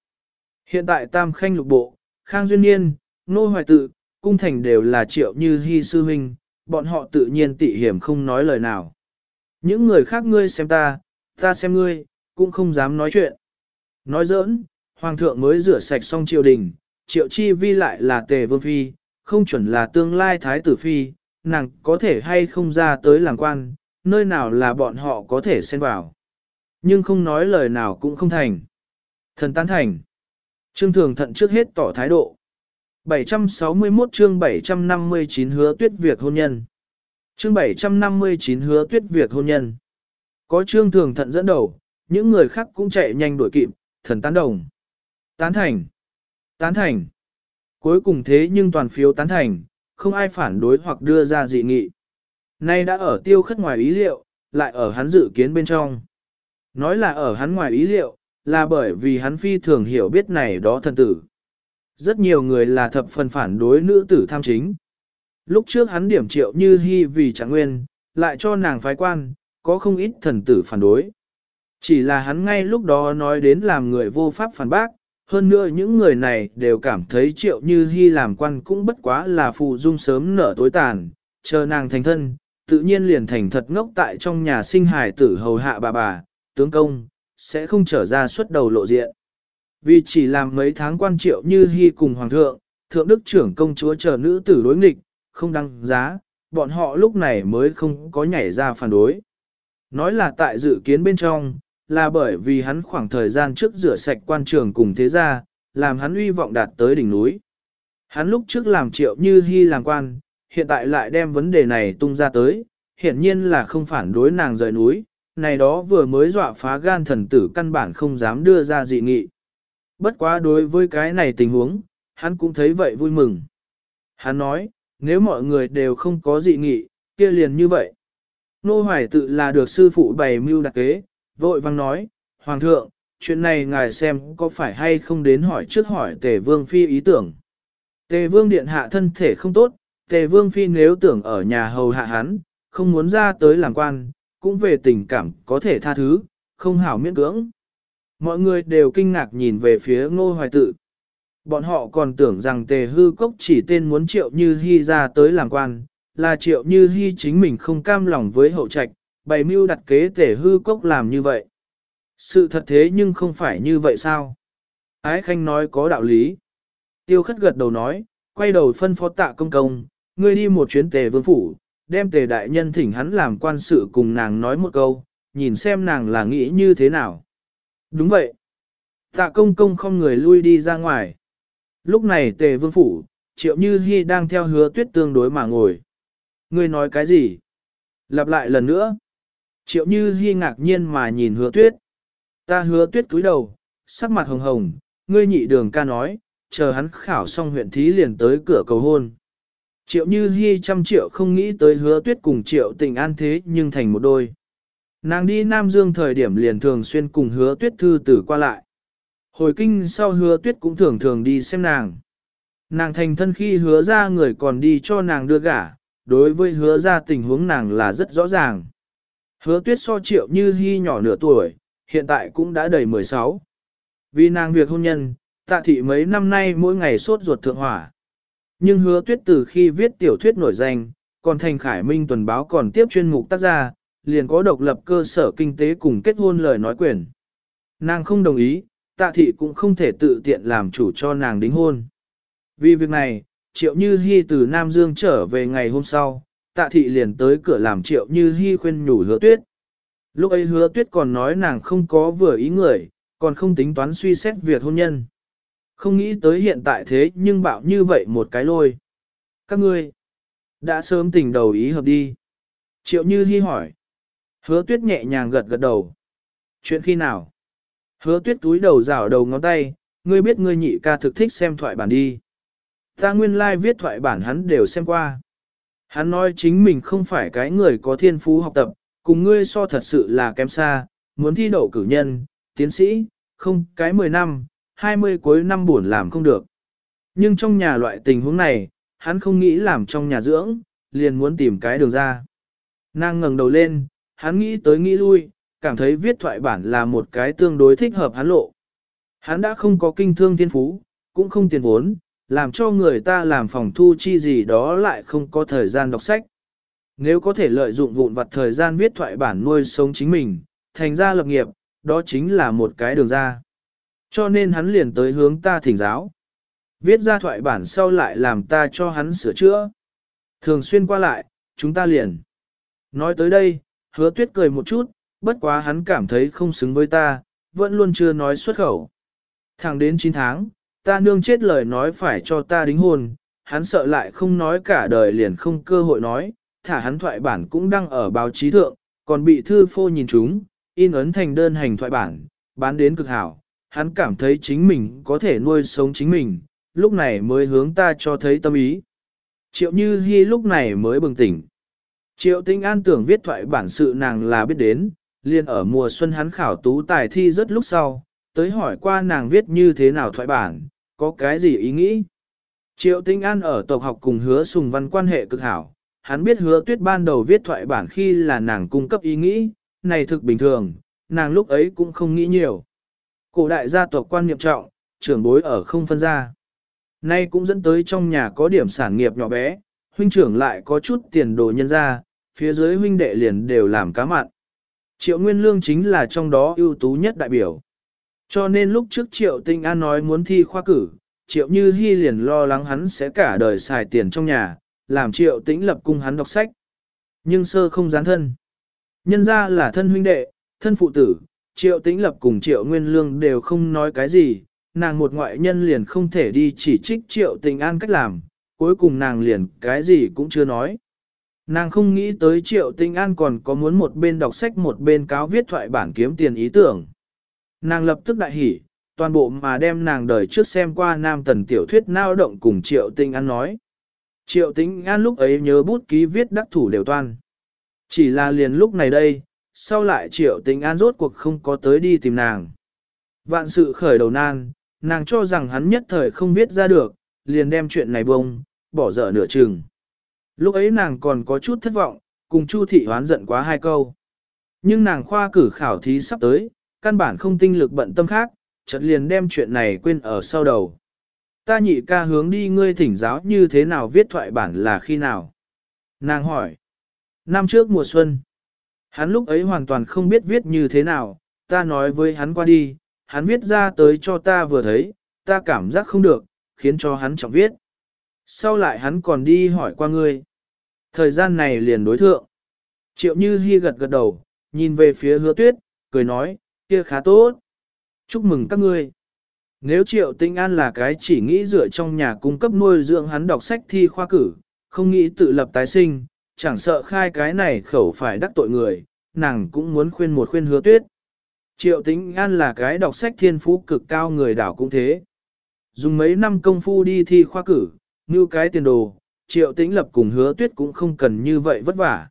Speaker 1: Hiện tại tam khanh lục bộ, khang duyên niên, nô hoài tự, cung thành đều là triệu như hy sư huynh, bọn họ tự nhiên tị hiểm không nói lời nào. Những người khác ngươi xem ta, ta xem ngươi, cũng không dám nói chuyện. Nói giỡn, hoàng thượng mới rửa sạch xong triều đình, triệu chi vi lại là tề vương phi, không chuẩn là tương lai thái tử phi, nàng có thể hay không ra tới làm quan, nơi nào là bọn họ có thể xen vào. Nhưng không nói lời nào cũng không thành. Thần tán thành. Trương Thường Thận trước hết tỏ thái độ. 761 chương 759 hứa tuyết việc hôn nhân. Chương 759 hứa tuyết việc hôn nhân. Có Trương Thường Thận dẫn đầu, những người khác cũng chạy nhanh đuổi kịp, thần tán đồng. Tán thành. Tán thành. Cuối cùng thế nhưng toàn phiếu tán thành, không ai phản đối hoặc đưa ra dị nghị. Nay đã ở tiêu khất ngoài ý liệu, lại ở hắn dự kiến bên trong. Nói là ở hắn ngoài ý liệu, là bởi vì hắn phi thường hiểu biết này đó thần tử. Rất nhiều người là thập phần phản đối nữ tử tham chính. Lúc trước hắn điểm triệu như hy vì chẳng nguyên, lại cho nàng phái quan, có không ít thần tử phản đối. Chỉ là hắn ngay lúc đó nói đến làm người vô pháp phản bác, hơn nữa những người này đều cảm thấy triệu như hy làm quan cũng bất quá là phụ dung sớm nở tối tàn, chờ nàng thành thân, tự nhiên liền thành thật ngốc tại trong nhà sinh hài tử hầu hạ bà bà, tướng công, sẽ không trở ra xuất đầu lộ diện. Vì chỉ làm mấy tháng quan triệu như hy cùng hoàng thượng, thượng đức trưởng công chúa chờ nữ tử đối nghịch, không đăng giá, bọn họ lúc này mới không có nhảy ra phản đối. Nói là tại dự kiến bên trong, là bởi vì hắn khoảng thời gian trước rửa sạch quan trường cùng thế gia, làm hắn uy vọng đạt tới đỉnh núi. Hắn lúc trước làm triệu như hy làm quan, hiện tại lại đem vấn đề này tung ra tới, hiển nhiên là không phản đối nàng rời núi, này đó vừa mới dọa phá gan thần tử căn bản không dám đưa ra dị nghị. Bất quá đối với cái này tình huống, hắn cũng thấy vậy vui mừng. Hắn nói, nếu mọi người đều không có dị nghị, kia liền như vậy. Nô Hoài tự là được sư phụ bày mưu đặc kế, vội vang nói, Hoàng thượng, chuyện này ngài xem có phải hay không đến hỏi trước hỏi tề vương phi ý tưởng. Tề vương điện hạ thân thể không tốt, tề vương phi nếu tưởng ở nhà hầu hạ hắn, không muốn ra tới làm quan, cũng về tình cảm có thể tha thứ, không hảo miễn cưỡng. Mọi người đều kinh ngạc nhìn về phía ngô hoài tự. Bọn họ còn tưởng rằng tề hư cốc chỉ tên muốn triệu như hy ra tới làm quan, là triệu như hy chính mình không cam lòng với hậu trạch, bày mưu đặt kế tề hư cốc làm như vậy. Sự thật thế nhưng không phải như vậy sao? Ái Khanh nói có đạo lý. Tiêu khất gật đầu nói, quay đầu phân phó tạ công công, ngươi đi một chuyến tề vương phủ, đem tề đại nhân thỉnh hắn làm quan sự cùng nàng nói một câu, nhìn xem nàng là nghĩ như thế nào. Đúng vậy. Tạ công công không người lui đi ra ngoài. Lúc này tề vương phủ, triệu như hy đang theo hứa tuyết tương đối mà ngồi. Ngươi nói cái gì? Lặp lại lần nữa. Triệu như Hi ngạc nhiên mà nhìn hứa tuyết. Ta hứa tuyết cúi đầu, sắc mặt hồng hồng, ngươi nhị đường ca nói, chờ hắn khảo xong huyện thí liền tới cửa cầu hôn. Triệu như Hi trăm triệu không nghĩ tới hứa tuyết cùng triệu tình an thế nhưng thành một đôi. Nàng đi Nam Dương thời điểm liền thường xuyên cùng hứa tuyết thư tử qua lại. Hồi kinh sau hứa tuyết cũng thường thường đi xem nàng. Nàng thành thân khi hứa ra người còn đi cho nàng đưa gả, đối với hứa ra tình huống nàng là rất rõ ràng. Hứa tuyết so triệu như hy nhỏ nửa tuổi, hiện tại cũng đã đầy 16. Vì nàng việc hôn nhân, tạ thị mấy năm nay mỗi ngày sốt ruột thượng hỏa. Nhưng hứa tuyết từ khi viết tiểu thuyết nổi danh, còn thành khải minh tuần báo còn tiếp chuyên mục tác gia, liền có độc lập cơ sở kinh tế cùng kết hôn lời nói quyền. Nàng không đồng ý, tạ thị cũng không thể tự tiện làm chủ cho nàng đính hôn. Vì việc này, triệu như hy từ Nam Dương trở về ngày hôm sau, tạ thị liền tới cửa làm triệu như hy khuyên nhủ hứa tuyết. Lúc ấy hứa tuyết còn nói nàng không có vừa ý người, còn không tính toán suy xét việc hôn nhân. Không nghĩ tới hiện tại thế nhưng bạo như vậy một cái lôi. Các ngươi, đã sớm tình đầu ý hợp đi. Triệu Như Hi hỏi. Hứa tuyết nhẹ nhàng gật gật đầu. Chuyện khi nào? Hứa tuyết túi đầu rảo đầu ngón tay, ngươi biết ngươi nhị ca thực thích xem thoại bản đi. Ta nguyên lai like viết thoại bản hắn đều xem qua. Hắn nói chính mình không phải cái người có thiên phú học tập, cùng ngươi so thật sự là kém xa, muốn thi đậu cử nhân, tiến sĩ, không cái 10 năm, 20 cuối năm buồn làm không được. Nhưng trong nhà loại tình huống này, hắn không nghĩ làm trong nhà dưỡng, liền muốn tìm cái đường ra. Nàng ngẩng đầu lên, hắn nghĩ tới nghĩ lui, cảm thấy viết thoại bản là một cái tương đối thích hợp hắn lộ. Hắn đã không có kinh thương thiên phú, cũng không tiền vốn, làm cho người ta làm phòng thu chi gì đó lại không có thời gian đọc sách. Nếu có thể lợi dụng vụn vặt thời gian viết thoại bản nuôi sống chính mình, thành ra lập nghiệp, đó chính là một cái đường ra. Cho nên hắn liền tới hướng ta thỉnh giáo. Viết ra thoại bản sau lại làm ta cho hắn sửa chữa. Thường xuyên qua lại, chúng ta liền. Nói tới đây, hứa tuyết cười một chút, bất quá hắn cảm thấy không xứng với ta, vẫn luôn chưa nói xuất khẩu. Thẳng đến 9 tháng, ta nương chết lời nói phải cho ta đính hôn, hắn sợ lại không nói cả đời liền không cơ hội nói, thả hắn thoại bản cũng đăng ở báo chí thượng, còn bị thư phô nhìn chúng, in ấn thành đơn hành thoại bản, bán đến cực hảo, hắn cảm thấy chính mình có thể nuôi sống chính mình, lúc này mới hướng ta cho thấy tâm ý. Triệu Như Hi lúc này mới bừng tỉnh. Triệu Tinh An tưởng viết thoại bản sự nàng là biết đến, liền ở mùa xuân hắn khảo tú tài thi rất lúc sau, tới hỏi qua nàng viết như thế nào thoại bản, có cái gì ý nghĩ. Triệu Tinh An ở tộc học cùng hứa sùng văn quan hệ cực hảo, hắn biết hứa tuyết ban đầu viết thoại bản khi là nàng cung cấp ý nghĩ, này thực bình thường, nàng lúc ấy cũng không nghĩ nhiều. Cổ đại gia tộc quan niệm trọng, trưởng bối ở không phân ra. Nay cũng dẫn tới trong nhà có điểm sản nghiệp nhỏ bé, huynh trưởng lại có chút tiền đồ nhân ra, phía dưới huynh đệ liền đều làm cá mặn. Triệu Nguyên Lương chính là trong đó ưu tú nhất đại biểu. Cho nên lúc trước Triệu Tinh An nói muốn thi khoa cử, Triệu Như Hi liền lo lắng hắn sẽ cả đời xài tiền trong nhà, làm Triệu Tĩnh lập cung hắn đọc sách. Nhưng sơ không gián thân. Nhân ra là thân huynh đệ, thân phụ tử, Triệu Tĩnh lập cùng Triệu Nguyên Lương đều không nói cái gì, nàng một ngoại nhân liền không thể đi chỉ trích Triệu tinh An cách làm, cuối cùng nàng liền cái gì cũng chưa nói. Nàng không nghĩ tới Triệu tinh An còn có muốn một bên đọc sách một bên cáo viết thoại bản kiếm tiền ý tưởng. Nàng lập tức đại hỉ, toàn bộ mà đem nàng đời trước xem qua nam tần tiểu thuyết nao động cùng Triệu Tinh An nói. Triệu Tinh An lúc ấy nhớ bút ký viết đắc thủ đều toan. Chỉ là liền lúc này đây, sau lại Triệu Tinh An rốt cuộc không có tới đi tìm nàng. Vạn sự khởi đầu nan, nàng cho rằng hắn nhất thời không viết ra được, liền đem chuyện này bông, bỏ dở nửa chừng. Lúc ấy nàng còn có chút thất vọng, cùng Chu thị hoán giận quá hai câu. Nhưng nàng khoa cử khảo thí sắp tới, căn bản không tinh lực bận tâm khác, chợt liền đem chuyện này quên ở sau đầu. Ta nhị ca hướng đi ngươi thỉnh giáo như thế nào viết thoại bản là khi nào? Nàng hỏi. Năm trước mùa xuân. Hắn lúc ấy hoàn toàn không biết viết như thế nào, ta nói với hắn qua đi, hắn viết ra tới cho ta vừa thấy, ta cảm giác không được, khiến cho hắn trọng viết. Sau lại hắn còn đi hỏi qua ngươi. Thời gian này liền đối thượng. Triệu Như Hi gật gật đầu, nhìn về phía hứa tuyết, cười nói, kia khá tốt. Chúc mừng các ngươi. Nếu Triệu Tinh An là cái chỉ nghĩ dựa trong nhà cung cấp nuôi dưỡng hắn đọc sách thi khoa cử, không nghĩ tự lập tái sinh, chẳng sợ khai cái này khẩu phải đắc tội người, nàng cũng muốn khuyên một khuyên hứa tuyết. Triệu Tĩnh An là cái đọc sách thiên phú cực cao người đảo cũng thế. Dùng mấy năm công phu đi thi khoa cử, như cái tiền đồ, Triệu Tĩnh Lập cùng hứa tuyết cũng không cần như vậy vất vả.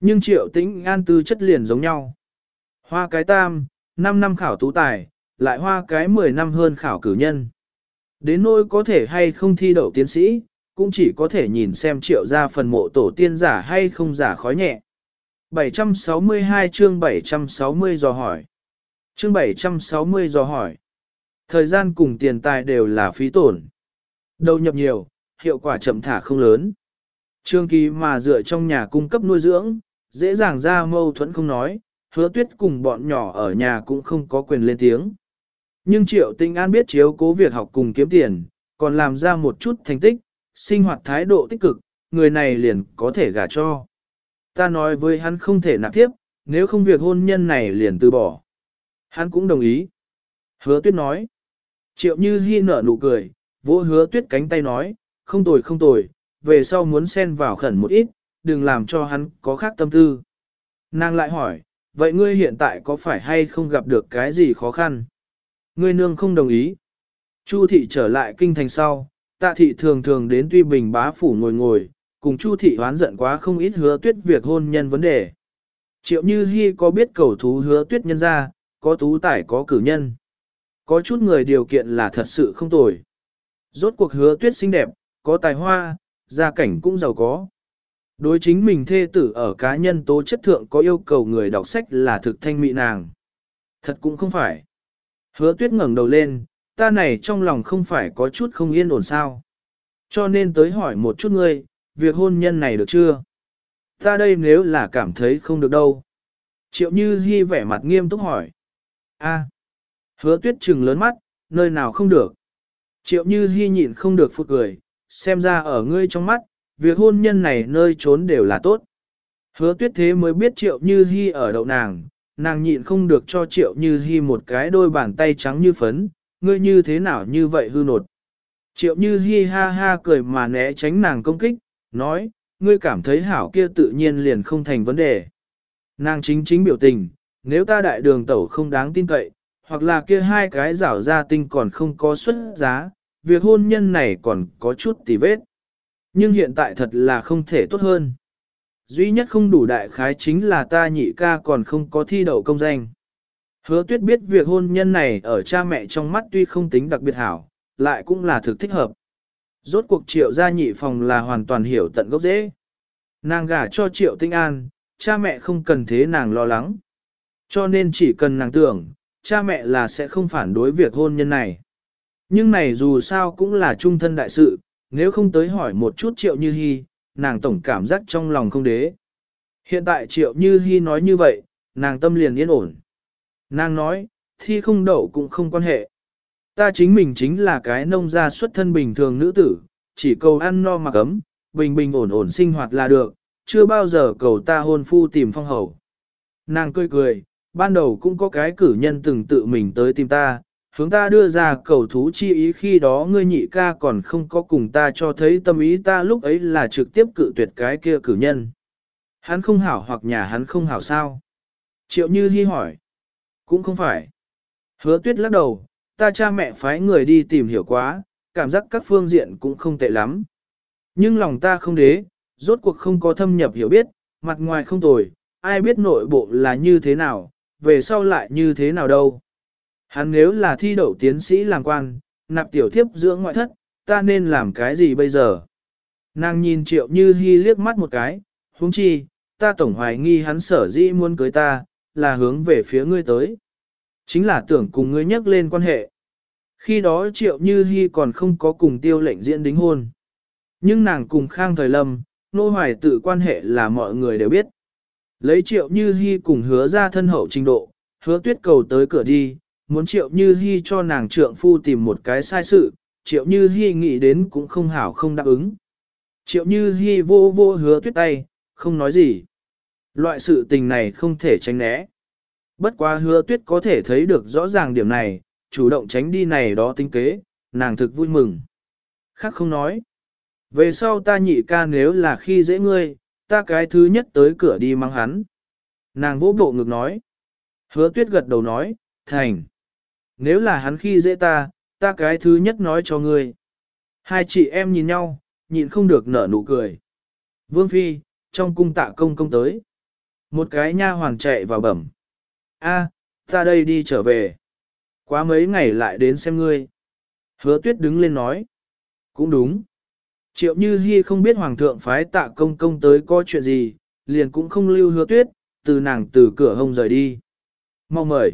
Speaker 1: Nhưng Triệu Tĩnh An tư chất liền giống nhau. Hoa cái tam, 5 năm khảo tú tài, lại hoa cái 10 năm hơn khảo cử nhân. Đến nỗi có thể hay không thi đậu tiến sĩ, cũng chỉ có thể nhìn xem triệu ra phần mộ tổ tiên giả hay không giả khói nhẹ. 762 chương 760 dò hỏi. Chương 760 dò hỏi. Thời gian cùng tiền tài đều là phí tổn. Đầu nhập nhiều, hiệu quả chậm thả không lớn. Trương kỳ mà dựa trong nhà cung cấp nuôi dưỡng, dễ dàng ra mâu thuẫn không nói, hứa tuyết cùng bọn nhỏ ở nhà cũng không có quyền lên tiếng. Nhưng Triệu Tinh An biết chiếu cố việc học cùng kiếm tiền, còn làm ra một chút thành tích, sinh hoạt thái độ tích cực, người này liền có thể gả cho. Ta nói với hắn không thể nạp tiếp, nếu không việc hôn nhân này liền từ bỏ. Hắn cũng đồng ý. Hứa tuyết nói. Triệu như Hi nở nụ cười, vỗ hứa tuyết cánh tay nói, không tồi không tồi, về sau muốn xen vào khẩn một ít, đừng làm cho hắn có khác tâm tư. Nàng lại hỏi, vậy ngươi hiện tại có phải hay không gặp được cái gì khó khăn? Ngươi nương không đồng ý. Chu thị trở lại kinh thành sau, tạ thị thường thường đến tuy bình bá phủ ngồi ngồi, cùng chu thị hoán giận quá không ít hứa tuyết việc hôn nhân vấn đề. Triệu như hy có biết cầu thú hứa tuyết nhân ra, có tú tài có cử nhân. Có chút người điều kiện là thật sự không tồi. Rốt cuộc hứa tuyết xinh đẹp, có tài hoa, gia cảnh cũng giàu có. Đối chính mình thê tử ở cá nhân tố chất thượng có yêu cầu người đọc sách là thực thanh mỹ nàng. Thật cũng không phải. Hứa tuyết ngẩng đầu lên, ta này trong lòng không phải có chút không yên ổn sao. Cho nên tới hỏi một chút ngươi, việc hôn nhân này được chưa? Ta đây nếu là cảm thấy không được đâu. Triệu Như Hi vẻ mặt nghiêm túc hỏi. A. Hứa tuyết trừng lớn mắt, nơi nào không được. Triệu Như Hi nhịn không được phút cười, xem ra ở ngươi trong mắt, việc hôn nhân này nơi trốn đều là tốt. Hứa tuyết thế mới biết Triệu Như Hi ở đậu nàng, nàng nhịn không được cho Triệu Như Hi một cái đôi bàn tay trắng như phấn, ngươi như thế nào như vậy hư nột. Triệu như hi ha ha cười mà né tránh nàng công kích, nói, ngươi cảm thấy hảo kia tự nhiên liền không thành vấn đề. Nàng chính chính biểu tình, nếu ta đại đường tẩu không đáng tin cậy, hoặc là kia hai cái rảo ra tinh còn không có xuất giá, việc hôn nhân này còn có chút tì vết. Nhưng hiện tại thật là không thể tốt hơn. Duy nhất không đủ đại khái chính là ta nhị ca còn không có thi đậu công danh. Hứa tuyết biết việc hôn nhân này ở cha mẹ trong mắt tuy không tính đặc biệt hảo, lại cũng là thực thích hợp. Rốt cuộc triệu gia nhị phòng là hoàn toàn hiểu tận gốc dễ. Nàng gả cho triệu tinh an, cha mẹ không cần thế nàng lo lắng. Cho nên chỉ cần nàng tưởng, cha mẹ là sẽ không phản đối việc hôn nhân này. Nhưng này dù sao cũng là trung thân đại sự, nếu không tới hỏi một chút triệu như hy, nàng tổng cảm giác trong lòng không đế. Hiện tại triệu như hy nói như vậy, nàng tâm liền yên ổn. Nàng nói, thi không đậu cũng không quan hệ. Ta chính mình chính là cái nông gia xuất thân bình thường nữ tử, chỉ cầu ăn no mặc ấm, bình bình ổn ổn sinh hoạt là được, chưa bao giờ cầu ta hôn phu tìm phong hầu. Nàng cười cười, ban đầu cũng có cái cử nhân từng tự mình tới tìm ta, hướng ta đưa ra cầu thú chi ý khi đó ngươi nhị ca còn không có cùng ta cho thấy tâm ý ta lúc ấy là trực tiếp cự tuyệt cái kia cử nhân. Hắn không hảo hoặc nhà hắn không hảo sao? Triệu Như Hi hỏi. Cũng không phải. Hứa tuyết lắc đầu, ta cha mẹ phái người đi tìm hiểu quá, cảm giác các phương diện cũng không tệ lắm. Nhưng lòng ta không đế, rốt cuộc không có thâm nhập hiểu biết, mặt ngoài không tồi, ai biết nội bộ là như thế nào, về sau lại như thế nào đâu. Hắn nếu là thi đậu tiến sĩ làm quan, nạp tiểu thiếp dưỡng ngoại thất, ta nên làm cái gì bây giờ? Nàng nhìn triệu như hy liếc mắt một cái, huống chi, ta tổng hoài nghi hắn sở dĩ muốn cưới ta, là hướng về phía ngươi tới. Chính là tưởng cùng ngươi nhắc lên quan hệ. Khi đó triệu như hy còn không có cùng tiêu lệnh diễn đính hôn. Nhưng nàng cùng khang thời lâm, nô hoài tự quan hệ là mọi người đều biết. Lấy triệu như hy cùng hứa ra thân hậu trình độ, hứa tuyết cầu tới cửa đi, muốn triệu như hy cho nàng trượng phu tìm một cái sai sự, triệu như hy nghĩ đến cũng không hảo không đáp ứng. Triệu như hy vô vô hứa tuyết tay, không nói gì. Loại sự tình này không thể tránh né. Bất quá hứa tuyết có thể thấy được rõ ràng điểm này, chủ động tránh đi này đó tinh kế, nàng thực vui mừng. Khác không nói. Về sau ta nhị ca nếu là khi dễ ngươi, ta cái thứ nhất tới cửa đi mang hắn. Nàng vỗ bộ ngực nói. Hứa tuyết gật đầu nói, thành. Nếu là hắn khi dễ ta, ta cái thứ nhất nói cho ngươi. Hai chị em nhìn nhau, nhịn không được nở nụ cười. Vương Phi, trong cung tạ công công tới. Một cái nha hoàng chạy vào bẩm. A, ta đây đi trở về. Quá mấy ngày lại đến xem ngươi. Hứa tuyết đứng lên nói. Cũng đúng. Triệu Như Hi không biết Hoàng thượng phái tạ công công tới có chuyện gì, liền cũng không lưu hứa tuyết, từ nàng từ cửa hông rời đi. Mau mời.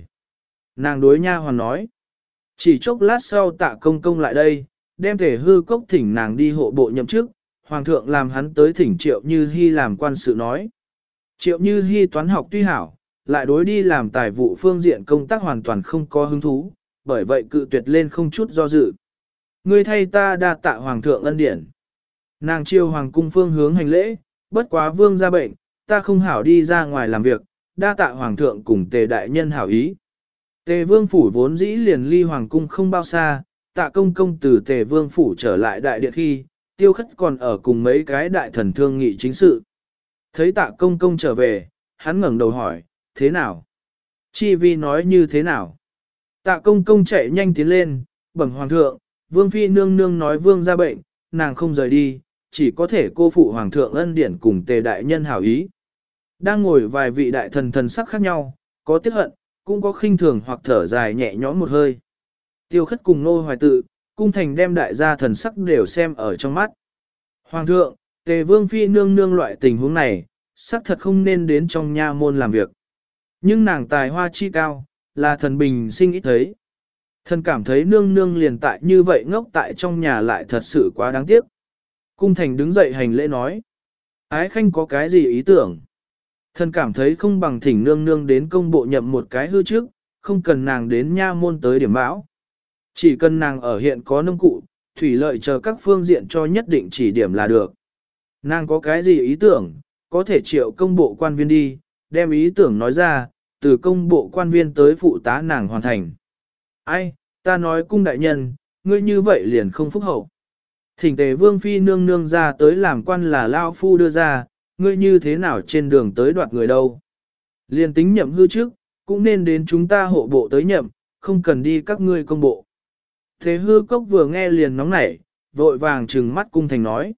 Speaker 1: Nàng đối nha hoàn nói. Chỉ chốc lát sau tạ công công lại đây, đem thể hư cốc thỉnh nàng đi hộ bộ nhậm chức, Hoàng thượng làm hắn tới thỉnh Triệu Như hy làm quan sự nói. Triệu Như hy toán học tuy hảo, lại đối đi làm tài vụ phương diện công tác hoàn toàn không có hứng thú, bởi vậy cự tuyệt lên không chút do dự. Ngươi thay ta đa tạ Hoàng thượng ân điển. Nàng chiêu hoàng cung phương hướng hành lễ, bất quá vương ra bệnh, ta không hảo đi ra ngoài làm việc, đa tạ hoàng thượng cùng tề đại nhân hảo ý. Tề vương phủ vốn dĩ liền ly hoàng cung không bao xa, tạ công công từ tề vương phủ trở lại đại điện khi, tiêu khất còn ở cùng mấy cái đại thần thương nghị chính sự. Thấy tạ công công trở về, hắn ngẩng đầu hỏi, thế nào? Chi vi nói như thế nào? Tạ công công chạy nhanh tiến lên, bẩm hoàng thượng, vương phi nương nương nói vương ra bệnh, nàng không rời đi, chỉ có thể cô phụ hoàng thượng ân điển cùng tề đại nhân hảo ý. Đang ngồi vài vị đại thần thần sắc khác nhau, có tiếc hận, cũng có khinh thường hoặc thở dài nhẹ nhõm một hơi. Tiêu khất cùng nô hoài tự, cung thành đem đại gia thần sắc đều xem ở trong mắt. Hoàng thượng, tề vương phi nương nương loại tình huống này, sắc thật không nên đến trong nha môn làm việc. Nhưng nàng tài hoa chi cao, là thần bình sinh ít thấy. Thần cảm thấy nương nương liền tại như vậy ngốc tại trong nhà lại thật sự quá đáng tiếc. Cung thành đứng dậy hành lễ nói. Ái khanh có cái gì ý tưởng? Thần cảm thấy không bằng thỉnh nương nương đến công bộ nhậm một cái hư trước, không cần nàng đến nha môn tới điểm bão. Chỉ cần nàng ở hiện có nông cụ, thủy lợi chờ các phương diện cho nhất định chỉ điểm là được. Nàng có cái gì ý tưởng, có thể triệu công bộ quan viên đi, đem ý tưởng nói ra, từ công bộ quan viên tới phụ tá nàng hoàn thành. Ai, Ta nói cung đại nhân, ngươi như vậy liền không phúc hậu. Thỉnh tề vương phi nương nương ra tới làm quan là lao phu đưa ra, ngươi như thế nào trên đường tới đoạt người đâu. Liên tính nhậm hư trước, cũng nên đến chúng ta hộ bộ tới nhậm, không cần đi các ngươi công bộ. Thế hư cốc vừa nghe liền nóng nảy, vội vàng trừng mắt cung thành nói.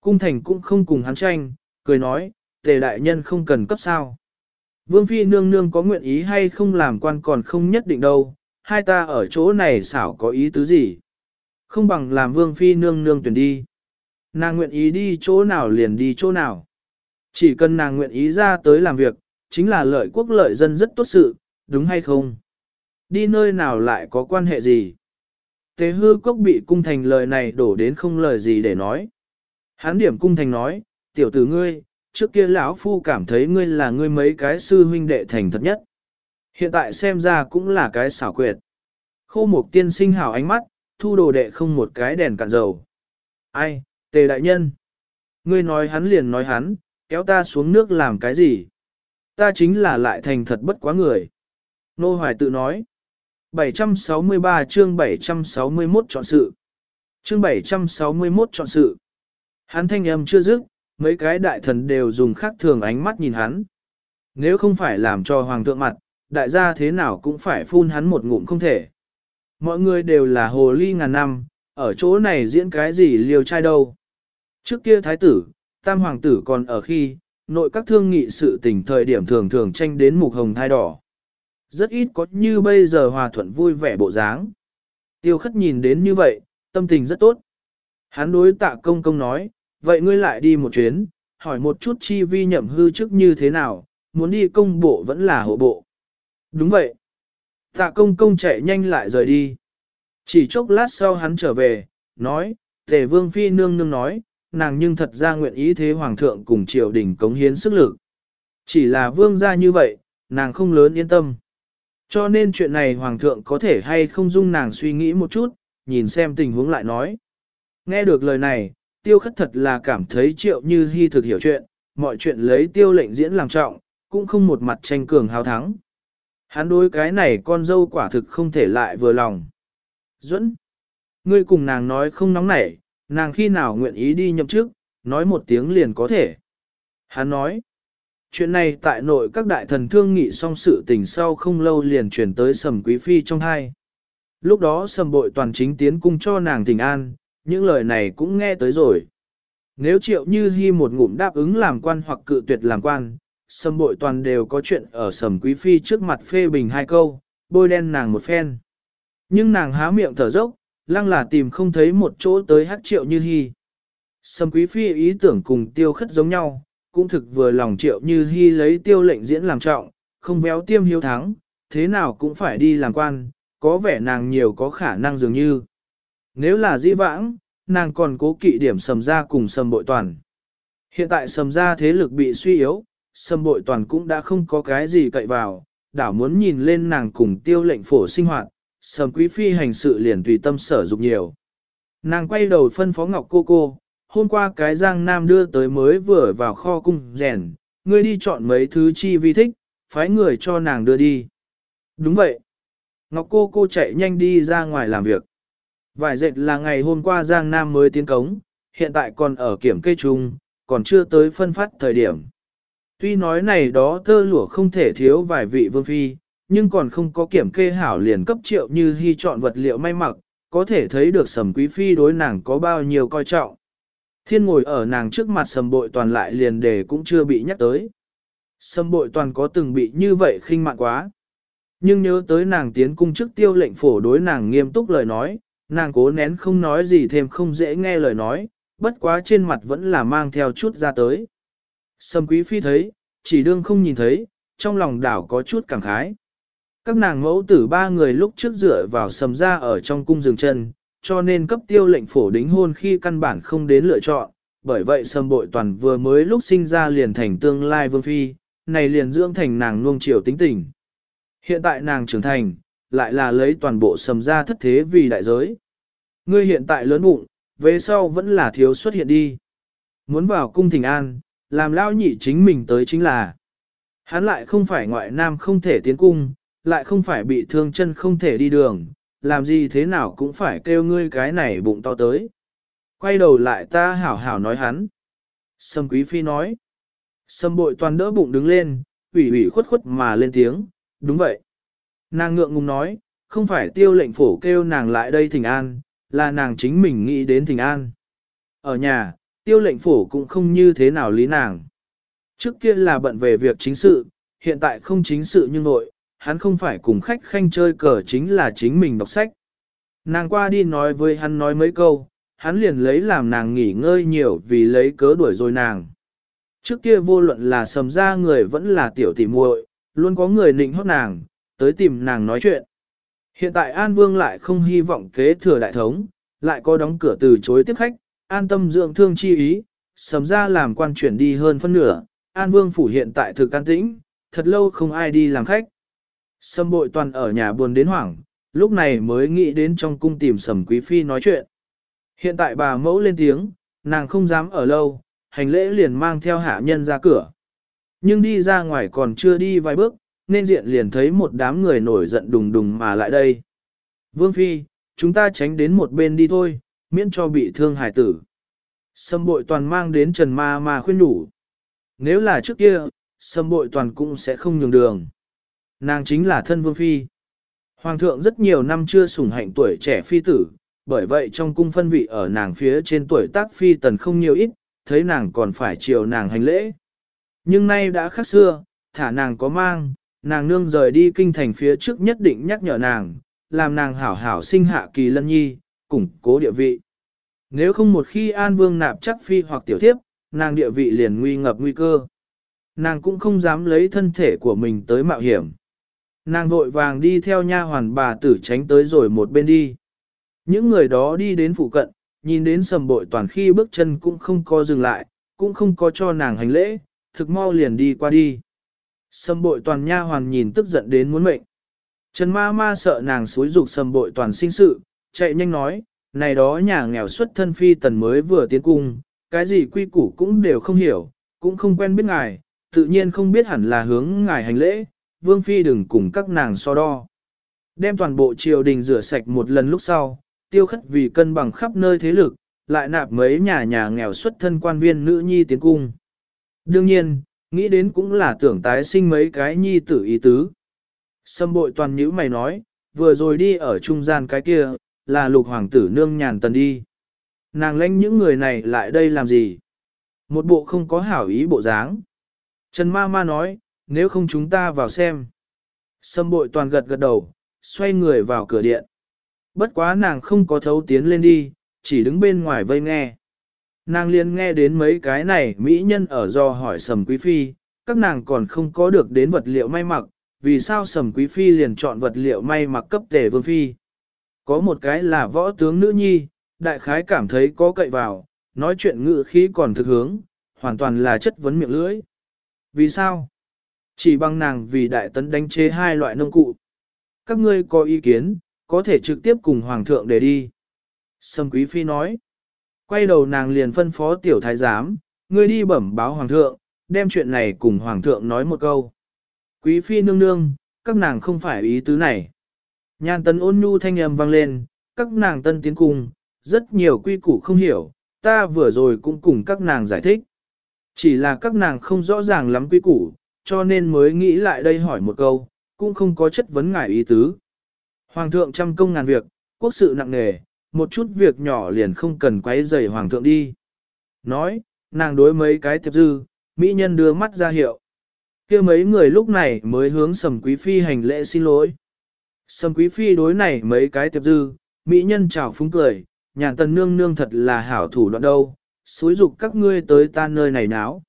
Speaker 1: Cung thành cũng không cùng hắn tranh, cười nói, tề đại nhân không cần cấp sao. Vương phi nương nương có nguyện ý hay không làm quan còn không nhất định đâu, hai ta ở chỗ này xảo có ý tứ gì. Không bằng làm vương phi nương nương tuyển đi. Nàng nguyện ý đi chỗ nào liền đi chỗ nào. Chỉ cần nàng nguyện ý ra tới làm việc, chính là lợi quốc lợi dân rất tốt sự, đúng hay không? Đi nơi nào lại có quan hệ gì? Tế hư cốc bị cung thành lời này đổ đến không lời gì để nói. Hán điểm cung thành nói, tiểu tử ngươi, trước kia lão phu cảm thấy ngươi là ngươi mấy cái sư huynh đệ thành thật nhất. Hiện tại xem ra cũng là cái xảo quyệt. Khô mục tiên sinh hảo ánh mắt, thu đồ đệ không một cái đèn cạn dầu. Ai, tề đại nhân. Ngươi nói hắn liền nói hắn, kéo ta xuống nước làm cái gì? Ta chính là lại thành thật bất quá người. Nô Hoài tự nói. 763 chương 761 chọn sự. Chương 761 chọn sự. Hắn thanh âm chưa dứt, mấy cái đại thần đều dùng khác thường ánh mắt nhìn hắn. Nếu không phải làm cho hoàng thượng mặt, đại gia thế nào cũng phải phun hắn một ngụm không thể. Mọi người đều là hồ ly ngàn năm, ở chỗ này diễn cái gì liều trai đâu. Trước kia thái tử, tam hoàng tử còn ở khi, nội các thương nghị sự tình thời điểm thường thường tranh đến mục hồng thai đỏ. Rất ít có như bây giờ hòa thuận vui vẻ bộ dáng. Tiêu khất nhìn đến như vậy, tâm tình rất tốt. Hắn đối tạ công công nói, vậy ngươi lại đi một chuyến, hỏi một chút chi vi nhậm hư trước như thế nào, muốn đi công bộ vẫn là hộ bộ. Đúng vậy. Tạ công công chạy nhanh lại rời đi. Chỉ chốc lát sau hắn trở về, nói, tề vương phi nương nương nói, nàng nhưng thật ra nguyện ý thế hoàng thượng cùng triều đình cống hiến sức lực. Chỉ là vương gia như vậy, nàng không lớn yên tâm. Cho nên chuyện này hoàng thượng có thể hay không dung nàng suy nghĩ một chút, nhìn xem tình huống lại nói. Nghe được lời này, tiêu khất thật là cảm thấy triệu như hy thực hiểu chuyện, mọi chuyện lấy tiêu lệnh diễn làm trọng, cũng không một mặt tranh cường hào thắng. Hắn đối cái này con dâu quả thực không thể lại vừa lòng. Duẫn, ngươi cùng nàng nói không nóng nảy, nàng khi nào nguyện ý đi nhậm chức, nói một tiếng liền có thể. Hắn nói, chuyện này tại nội các đại thần thương nghị xong sự tình sau không lâu liền chuyển tới sầm quý phi trong hai. Lúc đó sầm bội toàn chính tiến cung cho nàng tình an, những lời này cũng nghe tới rồi. Nếu triệu như hy một ngụm đáp ứng làm quan hoặc cự tuyệt làm quan, sầm bội toàn đều có chuyện ở sầm quý phi trước mặt phê bình hai câu, bôi đen nàng một phen. Nhưng nàng há miệng thở dốc, lăng là tìm không thấy một chỗ tới hát triệu như hy. Sầm quý phi ý tưởng cùng tiêu khất giống nhau, cũng thực vừa lòng triệu như hy lấy tiêu lệnh diễn làm trọng, không béo tiêm hiếu thắng, thế nào cũng phải đi làm quan, có vẻ nàng nhiều có khả năng dường như. Nếu là dĩ vãng, nàng còn cố kỵ điểm sầm ra cùng sầm bội toàn. Hiện tại sầm ra thế lực bị suy yếu, sầm bội toàn cũng đã không có cái gì cậy vào, đảo muốn nhìn lên nàng cùng tiêu lệnh phổ sinh hoạt, sầm quý phi hành sự liền tùy tâm sở dục nhiều. Nàng quay đầu phân phó ngọc cô cô, hôm qua cái giang nam đưa tới mới vừa vào kho cung rèn, ngươi đi chọn mấy thứ chi vi thích, phái người cho nàng đưa đi. Đúng vậy. Ngọc cô cô chạy nhanh đi ra ngoài làm việc. Vải dệt là ngày hôm qua Giang Nam mới tiến cống, hiện tại còn ở kiểm kê chung, còn chưa tới phân phát thời điểm. Tuy nói này đó tơ lụa không thể thiếu vài vị vương phi, nhưng còn không có kiểm kê hảo liền cấp triệu như hy chọn vật liệu may mặc, có thể thấy được sầm quý phi đối nàng có bao nhiêu coi trọng. Thiên ngồi ở nàng trước mặt sầm bội toàn lại liền đề cũng chưa bị nhắc tới. Sầm bội toàn có từng bị như vậy khinh mạn quá. Nhưng nhớ tới nàng tiến cung trước tiêu lệnh phổ đối nàng nghiêm túc lời nói, nàng cố nén không nói gì thêm không dễ nghe lời nói, bất quá trên mặt vẫn là mang theo chút ra tới. Sầm quý phi thấy, chỉ đương không nhìn thấy, trong lòng đảo có chút cảm khái. Các nàng mẫu tử ba người lúc trước dựa vào sầm ra ở trong cung rừng chân, cho nên cấp tiêu lệnh phổ đính hôn khi căn bản không đến lựa chọn, bởi vậy sầm bội toàn vừa mới lúc sinh ra liền thành tương lai vương phi, này liền dưỡng thành nàng nuông chiều tính tình. Hiện tại nàng trưởng thành, lại là lấy toàn bộ sầm ra thất thế vì đại giới. Ngươi hiện tại lớn bụng, về sau vẫn là thiếu xuất hiện đi. Muốn vào cung thỉnh an, làm lao nhị chính mình tới chính là. Hắn lại không phải ngoại nam không thể tiến cung, lại không phải bị thương chân không thể đi đường, làm gì thế nào cũng phải kêu ngươi cái này bụng to tới. Quay đầu lại ta hảo hảo nói hắn. Sâm quý phi nói. Sâm bội toàn đỡ bụng đứng lên, ủy ủy khuất khuất mà lên tiếng, đúng vậy. Nàng ngượng ngùng nói, không phải tiêu lệnh phổ kêu nàng lại đây thỉnh an, là nàng chính mình nghĩ đến thỉnh an. Ở nhà, tiêu lệnh phổ cũng không như thế nào lý nàng. Trước kia là bận về việc chính sự, hiện tại không chính sự nhưng nội, hắn không phải cùng khách khanh chơi cờ chính là chính mình đọc sách. Nàng qua đi nói với hắn nói mấy câu, hắn liền lấy làm nàng nghỉ ngơi nhiều vì lấy cớ đuổi rồi nàng. Trước kia vô luận là sầm ra người vẫn là tiểu tỷ muội, luôn có người nịnh hót nàng, tới tìm nàng nói chuyện. Hiện tại An Vương lại không hy vọng kế thừa đại thống, lại có đóng cửa từ chối tiếp khách, an tâm dưỡng thương chi ý, sầm ra làm quan chuyển đi hơn phân nửa, An Vương phủ hiện tại thực an tĩnh, thật lâu không ai đi làm khách. Sầm bội toàn ở nhà buồn đến hoảng, lúc này mới nghĩ đến trong cung tìm sầm quý phi nói chuyện. Hiện tại bà mẫu lên tiếng, nàng không dám ở lâu, hành lễ liền mang theo hạ nhân ra cửa. Nhưng đi ra ngoài còn chưa đi vài bước, nên diện liền thấy một đám người nổi giận đùng đùng mà lại đây. Vương Phi, chúng ta tránh đến một bên đi thôi, miễn cho bị thương hải tử. Sâm bội toàn mang đến trần ma ma khuyên đủ. Nếu là trước kia, sâm bội toàn cũng sẽ không nhường đường. Nàng chính là thân Vương Phi. Hoàng thượng rất nhiều năm chưa sủng hạnh tuổi trẻ phi tử, bởi vậy trong cung phân vị ở nàng phía trên tuổi tác phi tần không nhiều ít, thấy nàng còn phải chiều nàng hành lễ. Nhưng nay đã khác xưa, thả nàng có mang, nàng nương rời đi kinh thành phía trước nhất định nhắc nhở nàng, làm nàng hảo hảo sinh hạ kỳ lân nhi, củng cố địa vị. Nếu không một khi An Vương nạp chắc phi hoặc tiểu thiếp, nàng địa vị liền nguy ngập nguy cơ. Nàng cũng không dám lấy thân thể của mình tới mạo hiểm. Nàng vội vàng đi theo nha hoàn bà tử tránh tới rồi một bên đi. Những người đó đi đến phụ cận, nhìn đến sầm bội toàn khi bước chân cũng không có dừng lại, cũng không có cho nàng hành lễ, thực mau liền đi qua đi. Sầm bội toàn nha hoàn nhìn tức giận đến muốn mệnh. Trần ma ma sợ nàng xúi dục sầm bội toàn sinh sự, chạy nhanh nói, này đó nhà nghèo xuất thân phi tần mới vừa tiến cung, cái gì quy củ cũng đều không hiểu, cũng không quen biết ngài, tự nhiên không biết hẳn là hướng ngài hành lễ, vương phi đừng cùng các nàng so đo. Đem toàn bộ triều đình rửa sạch một lần lúc sau, tiêu khất vì cân bằng khắp nơi thế lực, lại nạp mấy nhà nhà nghèo xuất thân quan viên nữ nhi tiến cung. Đương nhiên, nghĩ đến cũng là tưởng tái sinh mấy cái nhi tử ý tứ. Sâm bội toàn nhữ mày nói, vừa rồi đi ở trung gian cái kia, là lục hoàng tử nương nhàn tần đi. Nàng lãnh những người này lại đây làm gì? Một bộ không có hảo ý bộ dáng. Trần ma ma nói, nếu không chúng ta vào xem. Sâm bội toàn gật gật đầu, xoay người vào cửa điện. Bất quá nàng không có thấu tiến lên đi, chỉ đứng bên ngoài vây nghe. Nàng liền nghe đến mấy cái này mỹ nhân ở do hỏi sầm quý phi, các nàng còn không có được đến vật liệu may mặc, vì sao sầm quý phi liền chọn vật liệu may mặc cấp tề vương phi. Có một cái là võ tướng nữ nhi, đại khái cảm thấy có cậy vào, nói chuyện ngự khí còn thực hướng, hoàn toàn là chất vấn miệng lưỡi. Vì sao? Chỉ bằng nàng vì đại tấn đánh chế hai loại nông cụ. Các ngươi có ý kiến, có thể trực tiếp cùng hoàng thượng để đi. Sâm quý phi nói. Quay đầu nàng liền phân phó tiểu thái giám, ngươi đi bẩm báo hoàng thượng, đem chuyện này cùng hoàng thượng nói một câu. Quý phi nương nương, các nàng không phải ý tứ này. Nhan tấn ôn nhu thanh âm vang lên, các nàng tân tiến cung, rất nhiều quy củ không hiểu, ta vừa rồi cũng cùng các nàng giải thích. Chỉ là các nàng không rõ ràng lắm quy củ, cho nên mới nghĩ lại đây hỏi một câu, cũng không có chất vấn ngại ý tứ. Hoàng thượng trăm công ngàn việc, quốc sự nặng nề, một chút việc nhỏ liền không cần quấy rầy hoàng thượng đi. Nói, nàng đối mấy cái tiệp dư, mỹ nhân đưa mắt ra hiệu. kia mấy người lúc này mới hướng sầm quý phi hành lễ xin lỗi. Sầm quý phi đối này mấy cái tiệp dư, mỹ nhân chào phúng cười, nhàn tần nương nương thật là hảo thủ đoạn đâu, xúi dục các ngươi tới ta nơi này náo.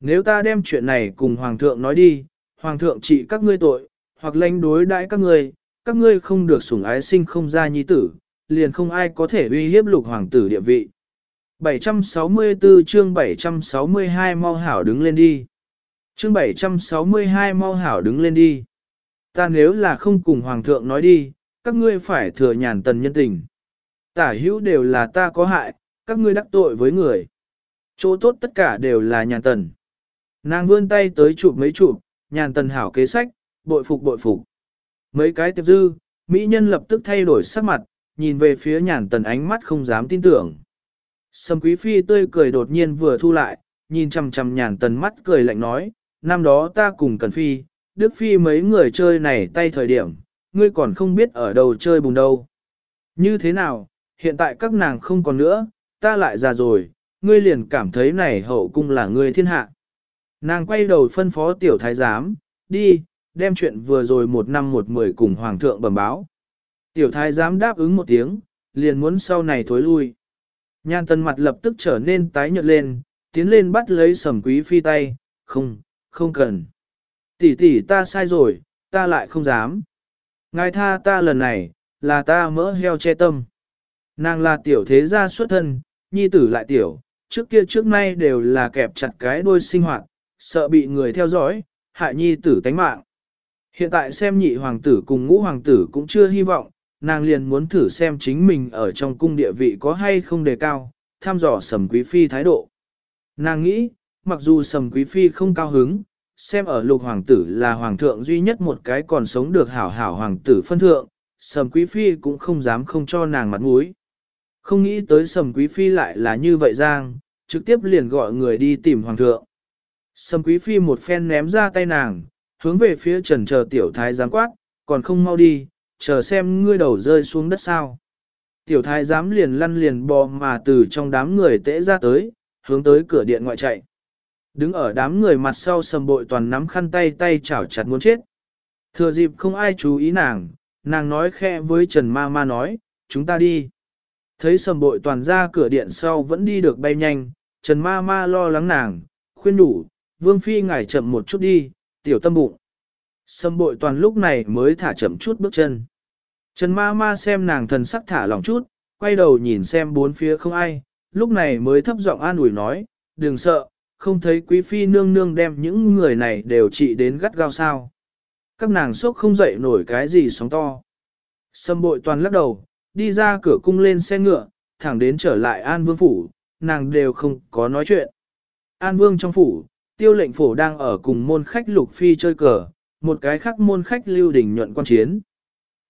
Speaker 1: Nếu ta đem chuyện này cùng hoàng thượng nói đi, hoàng thượng trị các ngươi tội, hoặc lãnh đối đãi các ngươi, các ngươi không được sủng ái sinh không ra nhi tử, liền không ai có thể uy hiếp lục hoàng tử địa vị. 764 chương 762 mau hảo đứng lên đi. Chương 762 mau hảo đứng lên đi. Ta nếu là không cùng hoàng thượng nói đi, các ngươi phải thừa nhàn tần nhân tình. Tả hữu đều là ta có hại, các ngươi đắc tội với người. Chỗ tốt tất cả đều là nhàn tần. Nàng vươn tay tới chụp mấy chụp, nhàn tần hảo kế sách, bội phục bội phục. Mấy cái tiệp dư, Mỹ nhân lập tức thay đổi sắc mặt, nhìn về phía nhàn tần ánh mắt không dám tin tưởng. Sầm quý phi tươi cười đột nhiên vừa thu lại, nhìn chằm chằm nhàn tần mắt cười lạnh nói, năm đó ta cùng cần phi, đức phi mấy người chơi này tay thời điểm, ngươi còn không biết ở đâu chơi bùng đâu. Như thế nào, hiện tại các nàng không còn nữa, ta lại già rồi, ngươi liền cảm thấy này hậu cung là ngươi thiên hạ. Nàng quay đầu phân phó tiểu thái giám, đi, đem chuyện vừa rồi một năm một mười cùng hoàng thượng bẩm báo. Tiểu thái giám đáp ứng một tiếng, liền muốn sau này thối lui. Nhan tần mặt lập tức trở nên tái nhợt lên, tiến lên bắt lấy sầm quý phi tay, không, không cần. Tỷ tỷ ta sai rồi, ta lại không dám. Ngài tha ta lần này, là ta mỡ heo che tâm. Nàng là tiểu thế gia xuất thân, nhi tử lại tiểu, trước kia trước nay đều là kẹp chặt cái đuôi sinh hoạt, sợ bị người theo dõi, hại nhi tử tánh mạng. Hiện tại xem nhị hoàng tử cùng ngũ hoàng tử cũng chưa hy vọng, nàng liền muốn thử xem chính mình ở trong cung địa vị có hay không đề cao, tham dò sầm quý phi thái độ. Nàng nghĩ, mặc dù sầm quý phi không cao hứng, xem ở lục hoàng tử là hoàng thượng duy nhất một cái còn sống được hảo hảo hoàng tử phân thượng, sầm quý phi cũng không dám không cho nàng mặt mũi. Không nghĩ tới sầm quý phi lại là như vậy giang, trực tiếp liền gọi người đi tìm hoàng thượng. Sầm quý phi một phen ném ra tay nàng, hướng về phía trần chờ tiểu thái giám quát, còn không mau đi, chờ xem ngươi đầu rơi xuống đất sao. Tiểu thái giám liền lăn liền bò mà từ trong đám người tễ ra tới, hướng tới cửa điện ngoại chạy. Đứng ở đám người mặt sau sầm bội toàn nắm khăn tay tay chảo chặt muốn chết. Thừa dịp không ai chú ý nàng, nàng nói khe với Trần Ma Ma nói, chúng ta đi. Thấy sầm bội toàn ra cửa điện sau vẫn đi được bay nhanh, Trần Ma Ma lo lắng nàng, khuyên đủ, Vương Phi ngài chậm một chút đi, tiểu tâm bụng. Sâm bội toàn lúc này mới thả chậm chút bước chân. Trần Ma Ma xem nàng thần sắc thả lòng chút, quay đầu nhìn xem bốn phía không ai, lúc này mới thấp giọng an ủi nói, đừng sợ, không thấy quý phi nương nương đem những người này đều trị đến gắt gao sao. Các nàng sốc không dậy nổi cái gì sóng to. Sâm bội toàn lắc đầu, đi ra cửa cung lên xe ngựa, thẳng đến trở lại An Vương Phủ, nàng đều không có nói chuyện. An Vương trong phủ, tiêu lệnh phổ đang ở cùng môn khách Lục Phi chơi cờ, một cái khác môn khách lưu đình nhuận quan chiến.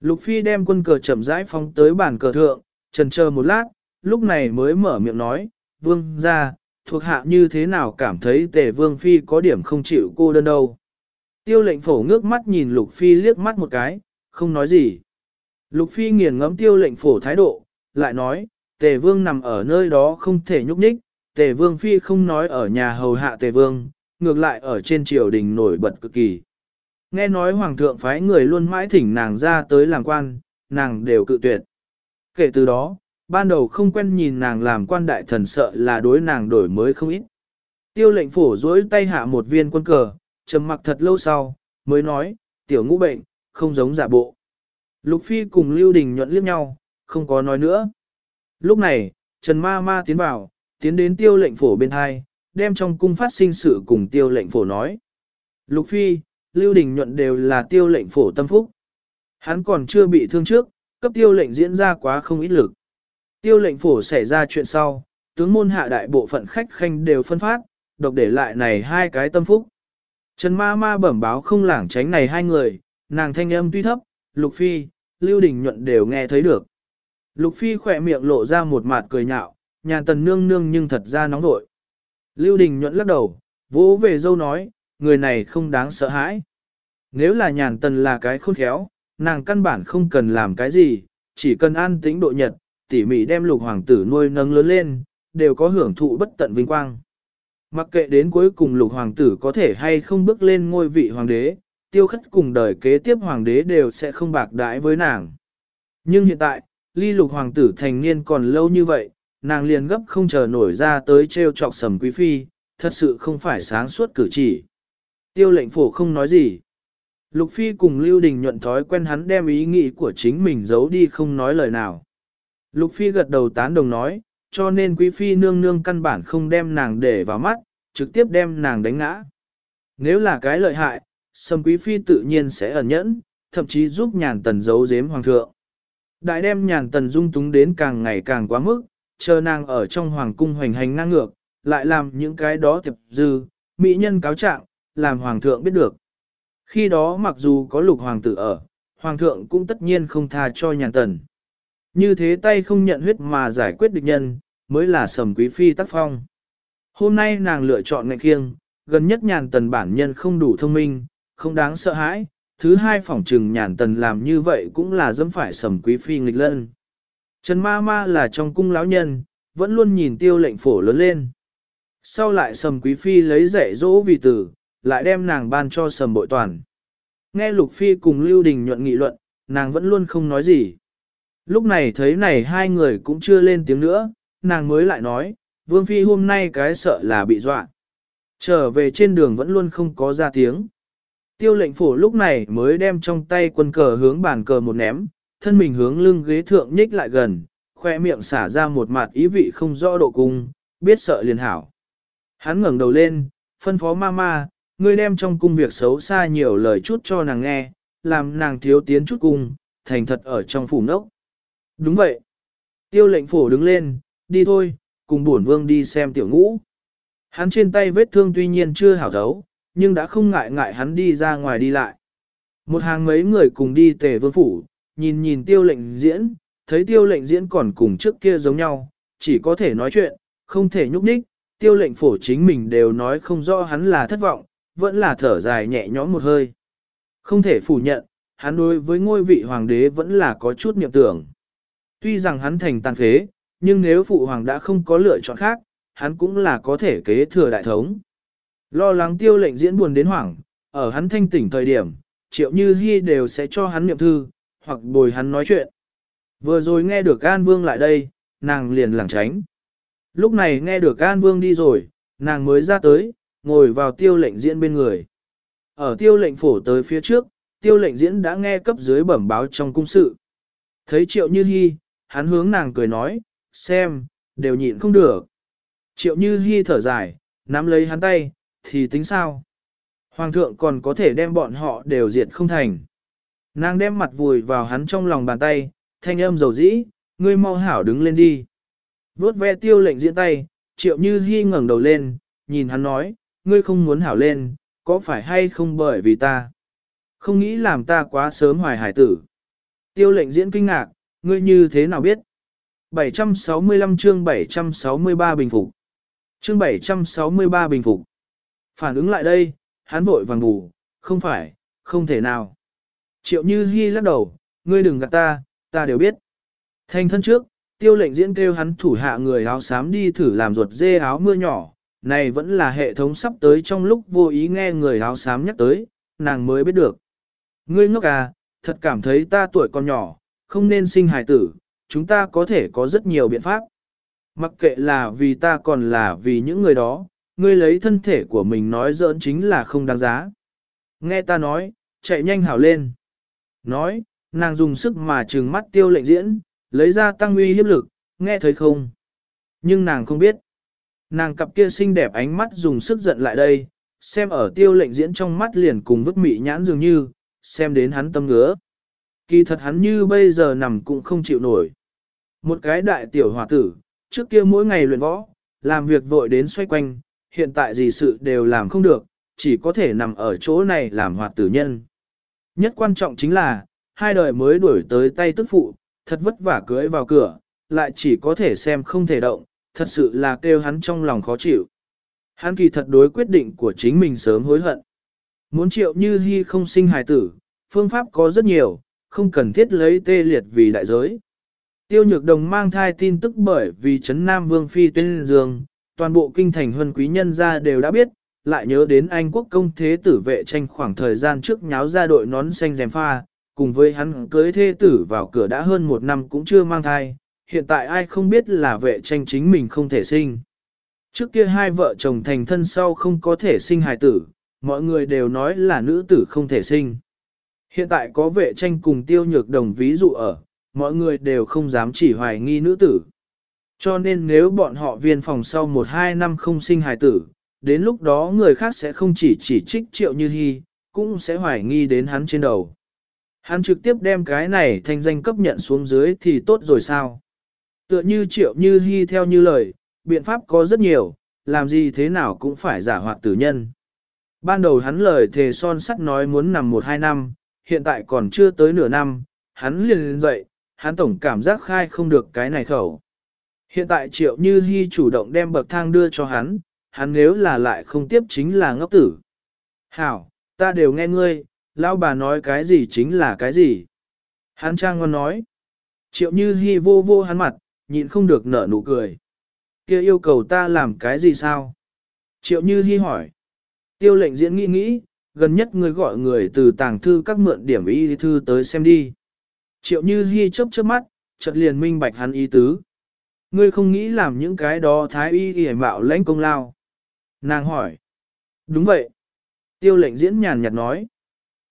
Speaker 1: Lục Phi đem quân cờ chậm rãi phóng tới bàn cờ thượng, trần chờ một lát, lúc này mới mở miệng nói, Vương ra, thuộc hạ như thế nào cảm thấy tề Vương Phi có điểm không chịu cô đơn đâu. Tiêu lệnh phổ ngước mắt nhìn Lục Phi liếc mắt một cái, không nói gì. Lục Phi nghiền ngẫm tiêu lệnh phổ thái độ, lại nói, Tề Vương nằm ở nơi đó không thể nhúc nhích, Tề Vương Phi không nói ở nhà hầu hạ Tề Vương, ngược lại ở trên triều đình nổi bật cực kỳ. Nghe nói Hoàng thượng phái người luôn mãi thỉnh nàng ra tới làm quan, nàng đều cự tuyệt. Kể từ đó, ban đầu không quen nhìn nàng làm quan đại thần sợ là đối nàng đổi mới không ít. Tiêu lệnh phổ dối tay hạ một viên quân cờ, trầm mặc thật lâu sau, mới nói, tiểu ngũ bệnh, không giống giả bộ. Lục Phi cùng Lưu Đình nhuận liếc nhau, không có nói nữa. Lúc này, Trần Ma Ma tiến vào, tiến đến tiêu lệnh phổ bên hai, đem trong cung phát sinh sự cùng tiêu lệnh phổ nói. Lục Phi, Lưu Đình nhuận đều là tiêu lệnh phổ tâm phúc. Hắn còn chưa bị thương trước, cấp tiêu lệnh diễn ra quá không ít lực. Tiêu lệnh phổ xảy ra chuyện sau, tướng môn hạ đại bộ phận khách khanh đều phân phát, độc để lại này hai cái tâm phúc. Trần ma ma bẩm báo không lảng tránh này hai người, nàng thanh âm tuy thấp, Lục Phi, Lưu Đình Nhuận đều nghe thấy được. Lục Phi khỏe miệng lộ ra một mặt cười nhạo, nhàn tần nương nương nhưng thật ra nóng vội. Lưu Đình Nhuận lắc đầu, vỗ về dâu nói, người này không đáng sợ hãi. Nếu là nhàn tần là cái khôn khéo, nàng căn bản không cần làm cái gì, chỉ cần an tĩnh độ nhật, tỉ mỉ đem lục hoàng tử nuôi nâng lớn lên, đều có hưởng thụ bất tận vinh quang. Mặc kệ đến cuối cùng lục hoàng tử có thể hay không bước lên ngôi vị hoàng đế, tiêu khất cùng đời kế tiếp hoàng đế đều sẽ không bạc đãi với nàng. Nhưng hiện tại, ly lục hoàng tử thành niên còn lâu như vậy, nàng liền gấp không chờ nổi ra tới treo trọc sầm quý phi, thật sự không phải sáng suốt cử chỉ. Tiêu lệnh phổ không nói gì. Lục phi cùng Lưu Đình nhuận thói quen hắn đem ý nghĩ của chính mình giấu đi không nói lời nào. Lục phi gật đầu tán đồng nói, cho nên quý phi nương nương căn bản không đem nàng để vào mắt, trực tiếp đem nàng đánh ngã. Nếu là cái lợi hại, sầm Quý Phi tự nhiên sẽ ẩn nhẫn, thậm chí giúp nhàn tần giấu giếm hoàng thượng. Đại đem nhàn tần dung túng đến càng ngày càng quá mức, chờ nàng ở trong hoàng cung hoành hành ngang ngược, lại làm những cái đó tiệp dư, mỹ nhân cáo trạng, làm hoàng thượng biết được. Khi đó mặc dù có lục hoàng tử ở, hoàng thượng cũng tất nhiên không tha cho nhàn tần. Như thế tay không nhận huyết mà giải quyết địch nhân, mới là sầm quý phi tác phong. Hôm nay nàng lựa chọn ngạch kiêng, gần nhất nhàn tần bản nhân không đủ thông minh, không đáng sợ hãi, thứ hai phỏng trừng nhàn tần làm như vậy cũng là dẫm phải sầm quý phi nghịch lân. Trần ma ma là trong cung lão nhân, vẫn luôn nhìn tiêu lệnh phổ lớn lên. Sau lại sầm quý phi lấy dạy dỗ vì tử, lại đem nàng ban cho sầm bội toàn. Nghe lục phi cùng lưu đình nhuận nghị luận, nàng vẫn luôn không nói gì. Lúc này thấy này hai người cũng chưa lên tiếng nữa, nàng mới lại nói, vương phi hôm nay cái sợ là bị dọa. Trở về trên đường vẫn luôn không có ra tiếng. Tiêu lệnh phổ lúc này mới đem trong tay quân cờ hướng bàn cờ một ném, thân mình hướng lưng ghế thượng nhích lại gần, khoe miệng xả ra một mặt ý vị không rõ độ cung, biết sợ liền hảo. Hắn ngẩng đầu lên, phân phó mama, ngươi đem trong cung việc xấu xa nhiều lời chút cho nàng nghe, làm nàng thiếu tiến chút cung, thành thật ở trong phủ nốc. Đúng vậy. Tiêu lệnh phổ đứng lên, đi thôi, cùng bổn vương đi xem tiểu ngũ. Hắn trên tay vết thương tuy nhiên chưa hảo thấu, nhưng đã không ngại ngại hắn đi ra ngoài đi lại. Một hàng mấy người cùng đi tề vương phủ, nhìn nhìn tiêu lệnh diễn, thấy tiêu lệnh diễn còn cùng trước kia giống nhau, chỉ có thể nói chuyện, không thể nhúc nhích, tiêu lệnh phổ chính mình đều nói không rõ hắn là thất vọng, vẫn là thở dài nhẹ nhõm một hơi. Không thể phủ nhận, hắn đối với ngôi vị hoàng đế vẫn là có chút niệm tưởng. Tuy rằng hắn thành tàn phế, nhưng nếu phụ hoàng đã không có lựa chọn khác, hắn cũng là có thể kế thừa đại thống. Lo lắng tiêu lệnh diễn buồn đến hoảng, ở hắn thanh tỉnh thời điểm, triệu như hy đều sẽ cho hắn niệm thư, hoặc bồi hắn nói chuyện. Vừa rồi nghe được An Vương lại đây, nàng liền lảng tránh. Lúc này nghe được An Vương đi rồi, nàng mới ra tới, ngồi vào tiêu lệnh diễn bên người. Ở tiêu lệnh phổ tới phía trước, tiêu lệnh diễn đã nghe cấp dưới bẩm báo trong cung sự. Thấy triệu như hy, hắn hướng nàng cười nói, xem, đều nhịn không được. Triệu như hy thở dài, nắm lấy hắn tay, thì tính sao? Hoàng thượng còn có thể đem bọn họ đều diệt không thành. Nàng đem mặt vùi vào hắn trong lòng bàn tay, thanh âm dầu dĩ, ngươi mau hảo đứng lên đi. Vốt ve tiêu lệnh diễn tay, triệu như hy ngẩng đầu lên, nhìn hắn nói, ngươi không muốn hảo lên, có phải hay không bởi vì ta? Không nghĩ làm ta quá sớm hoài hải tử. Tiêu lệnh diễn kinh ngạc, ngươi như thế nào biết? 765 chương 763 bình phục. Chương 763 bình phục. Phản ứng lại đây, hắn vội vàng ngủ, không phải, không thể nào. Triệu Như Hi lắc đầu, ngươi đừng gạt ta, ta đều biết. Thành thân trước, tiêu lệnh diễn kêu hắn thủ hạ người áo xám đi thử làm ruột dê áo mưa nhỏ, này vẫn là hệ thống sắp tới trong lúc vô ý nghe người áo xám nhắc tới, nàng mới biết được. Ngươi ngốc à, thật cảm thấy ta tuổi còn nhỏ, không nên sinh hài tử, chúng ta có thể có rất nhiều biện pháp. Mặc kệ là vì ta còn là vì những người đó, ngươi lấy thân thể của mình nói giỡn chính là không đáng giá. Nghe ta nói, chạy nhanh hảo lên. Nói, nàng dùng sức mà trừng mắt tiêu lệnh diễn, lấy ra tăng uy hiếp lực, nghe thấy không? Nhưng nàng không biết. Nàng cặp kia xinh đẹp ánh mắt dùng sức giận lại đây, xem ở tiêu lệnh diễn trong mắt liền cùng vứt mị nhãn dường như, xem đến hắn tâm ngứa. Kỳ thật hắn như bây giờ nằm cũng không chịu nổi. Một cái đại tiểu hòa tử, trước kia mỗi ngày luyện võ, làm việc vội đến xoay quanh, hiện tại gì sự đều làm không được, chỉ có thể nằm ở chỗ này làm hoạt tử nhân. Nhất quan trọng chính là, hai đời mới đuổi tới tay tức phụ, thật vất vả cưới vào cửa, lại chỉ có thể xem không thể động, thật sự là kêu hắn trong lòng khó chịu. Hắn kỳ thật đối quyết định của chính mình sớm hối hận. Muốn triệu như hy không sinh hài tử, phương pháp có rất nhiều, không cần thiết lấy tê liệt vì đại giới. Tiêu nhược đồng mang thai tin tức bởi vì Trấn Nam Vương Phi tuyên dương, toàn bộ kinh thành huân quý nhân gia đều đã biết, lại nhớ đến Anh quốc công thế tử vệ tranh khoảng thời gian trước nháo ra đội nón xanh rèm pha, cùng với hắn cưới thế tử vào cửa đã hơn một năm cũng chưa mang thai, hiện tại ai không biết là vệ tranh chính mình không thể sinh. Trước kia hai vợ chồng thành thân sau không có thể sinh hài tử, mọi người đều nói là nữ tử không thể sinh. Hiện tại có vệ tranh cùng tiêu nhược đồng ví dụ ở, mọi người đều không dám chỉ hoài nghi nữ tử. Cho nên nếu bọn họ viên phòng sau 1-2 năm không sinh hài tử, đến lúc đó người khác sẽ không chỉ chỉ trích triệu như hy, cũng sẽ hoài nghi đến hắn trên đầu. Hắn trực tiếp đem cái này thành danh cấp nhận xuống dưới thì tốt rồi sao? Tựa như triệu như hy theo như lời, biện pháp có rất nhiều, làm gì thế nào cũng phải giả hoạt tử nhân. Ban đầu hắn lời thề son sắt nói muốn nằm 1-2 năm, hiện tại còn chưa tới nửa năm, hắn liền lên dậy, hắn tổng cảm giác khai không được cái này khẩu. Hiện tại triệu như hy chủ động đem bậc thang đưa cho hắn, hắn nếu là lại không tiếp chính là ngốc tử. Hảo, ta đều nghe ngươi, lão bà nói cái gì chính là cái gì. Hắn trang ngon nói. Triệu như hy vô vô hắn mặt, nhịn không được nở nụ cười. kia yêu cầu ta làm cái gì sao? Triệu như hy hỏi. Tiêu lệnh diễn nghĩ nghĩ, gần nhất người gọi người từ tàng thư các mượn điểm y thư tới xem đi. Triệu như hy chớp chớp mắt, chợt liền minh bạch hắn ý tứ. Ngươi không nghĩ làm những cái đó thái y y mạo lãnh công lao. Nàng hỏi. Đúng vậy. Tiêu lệnh diễn nhàn nhạt nói.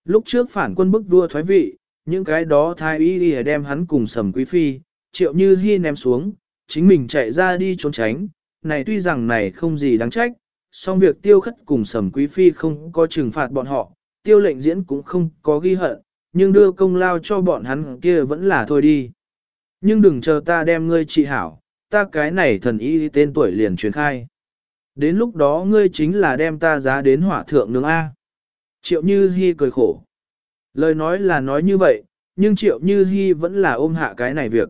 Speaker 1: Lúc trước phản quân bức vua thoái vị, những cái đó thái y đi đem hắn cùng sầm quý phi, triệu như hy ném xuống, chính mình chạy ra đi trốn tránh. Này tuy rằng này không gì đáng trách, song việc tiêu khất cùng sầm quý phi không có trừng phạt bọn họ, tiêu lệnh diễn cũng không có ghi hận, nhưng đưa công lao cho bọn hắn kia vẫn là thôi đi. Nhưng đừng chờ ta đem ngươi trị hảo, ta cái này thần y tên tuổi liền truyền khai. Đến lúc đó ngươi chính là đem ta giá đến hỏa thượng nướng A. Triệu Như Hi cười khổ. Lời nói là nói như vậy, nhưng Triệu Như Hi vẫn là ôm hạ cái này việc.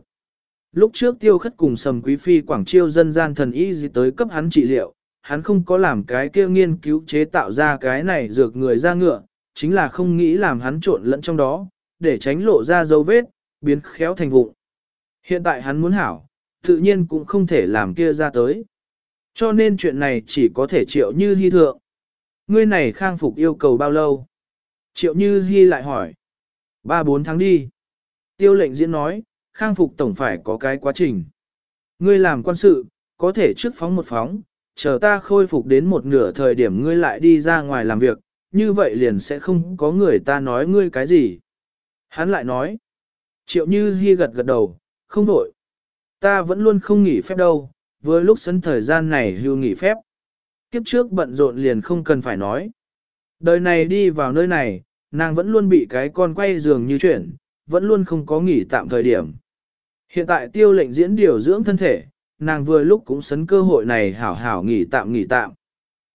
Speaker 1: Lúc trước tiêu khất cùng sầm quý phi quảng chiêu dân gian thần y gì tới cấp hắn trị liệu, hắn không có làm cái kia nghiên cứu chế tạo ra cái này dược người ra ngựa, chính là không nghĩ làm hắn trộn lẫn trong đó, để tránh lộ ra dấu vết, biến khéo thành vụng. Hiện tại hắn muốn hảo, tự nhiên cũng không thể làm kia ra tới. Cho nên chuyện này chỉ có thể triệu như hy thượng. Ngươi này khang phục yêu cầu bao lâu? Triệu như hy lại hỏi. Ba bốn tháng đi. Tiêu lệnh diễn nói, khang phục tổng phải có cái quá trình. Ngươi làm quan sự, có thể trước phóng một phóng, chờ ta khôi phục đến một nửa thời điểm ngươi lại đi ra ngoài làm việc, như vậy liền sẽ không có người ta nói ngươi cái gì. Hắn lại nói, triệu như hy gật gật đầu, không đổi. Ta vẫn luôn không nghỉ phép đâu, vừa lúc sân thời gian này hưu nghỉ phép. Kiếp trước bận rộn liền không cần phải nói. Đời này đi vào nơi này, nàng vẫn luôn bị cái con quay giường như chuyển, vẫn luôn không có nghỉ tạm thời điểm. Hiện tại tiêu lệnh diễn điều dưỡng thân thể, nàng vừa lúc cũng sấn cơ hội này hảo hảo nghỉ tạm nghỉ tạm.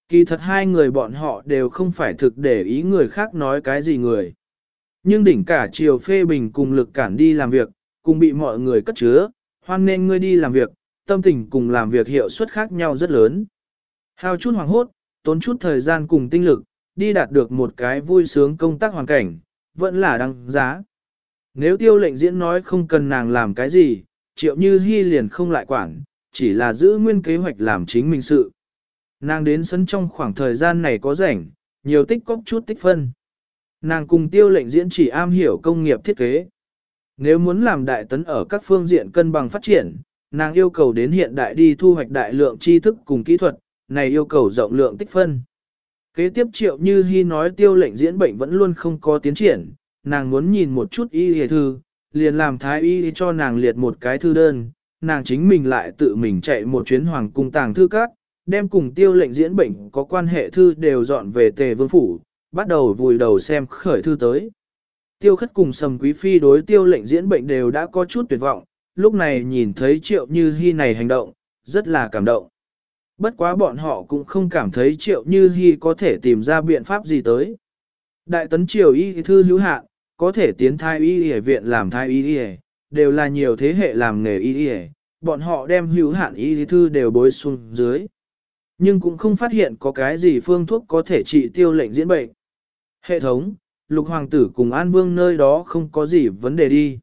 Speaker 1: Kỳ thật hai người bọn họ đều không phải thực để ý người khác nói cái gì người. Nhưng đỉnh cả chiều phê bình cùng lực cản đi làm việc, cùng bị mọi người cất chứa, hoan nên ngươi đi làm việc, tâm tình cùng làm việc hiệu suất khác nhau rất lớn. Hao chút hoàng hốt, tốn chút thời gian cùng tinh lực, đi đạt được một cái vui sướng công tác hoàn cảnh, vẫn là đăng giá. Nếu tiêu lệnh diễn nói không cần nàng làm cái gì, triệu như hy liền không lại quản, chỉ là giữ nguyên kế hoạch làm chính mình sự. Nàng đến sân trong khoảng thời gian này có rảnh, nhiều tích cóp chút tích phân. Nàng cùng tiêu lệnh diễn chỉ am hiểu công nghiệp thiết kế. Nếu muốn làm đại tấn ở các phương diện cân bằng phát triển, nàng yêu cầu đến hiện đại đi thu hoạch đại lượng tri thức cùng kỹ thuật, này yêu cầu rộng lượng tích phân. Kế tiếp triệu như hy nói tiêu lệnh diễn bệnh vẫn luôn không có tiến triển, nàng muốn nhìn một chút y hề thư, liền làm thái y cho nàng liệt một cái thư đơn, nàng chính mình lại tự mình chạy một chuyến hoàng cung tàng thư các, đem cùng tiêu lệnh diễn bệnh có quan hệ thư đều dọn về tề vương phủ, bắt đầu vùi đầu xem khởi thư tới. Tiêu khất cùng sầm quý phi đối tiêu lệnh diễn bệnh đều đã có chút tuyệt vọng, lúc này nhìn thấy triệu như hy này hành động, rất là cảm động. Bất quá bọn họ cũng không cảm thấy triệu như hy có thể tìm ra biện pháp gì tới. Đại tấn triều y thư hữu hạn, có thể tiến thai y y viện làm thai y y, đều là nhiều thế hệ làm nghề y y, bọn họ đem hữu hạn y thư đều bối xuống dưới. Nhưng cũng không phát hiện có cái gì phương thuốc có thể trị tiêu lệnh diễn bệnh. Hệ thống, lục hoàng tử cùng an vương nơi đó không có gì vấn đề đi.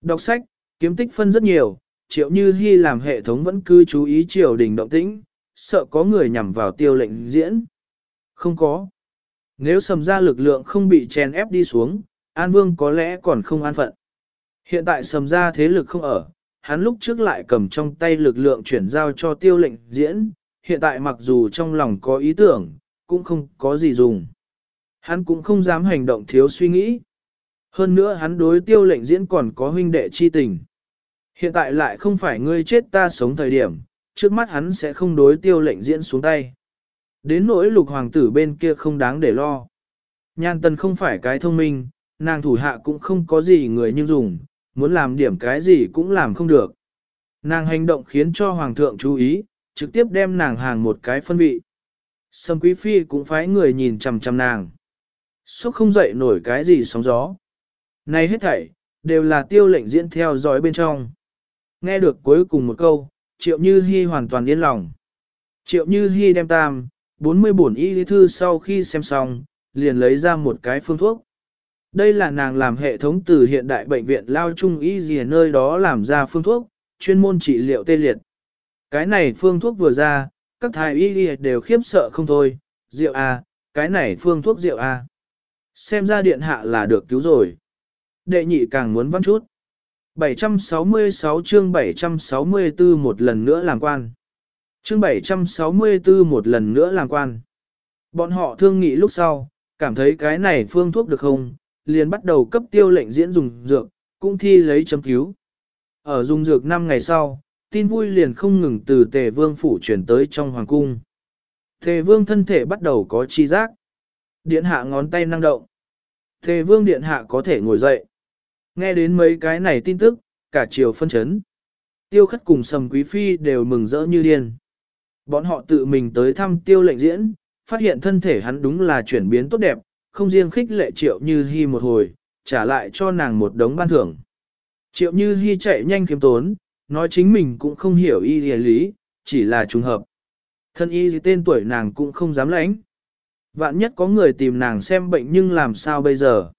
Speaker 1: Đọc sách, kiếm tích phân rất nhiều, triệu như hy làm hệ thống vẫn cứ chú ý triều đình động tĩnh, sợ có người nhằm vào tiêu lệnh diễn. Không có. Nếu sầm ra lực lượng không bị chèn ép đi xuống, An Vương có lẽ còn không an phận. Hiện tại sầm ra thế lực không ở, hắn lúc trước lại cầm trong tay lực lượng chuyển giao cho tiêu lệnh diễn, hiện tại mặc dù trong lòng có ý tưởng, cũng không có gì dùng. Hắn cũng không dám hành động thiếu suy nghĩ. Hơn nữa hắn đối tiêu lệnh diễn còn có huynh đệ chi tình. Hiện tại lại không phải ngươi chết ta sống thời điểm, trước mắt hắn sẽ không đối tiêu lệnh diễn xuống tay. Đến nỗi lục hoàng tử bên kia không đáng để lo. Nhan tần không phải cái thông minh, nàng thủ hạ cũng không có gì người như dùng, muốn làm điểm cái gì cũng làm không được. Nàng hành động khiến cho hoàng thượng chú ý, trực tiếp đem nàng hàng một cái phân vị. Sâm quý phi cũng phái người nhìn chằm chằm nàng. Sốc không dậy nổi cái gì sóng gió. Này hết thảy, đều là tiêu lệnh diễn theo dõi bên trong. Nghe được cuối cùng một câu, triệu như hy hoàn toàn yên lòng. Triệu như hy đem tam, 40 bổn y thư sau khi xem xong, liền lấy ra một cái phương thuốc. Đây là nàng làm hệ thống từ hiện đại bệnh viện lao trung y gì nơi đó làm ra phương thuốc, chuyên môn trị liệu tê liệt. Cái này phương thuốc vừa ra, các thái y đều khiếp sợ không thôi, rượu A, cái này phương thuốc rượu A. Xem ra điện hạ là được cứu rồi. Đệ nhị càng muốn văn chút. 766 chương 764 một lần nữa làm quan. Chương 764 một lần nữa làm quan. Bọn họ thương nghị lúc sau, cảm thấy cái này phương thuốc được không, liền bắt đầu cấp tiêu lệnh diễn dùng dược, cũng thi lấy chấm cứu. Ở dùng dược 5 ngày sau, tin vui liền không ngừng từ tề vương phủ chuyển tới trong hoàng cung. Tề vương thân thể bắt đầu có chi giác. Điện hạ ngón tay năng động. Tề vương điện hạ có thể ngồi dậy. Nghe đến mấy cái này tin tức, cả chiều phân chấn. Tiêu khất cùng sầm quý phi đều mừng rỡ như điên. Bọn họ tự mình tới thăm tiêu lệnh diễn, phát hiện thân thể hắn đúng là chuyển biến tốt đẹp, không riêng khích lệ triệu như hy một hồi, trả lại cho nàng một đống ban thưởng. Triệu như hy chạy nhanh kiếm tốn, nói chính mình cũng không hiểu y lý, chỉ là trùng hợp. Thân y gì tên tuổi nàng cũng không dám lãnh. Vạn nhất có người tìm nàng xem bệnh nhưng làm sao bây giờ.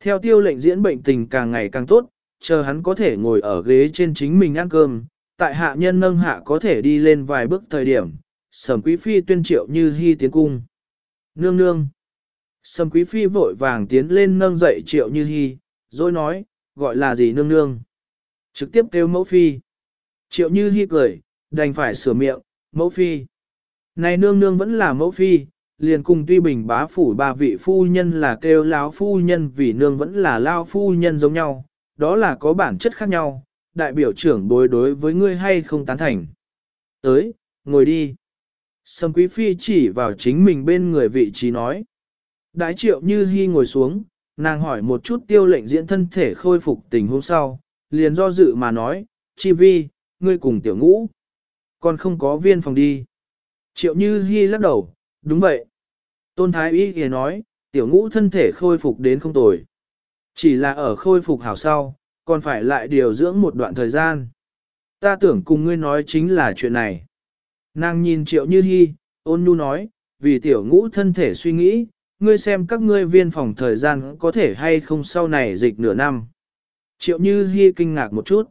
Speaker 1: Theo tiêu lệnh diễn bệnh tình càng ngày càng tốt, chờ hắn có thể ngồi ở ghế trên chính mình ăn cơm, tại hạ nhân nâng hạ có thể đi lên vài bước thời điểm, sầm quý phi tuyên triệu như hy tiến cung. Nương nương. Sầm quý phi vội vàng tiến lên nâng dậy triệu như hy, rồi nói, gọi là gì nương nương. Trực tiếp kêu mẫu phi. Triệu như hy cười, đành phải sửa miệng, mẫu phi. Này nương nương vẫn là mẫu phi, liền cùng tuy bình bá phủ ba vị phu nhân là kêu lão phu nhân vì nương vẫn là lao phu nhân giống nhau, đó là có bản chất khác nhau, đại biểu trưởng bối đối với ngươi hay không tán thành. Tới, ngồi đi. Sâm quý phi chỉ vào chính mình bên người vị trí nói. Đái triệu như hy ngồi xuống, nàng hỏi một chút tiêu lệnh diễn thân thể khôi phục tình hôm sau, liền do dự mà nói, chi vi, ngươi cùng tiểu ngũ. Còn không có viên phòng đi. Triệu như hy lắc đầu, đúng vậy. Tôn thái y kìa nói, tiểu ngũ thân thể khôi phục đến không tồi. Chỉ là ở khôi phục hảo sau, còn phải lại điều dưỡng một đoạn thời gian. Ta tưởng cùng ngươi nói chính là chuyện này. Nàng nhìn triệu như hy, ôn nhu nói, vì tiểu ngũ thân thể suy nghĩ, ngươi xem các ngươi viên phòng thời gian có thể hay không sau này dịch nửa năm. Triệu như hy kinh ngạc một chút.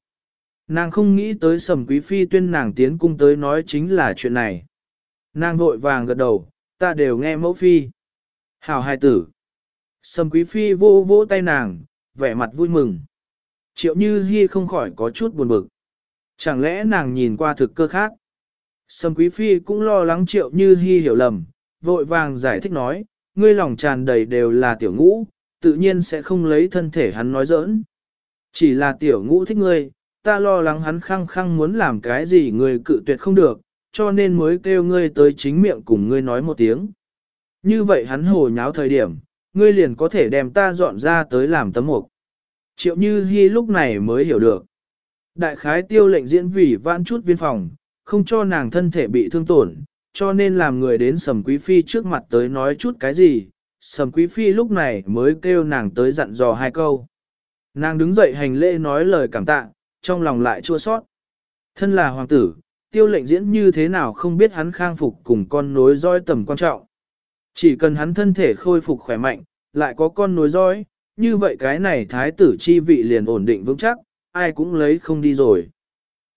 Speaker 1: Nàng không nghĩ tới sầm quý phi tuyên nàng tiến cung tới nói chính là chuyện này. Nàng vội vàng gật đầu, ta đều nghe mẫu phi. Hào hài tử. Sầm quý phi vô vỗ tay nàng, vẻ mặt vui mừng. Triệu như hy không khỏi có chút buồn bực. Chẳng lẽ nàng nhìn qua thực cơ khác? Sầm quý phi cũng lo lắng triệu như hy hiểu lầm, vội vàng giải thích nói, ngươi lòng tràn đầy đều là tiểu ngũ, tự nhiên sẽ không lấy thân thể hắn nói giỡn. Chỉ là tiểu ngũ thích ngươi, ta lo lắng hắn khăng khăng muốn làm cái gì ngươi cự tuyệt không được, cho nên mới kêu ngươi tới chính miệng cùng ngươi nói một tiếng. Như vậy hắn hồ nháo thời điểm, ngươi liền có thể đem ta dọn ra tới làm tấm mục. Triệu Như Hi lúc này mới hiểu được. Đại khái tiêu lệnh diễn vì vãn chút viên phòng, không cho nàng thân thể bị thương tổn, cho nên làm người đến Sầm Quý Phi trước mặt tới nói chút cái gì. Sầm Quý Phi lúc này mới kêu nàng tới dặn dò hai câu. Nàng đứng dậy hành lễ nói lời cảm tạ, trong lòng lại chua sót. Thân là hoàng tử, tiêu lệnh diễn như thế nào không biết hắn khang phục cùng con nối roi tầm quan trọng. Chỉ cần hắn thân thể khôi phục khỏe mạnh, lại có con nối roi, như vậy cái này thái tử chi vị liền ổn định vững chắc, ai cũng lấy không đi rồi.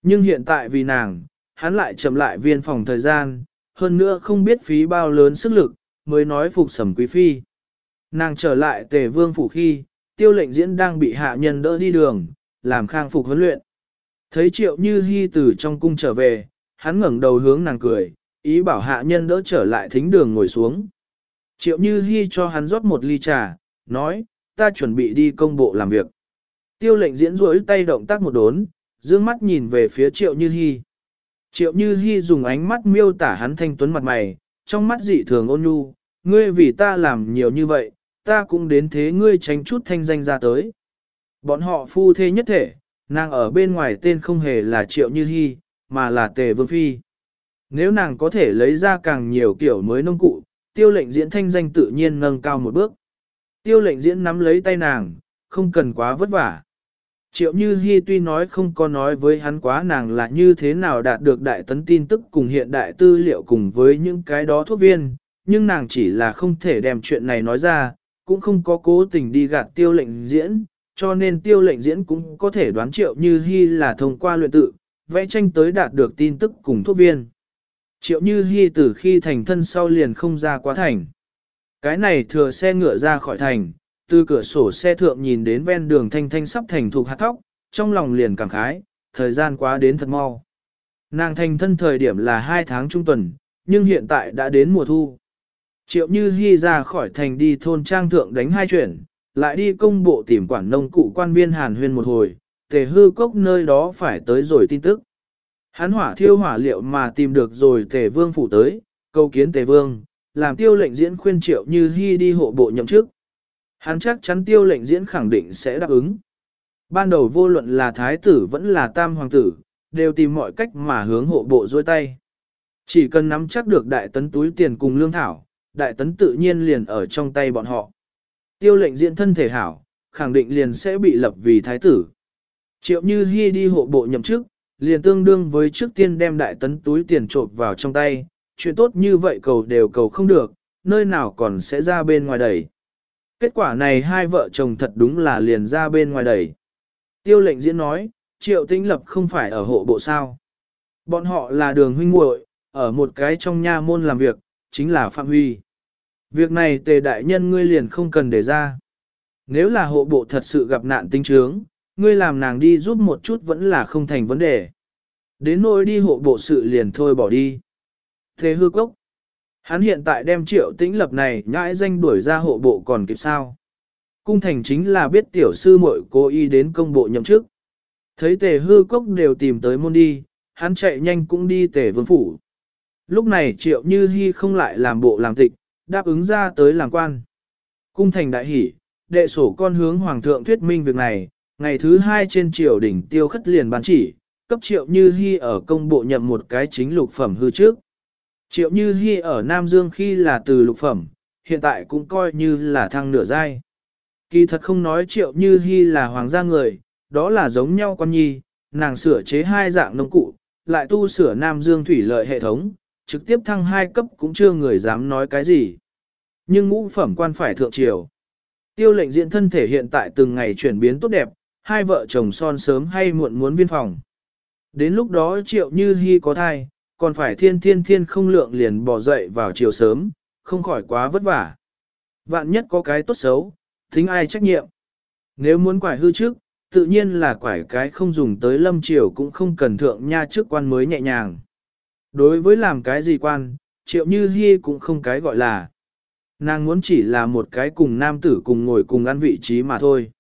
Speaker 1: Nhưng hiện tại vì nàng, hắn lại chậm lại viên phòng thời gian, hơn nữa không biết phí bao lớn sức lực, mới nói phục sầm quý phi. Nàng trở lại tề vương phủ khi, tiêu lệnh diễn đang bị hạ nhân đỡ đi đường, làm khang phục huấn luyện. Thấy triệu như hy từ trong cung trở về, hắn ngẩng đầu hướng nàng cười, ý bảo hạ nhân đỡ trở lại thính đường ngồi xuống. Triệu như hy cho hắn rót một ly trà, nói, ta chuẩn bị đi công bộ làm việc. Tiêu lệnh diễn rỗi tay động tác một đốn, dương mắt nhìn về phía triệu như hy. Triệu như hy dùng ánh mắt miêu tả hắn thanh tuấn mặt mày, trong mắt dị thường ôn nhu, ngươi vì ta làm nhiều như vậy, ta cũng đến thế ngươi tránh chút thanh danh ra tới. Bọn họ phu thê nhất thể, nàng ở bên ngoài tên không hề là triệu như hy, mà là tề vương phi. Nếu nàng có thể lấy ra càng nhiều kiểu mới nông cụ, tiêu lệnh diễn thanh danh tự nhiên nâng cao một bước. Tiêu lệnh diễn nắm lấy tay nàng, không cần quá vất vả. Triệu Như Hi tuy nói không có nói với hắn quá nàng là như thế nào đạt được đại tấn tin tức cùng hiện đại tư liệu cùng với những cái đó thuốc viên, nhưng nàng chỉ là không thể đem chuyện này nói ra, cũng không có cố tình đi gạt tiêu lệnh diễn, cho nên tiêu lệnh diễn cũng có thể đoán Triệu Như hy là thông qua luyện tự, vẽ tranh tới đạt được tin tức cùng thuốc viên. Triệu Như hy từ khi thành thân sau liền không ra quá thành. Cái này thừa xe ngựa ra khỏi thành, từ cửa sổ xe thượng nhìn đến ven đường thanh thanh sắp thành thuộc hạt thóc, trong lòng liền cảm khái, thời gian quá đến thật mau. Nàng thành thân thời điểm là 2 tháng trung tuần, nhưng hiện tại đã đến mùa thu. Triệu Như Hi ra khỏi thành đi thôn trang thượng đánh hai chuyển, lại đi công bộ tìm quản nông cụ quan viên Hàn Huyên một hồi, tề hư cốc nơi đó phải tới rồi tin tức. Hắn hỏa thiêu hỏa liệu mà tìm được rồi tề vương phủ tới, câu kiến tề vương, làm tiêu lệnh diễn khuyên Triệu Như hy đi hộ bộ nhậm chức. Hắn chắc chắn tiêu lệnh diễn khẳng định sẽ đáp ứng. Ban đầu vô luận là thái tử vẫn là tam hoàng tử, đều tìm mọi cách mà hướng hộ bộ dôi tay. Chỉ cần nắm chắc được đại tấn túi tiền cùng lương thảo, đại tấn tự nhiên liền ở trong tay bọn họ. Tiêu lệnh diện thân thể hảo, khẳng định liền sẽ bị lập vì thái tử. Triệu như Hi đi hộ bộ nhậm chức, liền tương đương với trước tiên đem đại tấn túi tiền trộm vào trong tay, chuyện tốt như vậy cầu đều cầu không được, nơi nào còn sẽ ra bên ngoài đẩy. Kết quả này hai vợ chồng thật đúng là liền ra bên ngoài đẩy. Tiêu lệnh diễn nói, triệu tĩnh lập không phải ở hộ bộ sao. Bọn họ là đường huynh muội ở một cái trong nha môn làm việc, chính là Phạm Huy. Việc này tề đại nhân ngươi liền không cần để ra. Nếu là hộ bộ thật sự gặp nạn tinh trướng, ngươi làm nàng đi giúp một chút vẫn là không thành vấn đề. Đến nỗi đi hộ bộ sự liền thôi bỏ đi. Thế hư cốc. Hắn hiện tại đem triệu tĩnh lập này nhãi danh đuổi ra hộ bộ còn kịp sao. Cung thành chính là biết tiểu sư muội cố ý đến công bộ nhậm chức. Thấy tề hư cốc đều tìm tới môn đi, hắn chạy nhanh cũng đi tề vương phủ. Lúc này triệu như hy không lại làm bộ làm tịch, đáp ứng ra tới làm quan. Cung thành đại hỷ, đệ sổ con hướng hoàng thượng thuyết minh việc này, ngày thứ hai trên triều đỉnh tiêu khất liền ban chỉ, cấp triệu như hy ở công bộ nhậm một cái chính lục phẩm hư trước. Triệu Như hy ở Nam Dương khi là từ lục phẩm, hiện tại cũng coi như là thăng nửa giai. Kỳ thật không nói Triệu Như hy là hoàng gia người, đó là giống nhau con nhi, nàng sửa chế hai dạng nông cụ, lại tu sửa Nam Dương thủy lợi hệ thống, trực tiếp thăng hai cấp cũng chưa người dám nói cái gì. Nhưng ngũ phẩm quan phải thượng triều. Tiêu lệnh diện thân thể hiện tại từng ngày chuyển biến tốt đẹp, hai vợ chồng son sớm hay muộn muốn viên phòng. Đến lúc đó Triệu Như hy có thai, còn phải thiên thiên thiên không lượng liền bỏ dậy vào chiều sớm, không khỏi quá vất vả. Vạn nhất có cái tốt xấu, tính ai trách nhiệm. Nếu muốn quải hư trước, tự nhiên là quải cái không dùng tới lâm triều cũng không cần thượng nha trước quan mới nhẹ nhàng. Đối với làm cái gì quan, triệu như hy cũng không cái gọi là. Nàng muốn chỉ là một cái cùng nam tử cùng ngồi cùng ăn vị trí mà thôi.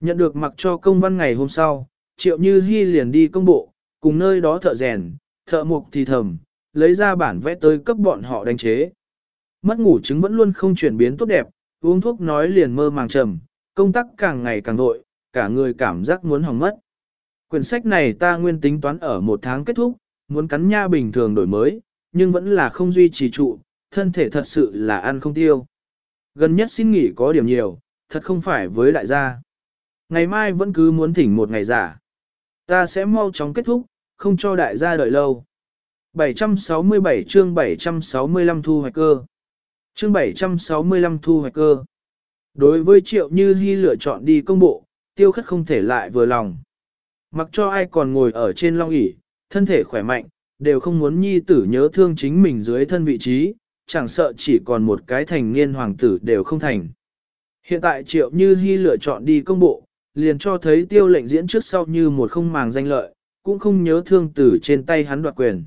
Speaker 1: Nhận được mặc cho công văn ngày hôm sau, triệu như hy liền đi công bộ, cùng nơi đó thợ rèn, thợ mục thì thầm, lấy ra bản vẽ tới cấp bọn họ đánh chế. Mất ngủ chứng vẫn luôn không chuyển biến tốt đẹp, uống thuốc nói liền mơ màng trầm, công tác càng ngày càng vội, cả người cảm giác muốn hỏng mất. Quyển sách này ta nguyên tính toán ở một tháng kết thúc, muốn cắn nha bình thường đổi mới, nhưng vẫn là không duy trì trụ, thân thể thật sự là ăn không tiêu. Gần nhất xin nghỉ có điểm nhiều, thật không phải với đại gia. Ngày mai vẫn cứ muốn thỉnh một ngày giả. Ta sẽ mau chóng kết thúc, không cho đại gia đợi lâu. 767 chương 765 thu hoạch cơ. Chương 765 thu hoạch cơ. Đối với triệu như hy lựa chọn đi công bộ, tiêu khất không thể lại vừa lòng. Mặc cho ai còn ngồi ở trên long ỷ thân thể khỏe mạnh, đều không muốn nhi tử nhớ thương chính mình dưới thân vị trí, chẳng sợ chỉ còn một cái thành niên hoàng tử đều không thành. Hiện tại triệu như hy lựa chọn đi công bộ, liền cho thấy tiêu lệnh diễn trước sau như một không màng danh lợi, cũng không nhớ thương tử trên tay hắn đoạt quyền.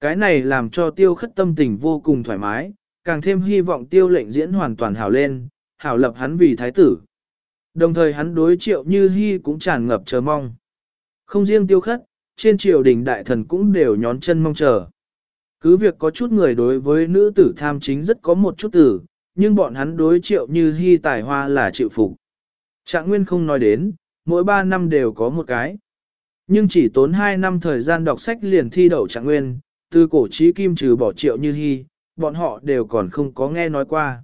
Speaker 1: Cái này làm cho tiêu khất tâm tình vô cùng thoải mái, càng thêm hy vọng tiêu lệnh diễn hoàn toàn hảo lên, hảo lập hắn vì thái tử. Đồng thời hắn đối triệu như hy cũng tràn ngập chờ mong. Không riêng tiêu khất, trên triều đình đại thần cũng đều nhón chân mong chờ. Cứ việc có chút người đối với nữ tử tham chính rất có một chút tử, nhưng bọn hắn đối triệu như hy tài hoa là chịu phục. Trạng nguyên không nói đến, mỗi ba năm đều có một cái. Nhưng chỉ tốn 2 năm thời gian đọc sách liền thi đậu trạng nguyên, từ cổ trí kim trừ bỏ triệu như hy, bọn họ đều còn không có nghe nói qua.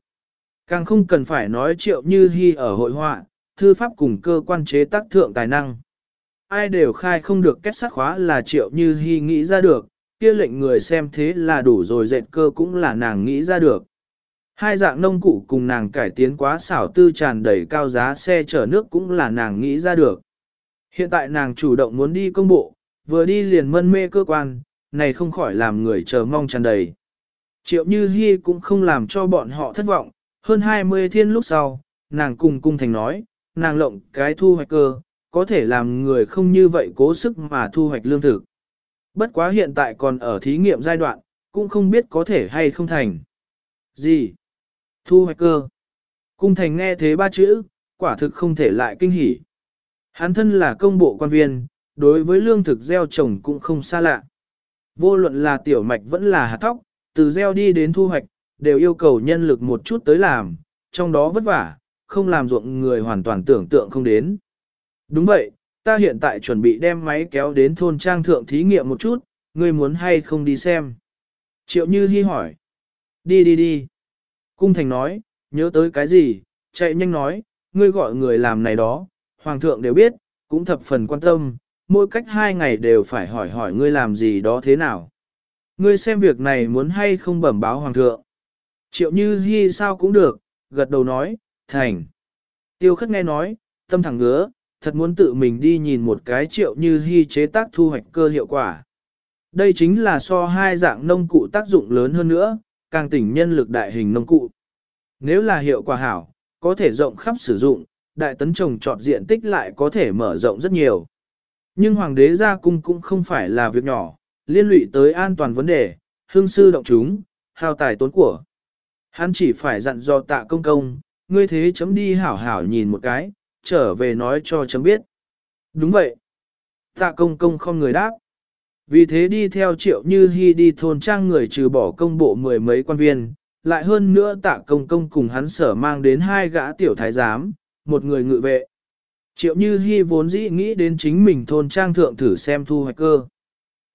Speaker 1: Càng không cần phải nói triệu như hy ở hội họa, thư pháp cùng cơ quan chế tác thượng tài năng. Ai đều khai không được kết sát khóa là triệu như hy nghĩ ra được, kia lệnh người xem thế là đủ rồi dệt cơ cũng là nàng nghĩ ra được. Hai dạng nông cụ cùng nàng cải tiến quá xảo tư tràn đầy cao giá xe chở nước cũng là nàng nghĩ ra được. Hiện tại nàng chủ động muốn đi công bộ, vừa đi liền mân mê cơ quan, này không khỏi làm người chờ mong tràn đầy. Triệu Như Hi cũng không làm cho bọn họ thất vọng, hơn 20 thiên lúc sau, nàng cùng cung thành nói, nàng lộng cái thu hoạch cơ, có thể làm người không như vậy cố sức mà thu hoạch lương thực. Bất quá hiện tại còn ở thí nghiệm giai đoạn, cũng không biết có thể hay không thành. Gì? Thu hoạch cơ. Cung thành nghe thế ba chữ, quả thực không thể lại kinh hỉ. Hắn thân là công bộ quan viên, đối với lương thực gieo trồng cũng không xa lạ. Vô luận là tiểu mạch vẫn là hạt thóc, từ gieo đi đến thu hoạch, đều yêu cầu nhân lực một chút tới làm, trong đó vất vả, không làm ruộng người hoàn toàn tưởng tượng không đến. Đúng vậy, ta hiện tại chuẩn bị đem máy kéo đến thôn trang thượng thí nghiệm một chút, ngươi muốn hay không đi xem. Triệu Như Hi hỏi. Đi đi đi. Cung Thành nói, nhớ tới cái gì, chạy nhanh nói, ngươi gọi người làm này đó, Hoàng thượng đều biết, cũng thập phần quan tâm, mỗi cách hai ngày đều phải hỏi hỏi ngươi làm gì đó thế nào. Ngươi xem việc này muốn hay không bẩm báo Hoàng thượng. Triệu Như Hi sao cũng được, gật đầu nói, thành. Tiêu khất nghe nói, tâm thẳng ngứa, thật muốn tự mình đi nhìn một cái triệu như hy chế tác thu hoạch cơ hiệu quả. Đây chính là so hai dạng nông cụ tác dụng lớn hơn nữa, càng tỉnh nhân lực đại hình nông cụ. Nếu là hiệu quả hảo, có thể rộng khắp sử dụng, đại tấn trồng trọt diện tích lại có thể mở rộng rất nhiều. Nhưng hoàng đế gia cung cũng không phải là việc nhỏ, liên lụy tới an toàn vấn đề, hương sư động chúng, hao tài tốn của. Hắn chỉ phải dặn dò tạ công công, ngươi thế chấm đi hảo hảo nhìn một cái, trở về nói cho chấm biết. Đúng vậy. Tạ công công không người đáp. Vì thế đi theo triệu như hy đi thôn trang người trừ bỏ công bộ mười mấy quan viên, lại hơn nữa tạ công công cùng hắn sở mang đến hai gã tiểu thái giám, một người ngự vệ. Triệu như hy vốn dĩ nghĩ đến chính mình thôn trang thượng thử xem thu hoạch cơ.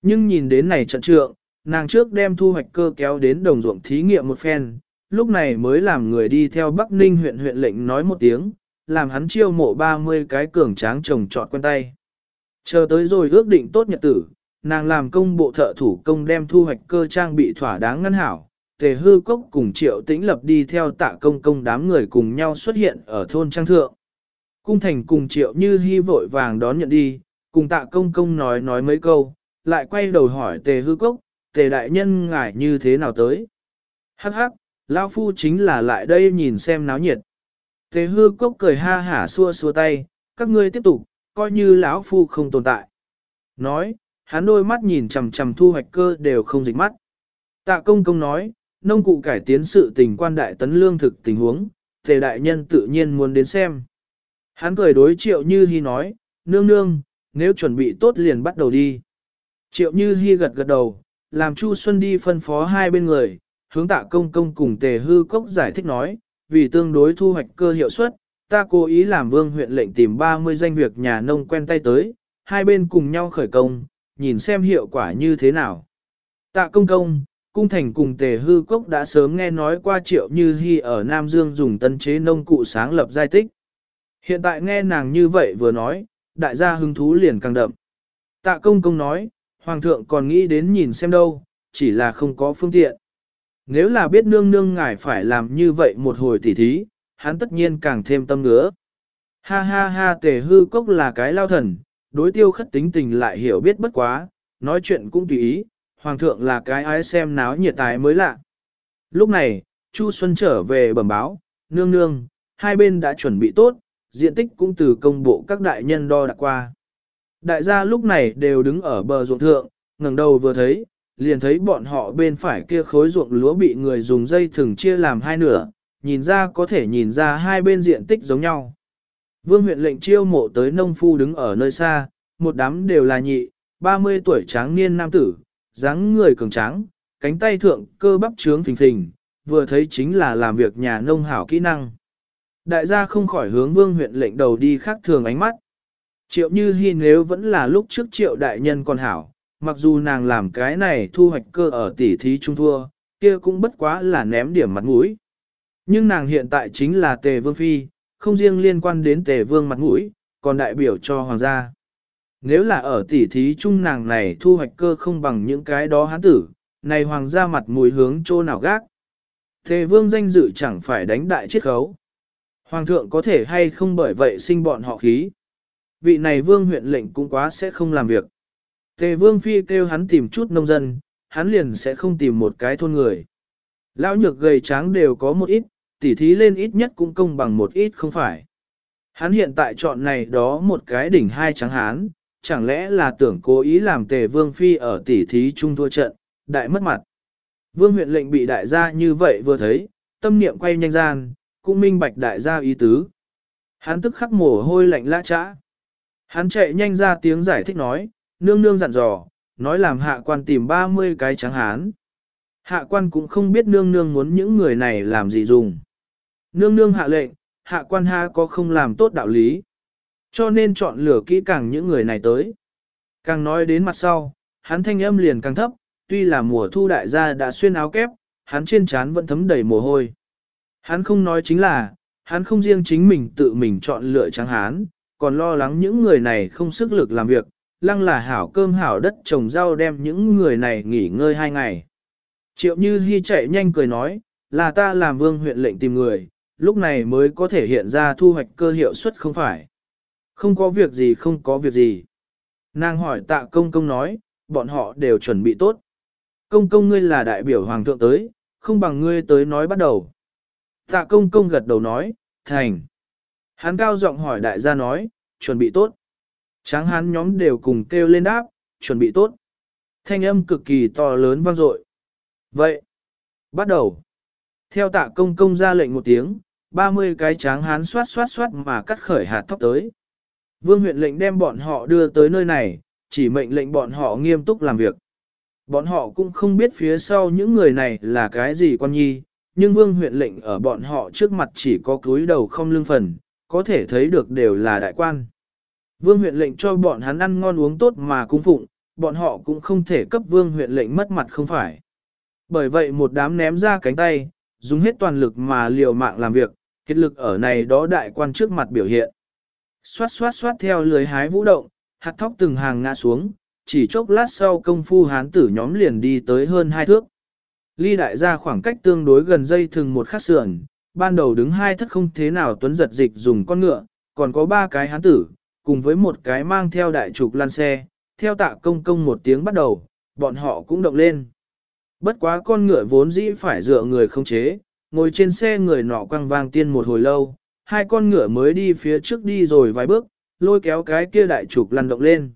Speaker 1: Nhưng nhìn đến này trận trượng, nàng trước đem thu hoạch cơ kéo đến đồng ruộng thí nghiệm một phen, lúc này mới làm người đi theo Bắc Ninh huyện huyện lệnh nói một tiếng, làm hắn chiêu mộ 30 cái cường tráng trồng trọt quen tay. Chờ tới rồi ước định tốt nhật tử, nàng làm công bộ thợ thủ công đem thu hoạch cơ trang bị thỏa đáng ngân hảo, tề hư cốc cùng triệu tĩnh lập đi theo tạ công công đám người cùng nhau xuất hiện ở thôn trang thượng. Cung thành cùng triệu như hy vội vàng đón nhận đi, cùng tạ công công nói nói mấy câu, lại quay đầu hỏi tề hư cốc, tề đại nhân ngại như thế nào tới. Hắc hắc, Lao phu chính là lại đây nhìn xem náo nhiệt. Tề hư cốc cười ha hả xua xua tay, các ngươi tiếp tục, coi như lão phu không tồn tại. Nói, hắn đôi mắt nhìn chằm chằm thu hoạch cơ đều không dịch mắt. Tạ công công nói, nông cụ cải tiến sự tình quan đại tấn lương thực tình huống, tề đại nhân tự nhiên muốn đến xem. Hắn cười đối triệu như hy nói, nương nương, nếu chuẩn bị tốt liền bắt đầu đi. Triệu như hy gật gật đầu, làm Chu Xuân đi phân phó hai bên người, hướng tạ công công cùng tề hư cốc giải thích nói, vì tương đối thu hoạch cơ hiệu suất, ta cố ý làm vương huyện lệnh tìm 30 danh việc nhà nông quen tay tới, hai bên cùng nhau khởi công, nhìn xem hiệu quả như thế nào. Tạ công công, cung thành cùng tề hư cốc đã sớm nghe nói qua triệu như hy ở Nam Dương dùng tân chế nông cụ sáng lập giai tích. Hiện tại nghe nàng như vậy vừa nói, đại gia hứng thú liền càng đậm. Tạ công công nói, hoàng thượng còn nghĩ đến nhìn xem đâu, chỉ là không có phương tiện nếu là biết nương nương ngài phải làm như vậy một hồi tỉ thí, hắn tất nhiên càng thêm tâm ngứa. Ha ha ha tề hư cốc là cái lao thần, đối tiêu khất tính tình lại hiểu biết bất quá, nói chuyện cũng tùy ý, hoàng thượng là cái ái xem náo nhiệt tài mới lạ. Lúc này, Chu Xuân trở về bẩm báo, nương nương, hai bên đã chuẩn bị tốt, diện tích cũng từ công bộ các đại nhân đo đã qua. Đại gia lúc này đều đứng ở bờ ruộng thượng, ngẩng đầu vừa thấy, liền thấy bọn họ bên phải kia khối ruộng lúa bị người dùng dây thừng chia làm hai nửa, nhìn ra có thể nhìn ra hai bên diện tích giống nhau. Vương huyện lệnh chiêu mộ tới nông phu đứng ở nơi xa, một đám đều là nhị, 30 tuổi tráng niên nam tử, dáng người cường tráng, cánh tay thượng cơ bắp trướng phình phình, vừa thấy chính là làm việc nhà nông hảo kỹ năng. Đại gia không khỏi hướng vương huyện lệnh đầu đi khác thường ánh mắt. Triệu như hy nếu vẫn là lúc trước triệu đại nhân còn hảo, mặc dù nàng làm cái này thu hoạch cơ ở tỷ thí trung thua, kia cũng bất quá là ném điểm mặt mũi. Nhưng nàng hiện tại chính là tề vương phi, không riêng liên quan đến tề vương mặt mũi, còn đại biểu cho hoàng gia. Nếu là ở tỉ thí chung nàng này thu hoạch cơ không bằng những cái đó hán tử, này hoàng gia mặt mũi hướng chỗ nào gác. Tề vương danh dự chẳng phải đánh đại chiết khấu. Hoàng thượng có thể hay không bởi vậy sinh bọn họ khí. Vị này vương huyện lệnh cũng quá sẽ không làm việc. Tề vương phi kêu hắn tìm chút nông dân, hắn liền sẽ không tìm một cái thôn người. Lão nhược gầy tráng đều có một ít, tỉ thí lên ít nhất cũng công bằng một ít không phải. Hắn hiện tại chọn này đó một cái đỉnh hai trắng hán, chẳng lẽ là tưởng cố ý làm tề vương phi ở tỉ thí chung thua trận, đại mất mặt. Vương huyện lệnh bị đại gia như vậy vừa thấy, tâm niệm quay nhanh gian, cũng minh bạch đại gia ý tứ. Hắn tức khắc mồ hôi lạnh lã trã. Hắn chạy nhanh ra tiếng giải thích nói, nương nương dặn dò, nói làm hạ quan tìm 30 cái trắng hán. Hạ quan cũng không biết nương nương muốn những người này làm gì dùng. Nương nương hạ lệnh, hạ quan ha có không làm tốt đạo lý. Cho nên chọn lựa kỹ càng những người này tới. Càng nói đến mặt sau, hắn thanh âm liền càng thấp, tuy là mùa thu đại gia đã xuyên áo kép, hắn trên trán vẫn thấm đầy mồ hôi. Hắn không nói chính là, hắn không riêng chính mình tự mình chọn lựa trắng hán, còn lo lắng những người này không sức lực làm việc, lăng là hảo cơm hảo đất trồng rau đem những người này nghỉ ngơi hai ngày. Triệu Như Hi chạy nhanh cười nói, là ta làm vương huyện lệnh tìm người, lúc này mới có thể hiện ra thu hoạch cơ hiệu suất không phải. Không có việc gì không có việc gì. Nàng hỏi tạ công công nói, bọn họ đều chuẩn bị tốt. Công công ngươi là đại biểu hoàng thượng tới, không bằng ngươi tới nói bắt đầu. Tạ công công gật đầu nói, thành. Hắn cao giọng hỏi đại gia nói, chuẩn bị tốt. Tráng hán nhóm đều cùng kêu lên đáp, chuẩn bị tốt. Thanh âm cực kỳ to lớn vang dội. Vậy, bắt đầu. Theo tạ công công ra lệnh một tiếng, 30 cái tráng hán xoát xoát xoát mà cắt khởi hạt thóc tới. Vương huyện lệnh đem bọn họ đưa tới nơi này, chỉ mệnh lệnh bọn họ nghiêm túc làm việc. Bọn họ cũng không biết phía sau những người này là cái gì quan nhi, nhưng vương huyện lệnh ở bọn họ trước mặt chỉ có cúi đầu không lương phần, có thể thấy được đều là đại quan. Vương huyện lệnh cho bọn hắn ăn ngon uống tốt mà cung phụng, bọn họ cũng không thể cấp vương huyện lệnh mất mặt không phải. Bởi vậy một đám ném ra cánh tay, dùng hết toàn lực mà liều mạng làm việc, kết lực ở này đó đại quan trước mặt biểu hiện. Xoát xoát xoát theo lưới hái vũ động, hạt thóc từng hàng ngã xuống, chỉ chốc lát sau công phu hán tử nhóm liền đi tới hơn hai thước. Ly đại gia khoảng cách tương đối gần dây thừng một khắc sườn, ban đầu đứng hai thất không thế nào tuấn giật dịch dùng con ngựa, còn có ba cái hán tử, cùng với một cái mang theo đại trục lan xe, theo tạ công công một tiếng bắt đầu, bọn họ cũng động lên. Bất quá con ngựa vốn dĩ phải dựa người không chế, ngồi trên xe người nọ quăng vang tiên một hồi lâu, hai con ngựa mới đi phía trước đi rồi vài bước, lôi kéo cái kia đại trục lăn động lên.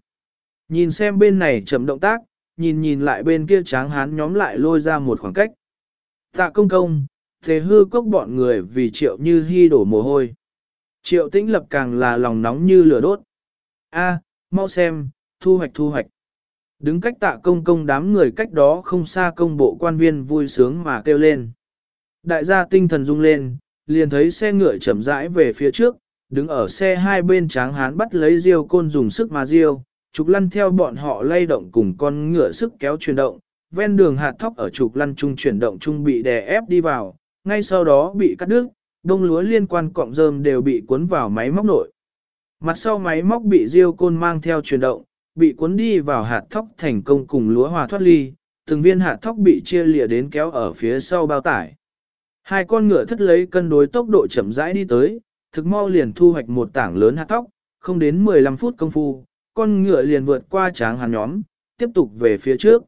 Speaker 1: Nhìn xem bên này chậm động tác, nhìn nhìn lại bên kia tráng hán nhóm lại lôi ra một khoảng cách. Tạ công công, thế hư cốc bọn người vì triệu như hy đổ mồ hôi. Triệu tĩnh lập càng là lòng nóng như lửa đốt. A, mau xem, thu hoạch thu hoạch. Đứng cách tạ công công đám người cách đó không xa công bộ quan viên vui sướng mà kêu lên. Đại gia tinh thần rung lên, liền thấy xe ngựa chậm rãi về phía trước, đứng ở xe hai bên tráng hán bắt lấy diêu côn dùng sức mà diêu, trục lăn theo bọn họ lay động cùng con ngựa sức kéo chuyển động, ven đường hạt thóc ở trục lăn trung chuyển động trung bị đè ép đi vào, ngay sau đó bị cắt đứt, đông lúa liên quan cọng rơm đều bị cuốn vào máy móc nội. Mặt sau máy móc bị diêu côn mang theo chuyển động, bị cuốn đi vào hạt thóc thành công cùng lúa hòa thoát ly, từng viên hạt thóc bị chia lìa đến kéo ở phía sau bao tải. Hai con ngựa thất lấy cân đối tốc độ chậm rãi đi tới, thực mau liền thu hoạch một tảng lớn hạt thóc, không đến 15 phút công phu, con ngựa liền vượt qua tráng hàn nhóm, tiếp tục về phía trước.